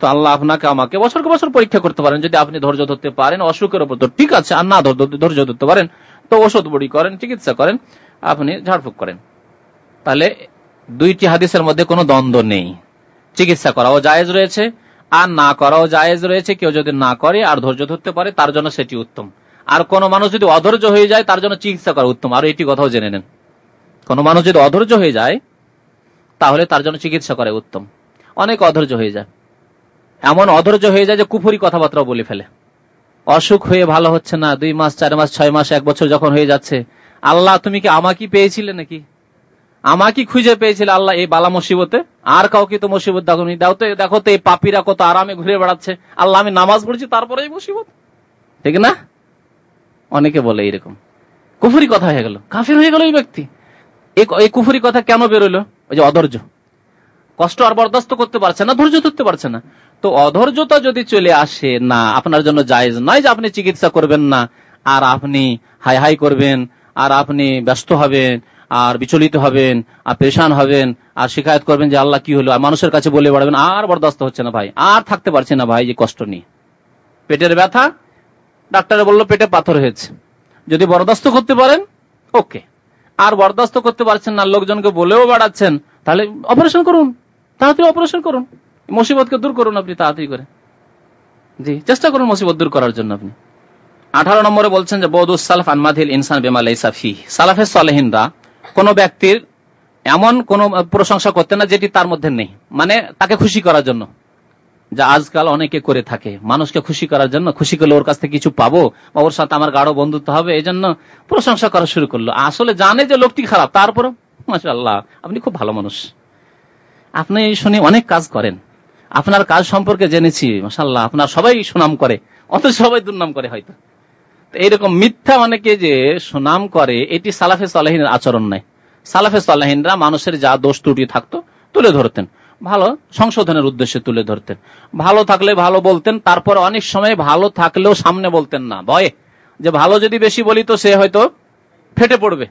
তো আল্লাহ আপনাকে আমাকে বছরকে বছর পরীক্ষা করতে পারেন। যদি আপনি ধৈর্য ধরতে পারেন, অসুখের উপর তো ঠিক আছে, আর না ধৈর্য ধরতে পারেন, তো ওষুধ বড়ি করেন, চিকিৎসা করেন, আপনি ঝাড়ফুঁক করেন। তাহলে দুইটি হাদিসের মধ্যে কোনো দ্বন্দ্ব নেই। চিকিৎসা করাও জায়েজ রয়েছে, আর না করাও জায়েজ রয়েছে। কেউ যদি না করে আর ধৈর্য ধরতে পারে, তার জন্য সেটি উত্তম। আর কোন মানুষ যদি অধৈর্য হয়ে যায়, তার জন্য চিকিৎসা করা উত্তম। আর এটি কথাও জেনে নেন। কোন মানুষ যদি অধৈর্য হয়ে যায়, তাহলে তার জন্য চিকিৎসা করে উত্তম। অনেক অধৈর্য হয়ে যায়। এমন অধৈর্য হয়ে যায় যে কুফুরি কথাবার্তা বলে ফেলে। অসুখ হয়ে ভালো হচ্ছে না, দুই মাস, চার মাস, ছয় মাস, এক বছর যখন হয়ে যাচ্ছে, আল্লাহ, তুমি কি আমাকে পেয়েছিলে নাকি? আমাকে খুঁজে পেয়েছিল আল্লাহ এই বালা মুসিবতে? আর কাউকে তো মুসিবত দেখো দাও তো, দেখো তো এই পাপিরা কত আরামে ঘুরে বেড়াচ্ছে। আল্লাহ, আমি নামাজ পড়ছি তারপরে এই মুসিবত। ঠিক না? অনেকে বলে এইরকম কুফুরি কথা হয়ে গেল। কাফির হয়ে গেল এই ব্যক্তি। এই কুফুরি কথা কেন বেরোলো? ওই যে অধৈর্য। কষ্ট আর বরদাস্ত করতে পারছে না, ধৈর্য ধরতে পারছে না। তো অধৈর্যতা যদি চলে আসে, না, আপনার জন্য জায়েজ নয় যে আপনি চিকিৎসা করবেন না। আর আপনি হাই হাই করবেন, আর আপনি ব্যস্ত হবেন, আর বিচলিত হবেন, আর পেশান হবেন, আর শিকায়ত করবেন যে আল্লাহ কি হলো, আর মানুষের কাছে বলে বাড়বেন, আর বরদাস্ত হচ্ছে না ভাই। আর থাকতে পারছে না ভাই যে কষ্ট নিয়ে। পেটের ব্যথা ডাক্তারে বলল পেটে পাথর হয়েছে। যদি বরদাস্ত করতে পারেন, ওকে। আর বরদাস্ত করতে পারছেন না, লোকজনকে বলেও বাড়াচ্ছেন, তাহলে অপারেশন করুন। তাড়াতাড়ি অপারেশন করুন। মুসিবতকে দূর করুন আপনি, তাড়াতাড়ি করে। জি, চেষ্টা করুন মুসিবত দূর করার জন্য আপনি। আঠারো নম্বরে বলছেন যে বৌদুসালাফ আনমাদিল ইনসান বেমালাই সাফি সালাফে সালেহিনরা কোন ব্যক্তির এমন কোন প্রশংসা করতে না যেটি তার মধ্যে নেই। মানে তাকে খুশি করার জন্য। যা আজকাল অনেকে করে থাকে। মানুষকে খুশি করার জন্য খুশি করলে ওর কাছ থেকে কিছু পাবো বা ওর সাথে আমার গাঢ় বন্ধুত্ব হবে এই জন্য প্রশংসা করা শুরু করল। আসলে জানে যে লোকটি খারাপ তারপর মাসাল্লাহ আপনি খুব ভালো মানুষ। আপনি শুনে অনেক কাজ করেন। আপনার কাজ সম্পর্কে জেনেছি মাসাল্লাহ আপনার সবাই সুনাম করে অত সবাই দুর্নাম করে হয়তো। এইরকম মিথ্যা অনেকে যে সুনাম করে, এটি সালাফে সালাহিনের আচরণ নাই সালাফে সালাহিনরা মানুষের যা দোষ ত্রুটি থাকতো তুলে ধরতেন। ভালো সংশোধনের উদ্দেশ্যে তুলে ধরতেন। ভালো থাকলে ভালো বলতেন, তারপর অনেক সময় ভালো থাকলেও সামনে বলতেন না। ভয়ে। যে ভালো যদি বেশি বলি তো সে হয়তো ফেটে পড়বে।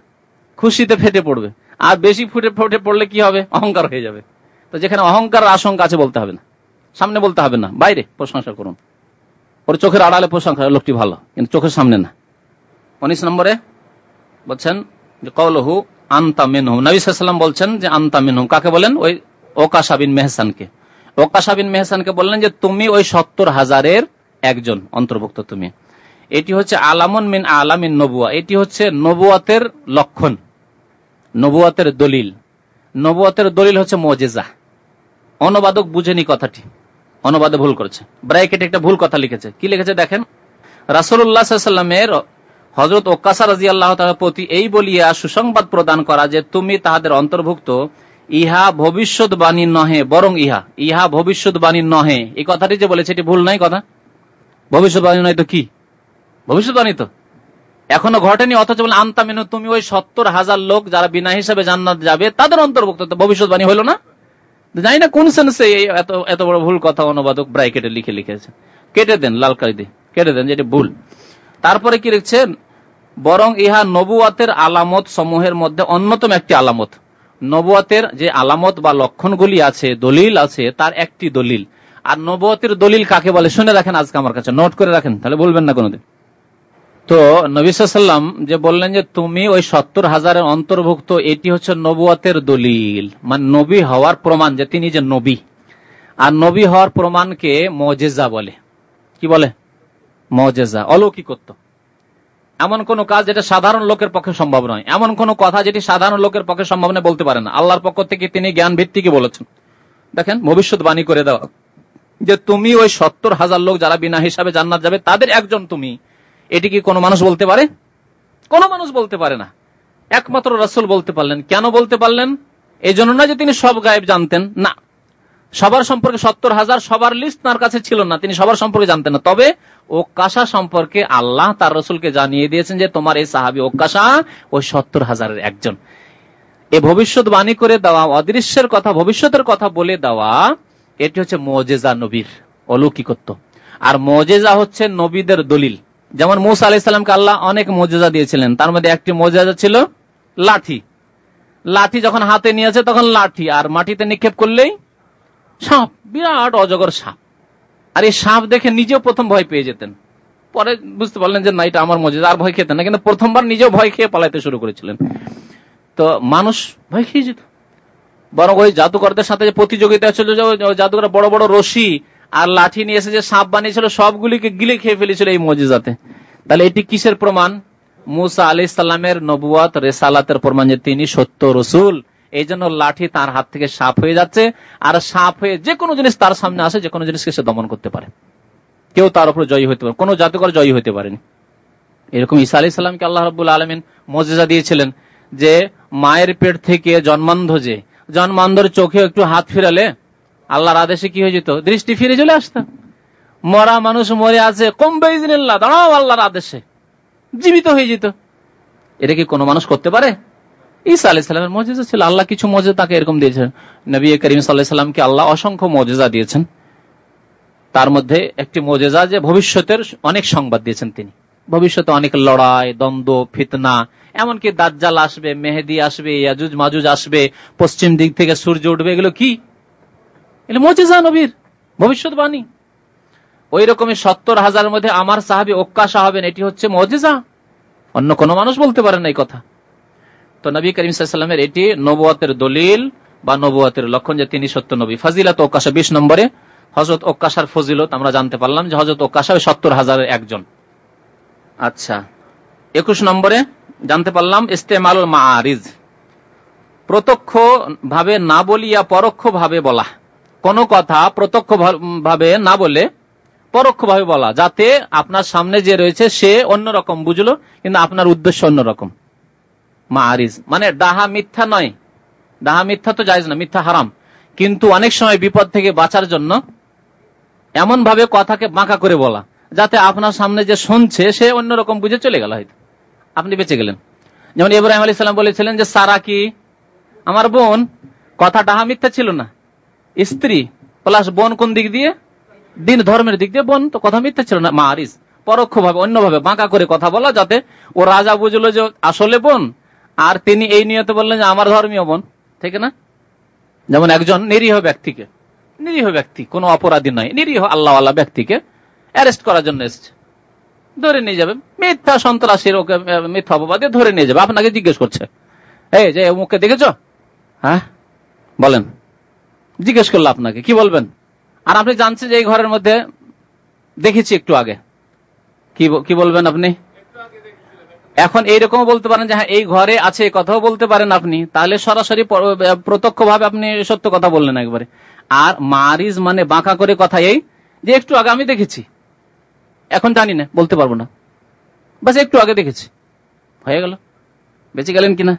খুশিতে ফেটে পড়বে। আর বেশি ফুটে ফুটে পড়লে কি হবে? অহংকার হয়ে যাবে। তো যেখানে অহংকার আশঙ্কা আছে বলতে হবে না। সামনে বলতে হবে না। বাইরে প্রশংসা করুন। ওর চোখের আড়ালে প্রশংসা লোকটি ভালো, কিন্তু চোখের সামনে না। উনিশ নম্বরে বলছেন যে কৌলহু আন্তা মেনহু। নবীলাম বলছেন যে আন্তা মেনহু। কাকে বলেন? ওই ওকাশাবিন মেহসানকে। ওকাশাবিন মেহসানকে বললেন যে, তুমি ওই সত্তর হাজারের একজন অন্তর্ভুক্ত তুমি। এটি হচ্ছে আলামন মিন আলামিন নবুয়া। এটি হচ্ছে নবুয়াতের লক্ষণ, নবুয়াতের দলিল। নবুয়াতের দলিল হচ্ছে মজেজা। অনুবাদক বুঝেনি কথাটি। অনুবাদে ভুল করেছে। ব্রাইকেট একটা ভুল কথা লিখেছে। কি লিখেছে দেখেন? রাসুল্লাহামের হজরত ওকাসা রাজি আল্লাহ প্রতি এই বলিয়া সুসংবাদ প্রদান করা যে, তুমি তাহাদের অন্তর্ভুক্ত ইহা ভবিষ্যৎবাণী নহে, বরং ইহা। ইহা ভবিষ্যৎবাণী নহে। এই কথাটি যে বলেছে, এটি ভুল নাই কথা। ভবিষ্যৎবাণী নয় তো কি? ভবিষ্যৎবাণী তো। এখনও ঘটেনি, অথচ বলে আন্তামিনু তুমি ওই সত্তর হাজার লোক যারা বিনা হিসাবে জান্নাত যাবে, তাদের অন্তর্ভুক্ত ভবিষ্যৎবাণী হলো না? জানি না কোন সেন্সে এত এত বড় ভুল কথা অনুবাদক ব্রাইকেটে লিখে লিখেছে। কেটে দেন, লাল কালি দিয়ে। কেটে দেন যেটি ভুল। তারপরে কি লিখছেন? বরং ইহা নবুয়াতের আলামত সমূহের মধ্যে অন্যতম একটি আলামত। নবুয়াতের যে আলামত বা লক্ষণগুলি আছে, দলিল আছে, তার একটি দলিল। আর নবুয়াতের দলিল কাকে বলে? শুনে রাখেন আজকে আমার কাছে। নোট করে রাখেন, তাহলে বলবেন না কোনোদিন। তো নবিসাল্লাম যে বললেন যে, তুমি ওই সত্তর হাজারের অন্তর্ভুক্ত, এটি হচ্ছে নবুয়াতের দলিল। মানে নবী হওয়ার প্রমাণ, যে তিনি যে নবী। আর নবী হওয়ার প্রমাণকে মজেজা বলে। কি বলে? মজেজা, অলৌকিকত্ব। এমন কোন কাজ যেটা সাধারণ লোকের পক্ষে সম্ভব নয়। এমন কোন কথা যেটি সাধারণ লোকের পক্ষে সম্ভব নয় বলতে পারে না। আল্লাহর পক্ষ থেকে তিনি জ্ঞান ভিত্তিকে বলেছেন। দেখেন ভবিষ্যৎবাণী করে দেওয়া। যে তুমি ওই সত্তর হাজার লোক যারা বিনা হিসাবে জান্নাত যাবে, তাদের একজন তুমি। এটি কি কোনো মানুষ বলতে পারে? কোন মানুষ বলতে পারে না। একমাত্র রসুল বলতে পারলেন। কেন বলতে পারলেন? এই জন্য না যে তিনি সব গায়েব জানতেন। না। সবার সম্পর্কে সত্তর হাজার সবার লিস্ট তার কাছে ছিল না, তিনি সবার সম্পর্কে জানতেন না। তবে ওকাশা সম্পর্কে আল্লাহ তার রসুলকে জানিয়ে দিয়েছেন যে, তোমার এই সাহাবি ওকাশা ওই সত্তর হাজারের একজন। এ ভবিষ্যৎবাণী করে দেওয়া, অদৃশ্যের কথা, ভবিষ্যতের কথা বলে দেওয়া, এটি হচ্ছে মজেজা নবীর অলৌকিকত্ব। আর মজেজা হচ্ছে নবীদের দলিল। যেমন মৌসা আলাইসাল্লামকে আল্লাহ অনেক মজেজা দিয়েছিলেন। তার মধ্যে একটি মজেজা ছিল লাঠি। লাঠি যখন হাতে নিয়েছে তখন লাঠি, আর মাটিতে নিক্ষেপ করলেই সাপ, বিরাট অজগর সাপ। আর এই সাপ দেখে নিজেও প্রথম ভয় পেয়ে যেতেন। পরে বুঝতে পারলেন যে, না, এটা আমার মজেজা আর ভয় খেতেন না। কিন্তু প্রথমবার নিজেও ভয় খেয়ে পালাইতে শুরু করেছিলেন। তো মানুষ ভয় খেয়ে যেত। বরং ওই জাদুকরদের সাথে যে প্রতিযোগিতা ছিল জাদুকর বড় বড় রশি আর লাঠি নিয়ে এসে যে সাপ বানিয়েছিল, সবগুলিকে গিলে খেয়ে ফেলেছিল এই মজিজাতে। তাহলে এটি কিসের প্রমাণ? মুসা আলি সাল্লামের নবুয়াত রেসালাতের প্রমাণ যে তিনি সত্য রসুল। এই জন্য লাঠি তার হাত থেকে সাপ হয়ে যাচ্ছে। আর সাপ হয়ে যে কোনো জিনিস তার সামনে আসে, যে কোনো জিনিসকে সে দমন করতে পারে। কেউ তার উপর জয়ী হতে পারে, কোনো জাদুকর জয়ী হতে পারেনি। এরকম ঈসা আলি সাল্লামকে আল্লাহ রবুল আলমিন মজেজা দিয়েছিলেন যে, মায়ের পেট থেকে জন্মান্ধ যে, জন্মান্ধর চোখে একটু হাত ফিরালে আল্লাহর আদেশে কি হয়ে যেত? দৃষ্টি ফিরে চলে আসত। মরা মানুষ মরে আছে, কম বেজিনিল্লা দাঁড়াও আল্লাহর আদেশে। জীবিত হয়ে যেত। এটা কি কোনো মানুষ করতে পারে? ঈসা আলি সাল্লামের মজেজা ছিল, আল্লাহ কিছু মজা তাকে এরকম দিয়েছেন। নবী করিম সাল্লাহ সাল্লামকে আল্লাহ অসংখ্য মজেজা দিয়েছেন। তার মধ্যে একটি মজেজা যে ভবিষ্যতের অনেক সংবাদ দিয়েছেন তিনি। ভবিষ্যতে অনেক লড়াই, দ্বন্দ্ব, ফিতনা, এমনকি দাজ্জাল আসবে, মেহেদি আসবে, ইয়াজুজ মাজুজ আসবে, পশ্চিম দিক থেকে সূর্য উঠবে, এগুলো কি? এগুলো মজেজা নবীর, ভবিষ্যৎবাণী। ওই রকমের সত্তর হাজারের মধ্যে আমার সাহাবি ওক্কাশা সাহাবেন এটি হচ্ছে মজেজা। অন্য কোনো মানুষ বলতে পারেন এই কথা। তো নবী করিম সাল্লামের এটি নবুয়াতের দলিল বা নবুয়াতের লক্ষণ যে তিনি সত্য নবী। ফাজিলাত ওকাশা বিশ নম্বরে হজরত ওকাশার ফজিলত আমরা জানতে পারলাম যে হজরত ওকাশা সত্তর হাজারের একজন। আচ্ছা একুশ নম্বরে জানতে পারলাম ইস্তেমাল মারিজ প্রত্যক্ষ ভাবে না বলিয়া পরোক্ষ ভাবে বলা। কোন কথা প্রত্যক্ষ ভাবে না বলে পরোক্ষ ভাবে বলা, যাতে আপনার সামনে যে রয়েছে সে অন্যরকম বুঝলো, কিন্তু আপনার উদ্দেশ্য অন্যরকম। মারিজ। মানে ডাহা মিথ্যা নয়। ডাহা মিথ্যা তো যাইজ না, মিথ্যা হারাম। কিন্তু অনেক সময় বিপদ থেকে বাঁচার জন্য এমন ভাবে কথাকে বাঁকা করে বলা, যাতে আপনার সামনে যে শুনছে, সে অন্যরকম বুঝে চলে গেল হয়তো। আপনি বেঁচে গেলেন। যেমন ইব্রাহিম আলী সাল্লাম বলেছিলেন যে, সারা কি? আমার বোন। কথা ডাহা মিথ্যা ছিল না। স্ত্রী প্লাস বোন কোন দিক দিয়ে? দিন ধর্মের দিক দিয়ে বোন, তো কথা মিথ্যা ছিল না। মারিস পরোক্ষ ভাবে অন্যভাবে বাঁকা করে কথা বলা, যাতে ও রাজা বুঝলো যে, আসলে বোন। আর তিনি এই নিয়তে বললেন যে, আমার ধর্মীয় বোন। ঠিক না? যেমন একজন নিরীহ ব্যক্তিকে। নিরীহ ব্যক্তি, কোনো অপরাধী নয়। নিরীহ আল্লাহ আল্লাহ ব্যক্তিকে অ্যারেস্ট করার জন্য এসছে। ধরে নিয়ে যাবে। মিথ্যা সন্ত্রাসীর ওকে মিথ্যা অপবাদে ধরে নিয়ে যাবে। আপনাকে জিজ্ঞেস করছে। এই যে মুখে দেখেছ? হ্যাঁ? বলেন। জিজ্ঞেস করল আপনাকে। কি বলবেন? আর আপনি জানছেন যে এই ঘরের মধ্যে দেখেছি একটু আগে। কি বলবেন আপনি? এখন এইরকম বলতে পারেন যে হ্যাঁ এই ঘরে আছে কথাও বলতে পারেন আপনি। তাহলে সরাসরি প্রত্যক্ষ ভাবে আপনি সত্য কথা বললেন একবারে। আর মারিজ মানে বাঁকা করে কথা এই যে একটু আগে আমি দেখেছি। এখন জানি না, বলতে পারব না। বাস একটু আগে দেখেছি। হয়ে গেল। বেঁচে গেলেন কিনা?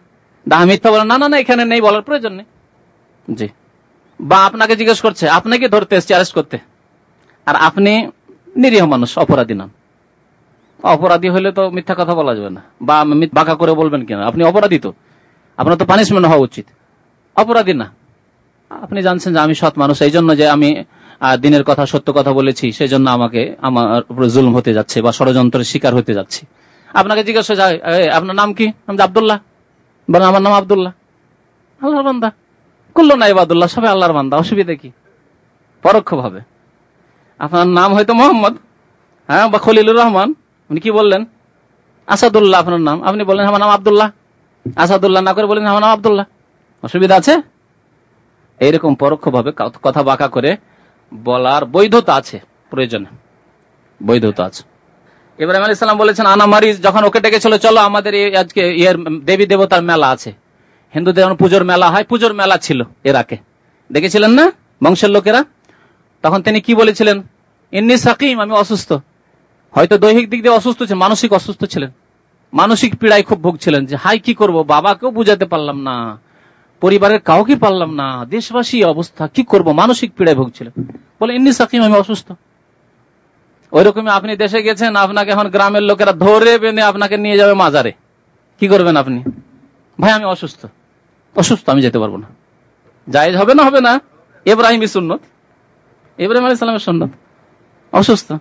দাহা মিথ্যা বলেন না না না, এখানে নেই বলার প্রয়োজন নেই। জি। বা আপনাকে জিজ্ঞেস করছে, আপনাকে ধরতে এসছে অ্যারেস্ট করতে। আর আপনি নিরীহ মানুষ, অপরাধী নন। অপরাধী হলে তো মিথ্যা কথা বলা যাবে না। বা বাঁকা করে বলবেন কিনা? আপনি অপরাধী তো। আপনার তো পানিশমেন্ট হওয়া উচিত। অপরাধী না। আপনি জানছেন যে আমি সৎ মানুষ এই জন্য যে আমি দিনের কথা, সত্য কথা বলেছি সেই জন্য আমাকে আমার উপরে জুলম হতে যাচ্ছে বা ষড়যন্ত্রের শিকার হতে যাচ্ছে। আপনাকে জিজ্ঞাসা যায় আপনার নাম কি? আবদুল্লাহ। বলেন, আমার নাম আবদুল্লাহ। আল্লাহর বান্দা। করল না ইবাদুল্লাহ, সবাই আল্লাহর বান্দা, অসুবিধা কি? পরোক্ষ ভাবে আপনার নাম হয়তো মোহাম্মদ হ্যাঁ বা খলিলুর রহমান। উনি কি বললেন? আসাদুল্লাহ আপনার নাম। আপনি বললেন, আমার নাম আবদুল্লাহ। আসাদুল্লাহ না করে বললেন, আমার নাম আবদুল্লাহ। অসুবিধা আছে? এইরকম পরোক্ষ ভাবে কথা বাঁকা করে বলার বৈধতা আছে, প্রয়োজনে। বৈধতা আছে। ইব্রাহিম আলী সাল্লাম বলেছেন, আনা মারিজ, যখন ওকে ডেকেছিল, চলো আমাদের আজকে ইয়ের দেবী দেবতার মেলা আছে। হিন্দুদের পুজোর মেলা হয়, পুজোর মেলা ছিল এরাকে। দেখেছিলেন না? বংশের লোকেরা? তখন তিনি কি বলেছিলেন? ইন্নি সাকিম, আমি অসুস্থ। হয়তো দৈহিক দিক দিয়ে অসুস্থ ছিলেন, মানসিক অসুস্থ ছিলেন। মানসিক পীড়ায় খুব ভুগছিলেন যে হাই কি করব? বাবাকেও বুঝাতে পারলাম না। পরিবারের কাউকে পারলাম না। দেশবাসী অবস্থা, কি করব? মানসিক পীড়ায় ভুগছিলেন। বলে, ইন্নি সাকিম, আমি অসুস্থ। ওই রকমই আপনি দেশে গেছেন, আপনাকে এখন গ্রামের লোকেরা ধরে বেঁধে আপনাকে নিয়ে যাবে মাজারে। কি করবেন আপনি? ভাই, আমি অসুস্থ। অসুস্থ, আমি যেতে পারব না। জায়েজ হবে না হবে না। এব্রাহিম সুন্নত। ইব্রাহিম আলী সালামের সুন্নত। অসুস্থ।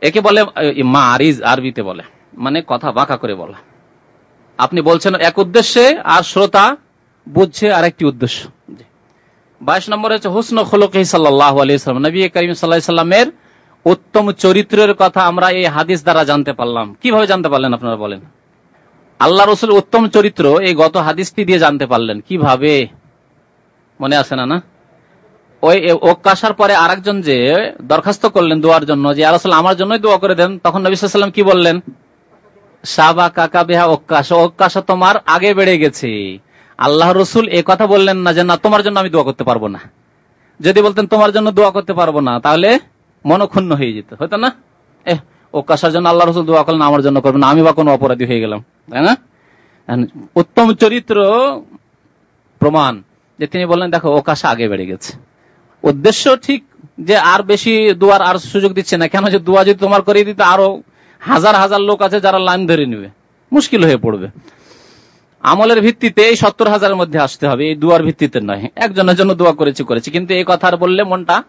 একে বলে মারিজ, আরবিতে বলে। মানে কথা বাঁকা করে বলা। আপনি বলছেন এক উদ্দেশ্যে, আর শ্রোতা বুঝছে আর একটি উদ্দেশ্য বাইশ নম্বর হচ্ছে, হুসন খোলকি সাল্লাহ আলিয়াল্লাম নবী করিম সাল্লাহ সাল্লামের উত্তম চরিত্রের কথা আমরা এই হাদিস দ্বারা জানতে পারলাম। কীভাবে জানতে পারলেন, আপনারা বলেন? আল্লাহ রসুল উত্তম চরিত্র এই গত হাদিসটি দিয়ে জানতে পারলেন। কীভাবে? মনে আছে না না? ওই ওকাশার পরে আরেকজন যে দরখাস্ত করলেন দোয়ার জন্য, যে আল্লাহ আমার জন্যই দোয়া করে দেন, তখন নবী কি বললেন? সাবা কাকা বেহা ওকাশা ওকাশা তোমার আগে বেড়ে গেছে। আল্লাহ রসুল এ কথা বললেন না যে, না, তোমার জন্য আমি দোয়া করতে পারব না। যদি বলতেন, তোমার জন্য দোয়া করতে পারব না, তাহলে মনক্ষুণ্ণ হয়ে যেত হয়তো না? এহ ও কাসার জন্য আল্লাহ রসুল দোয়া করলেন, আমার জন্য করবেন আমি বা কোনো অপরাধী হয়ে গেলাম। তাই না? উত্তম চরিত্র প্রমাণ, যে তিনি বললেন, দেখো ও কাশা আগে বেড়ে গেছে। উদ্দেশ্য ঠিক যে আর বেশি দোয়ার আর সুযোগ দিচ্ছে না। কেন যে দোয়া যদি তোমার করিয়ে দিতে আরও হাজার হাজার লোক আছে যারা লাইন ধরে নিবে, মুশকিল হয়ে পড়বে। আমলের ভিত্তিতে এই সত্তর হাজারের মধ্যে আসতে হবে, এই দুয়ার ভিত্তিতে নয়। একজনের জন্য দোয়া করেছি করেছি। কিন্তু এই কথা বললে মনটা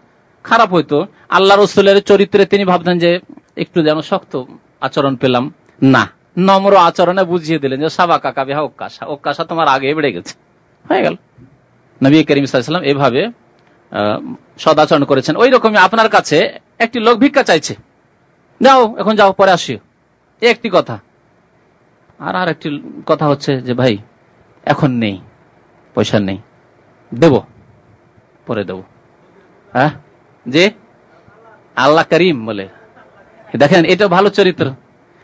খারাপ হইতো। আল্লাহ রসুলের চরিত্রে তিনি ভাবতেন যে একটু যেন শক্ত আচরণ পেলাম। না, নম্র আচরণে বুঝিয়ে দিলেন যে, সাবা কাকা বেহা ওকাশা। ওকাশা তোমার আগে বেড়ে গেছে। হয়ে গেল। নবী করিম সাল্লাম এভাবে সদাচরণ করেছেন। ওই রকমই আপনার কাছে একটি লোক ভিক্ষা চাইছে। যাও, এখন যাও, পরে আসিও। একটি কথা। আর আর একটি কথা হচ্ছে যে, ভাই, এখন নেই, পয়সা নেই। দেব, পরে দেব। হ্যাঁ? যে? আল্লাহ করিম বলে। দেখেন, এটা ভালো চরিত্র।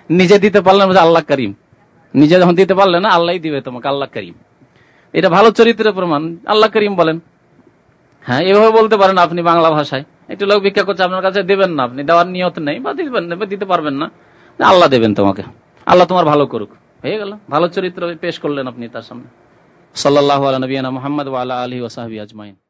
নিজে দিতে পারলেন আল্লাহ করিম। নিজে যখন দিতে পারলেন না আল্লাহ দিবে তোমাকে, আল্লাহ করিম। এটা ভালো চরিত্রের প্রমাণ। আল্লাহ করিম বলেন। হ্যাঁ এভাবে বলতে পারেন আপনি বাংলা ভাষায়। একটু লোক ভিক্ষা করছে, আপনার কাছে দেবেন না আপনি, দেওয়ার নিয়ত নেই বা দিবেন না দিতে পারবেন না। আল্লাহ দেবেন তোমাকে। আল্লাহ তোমার ভালো করুক। হয়ে গেল। ভালো চরিত্র পেশ করলেন আপনি তার সামনে। সাল্লাহ নবীনা মোহাম্মদ আল্লাহ আলহি ওসাহাবি আজমাইন।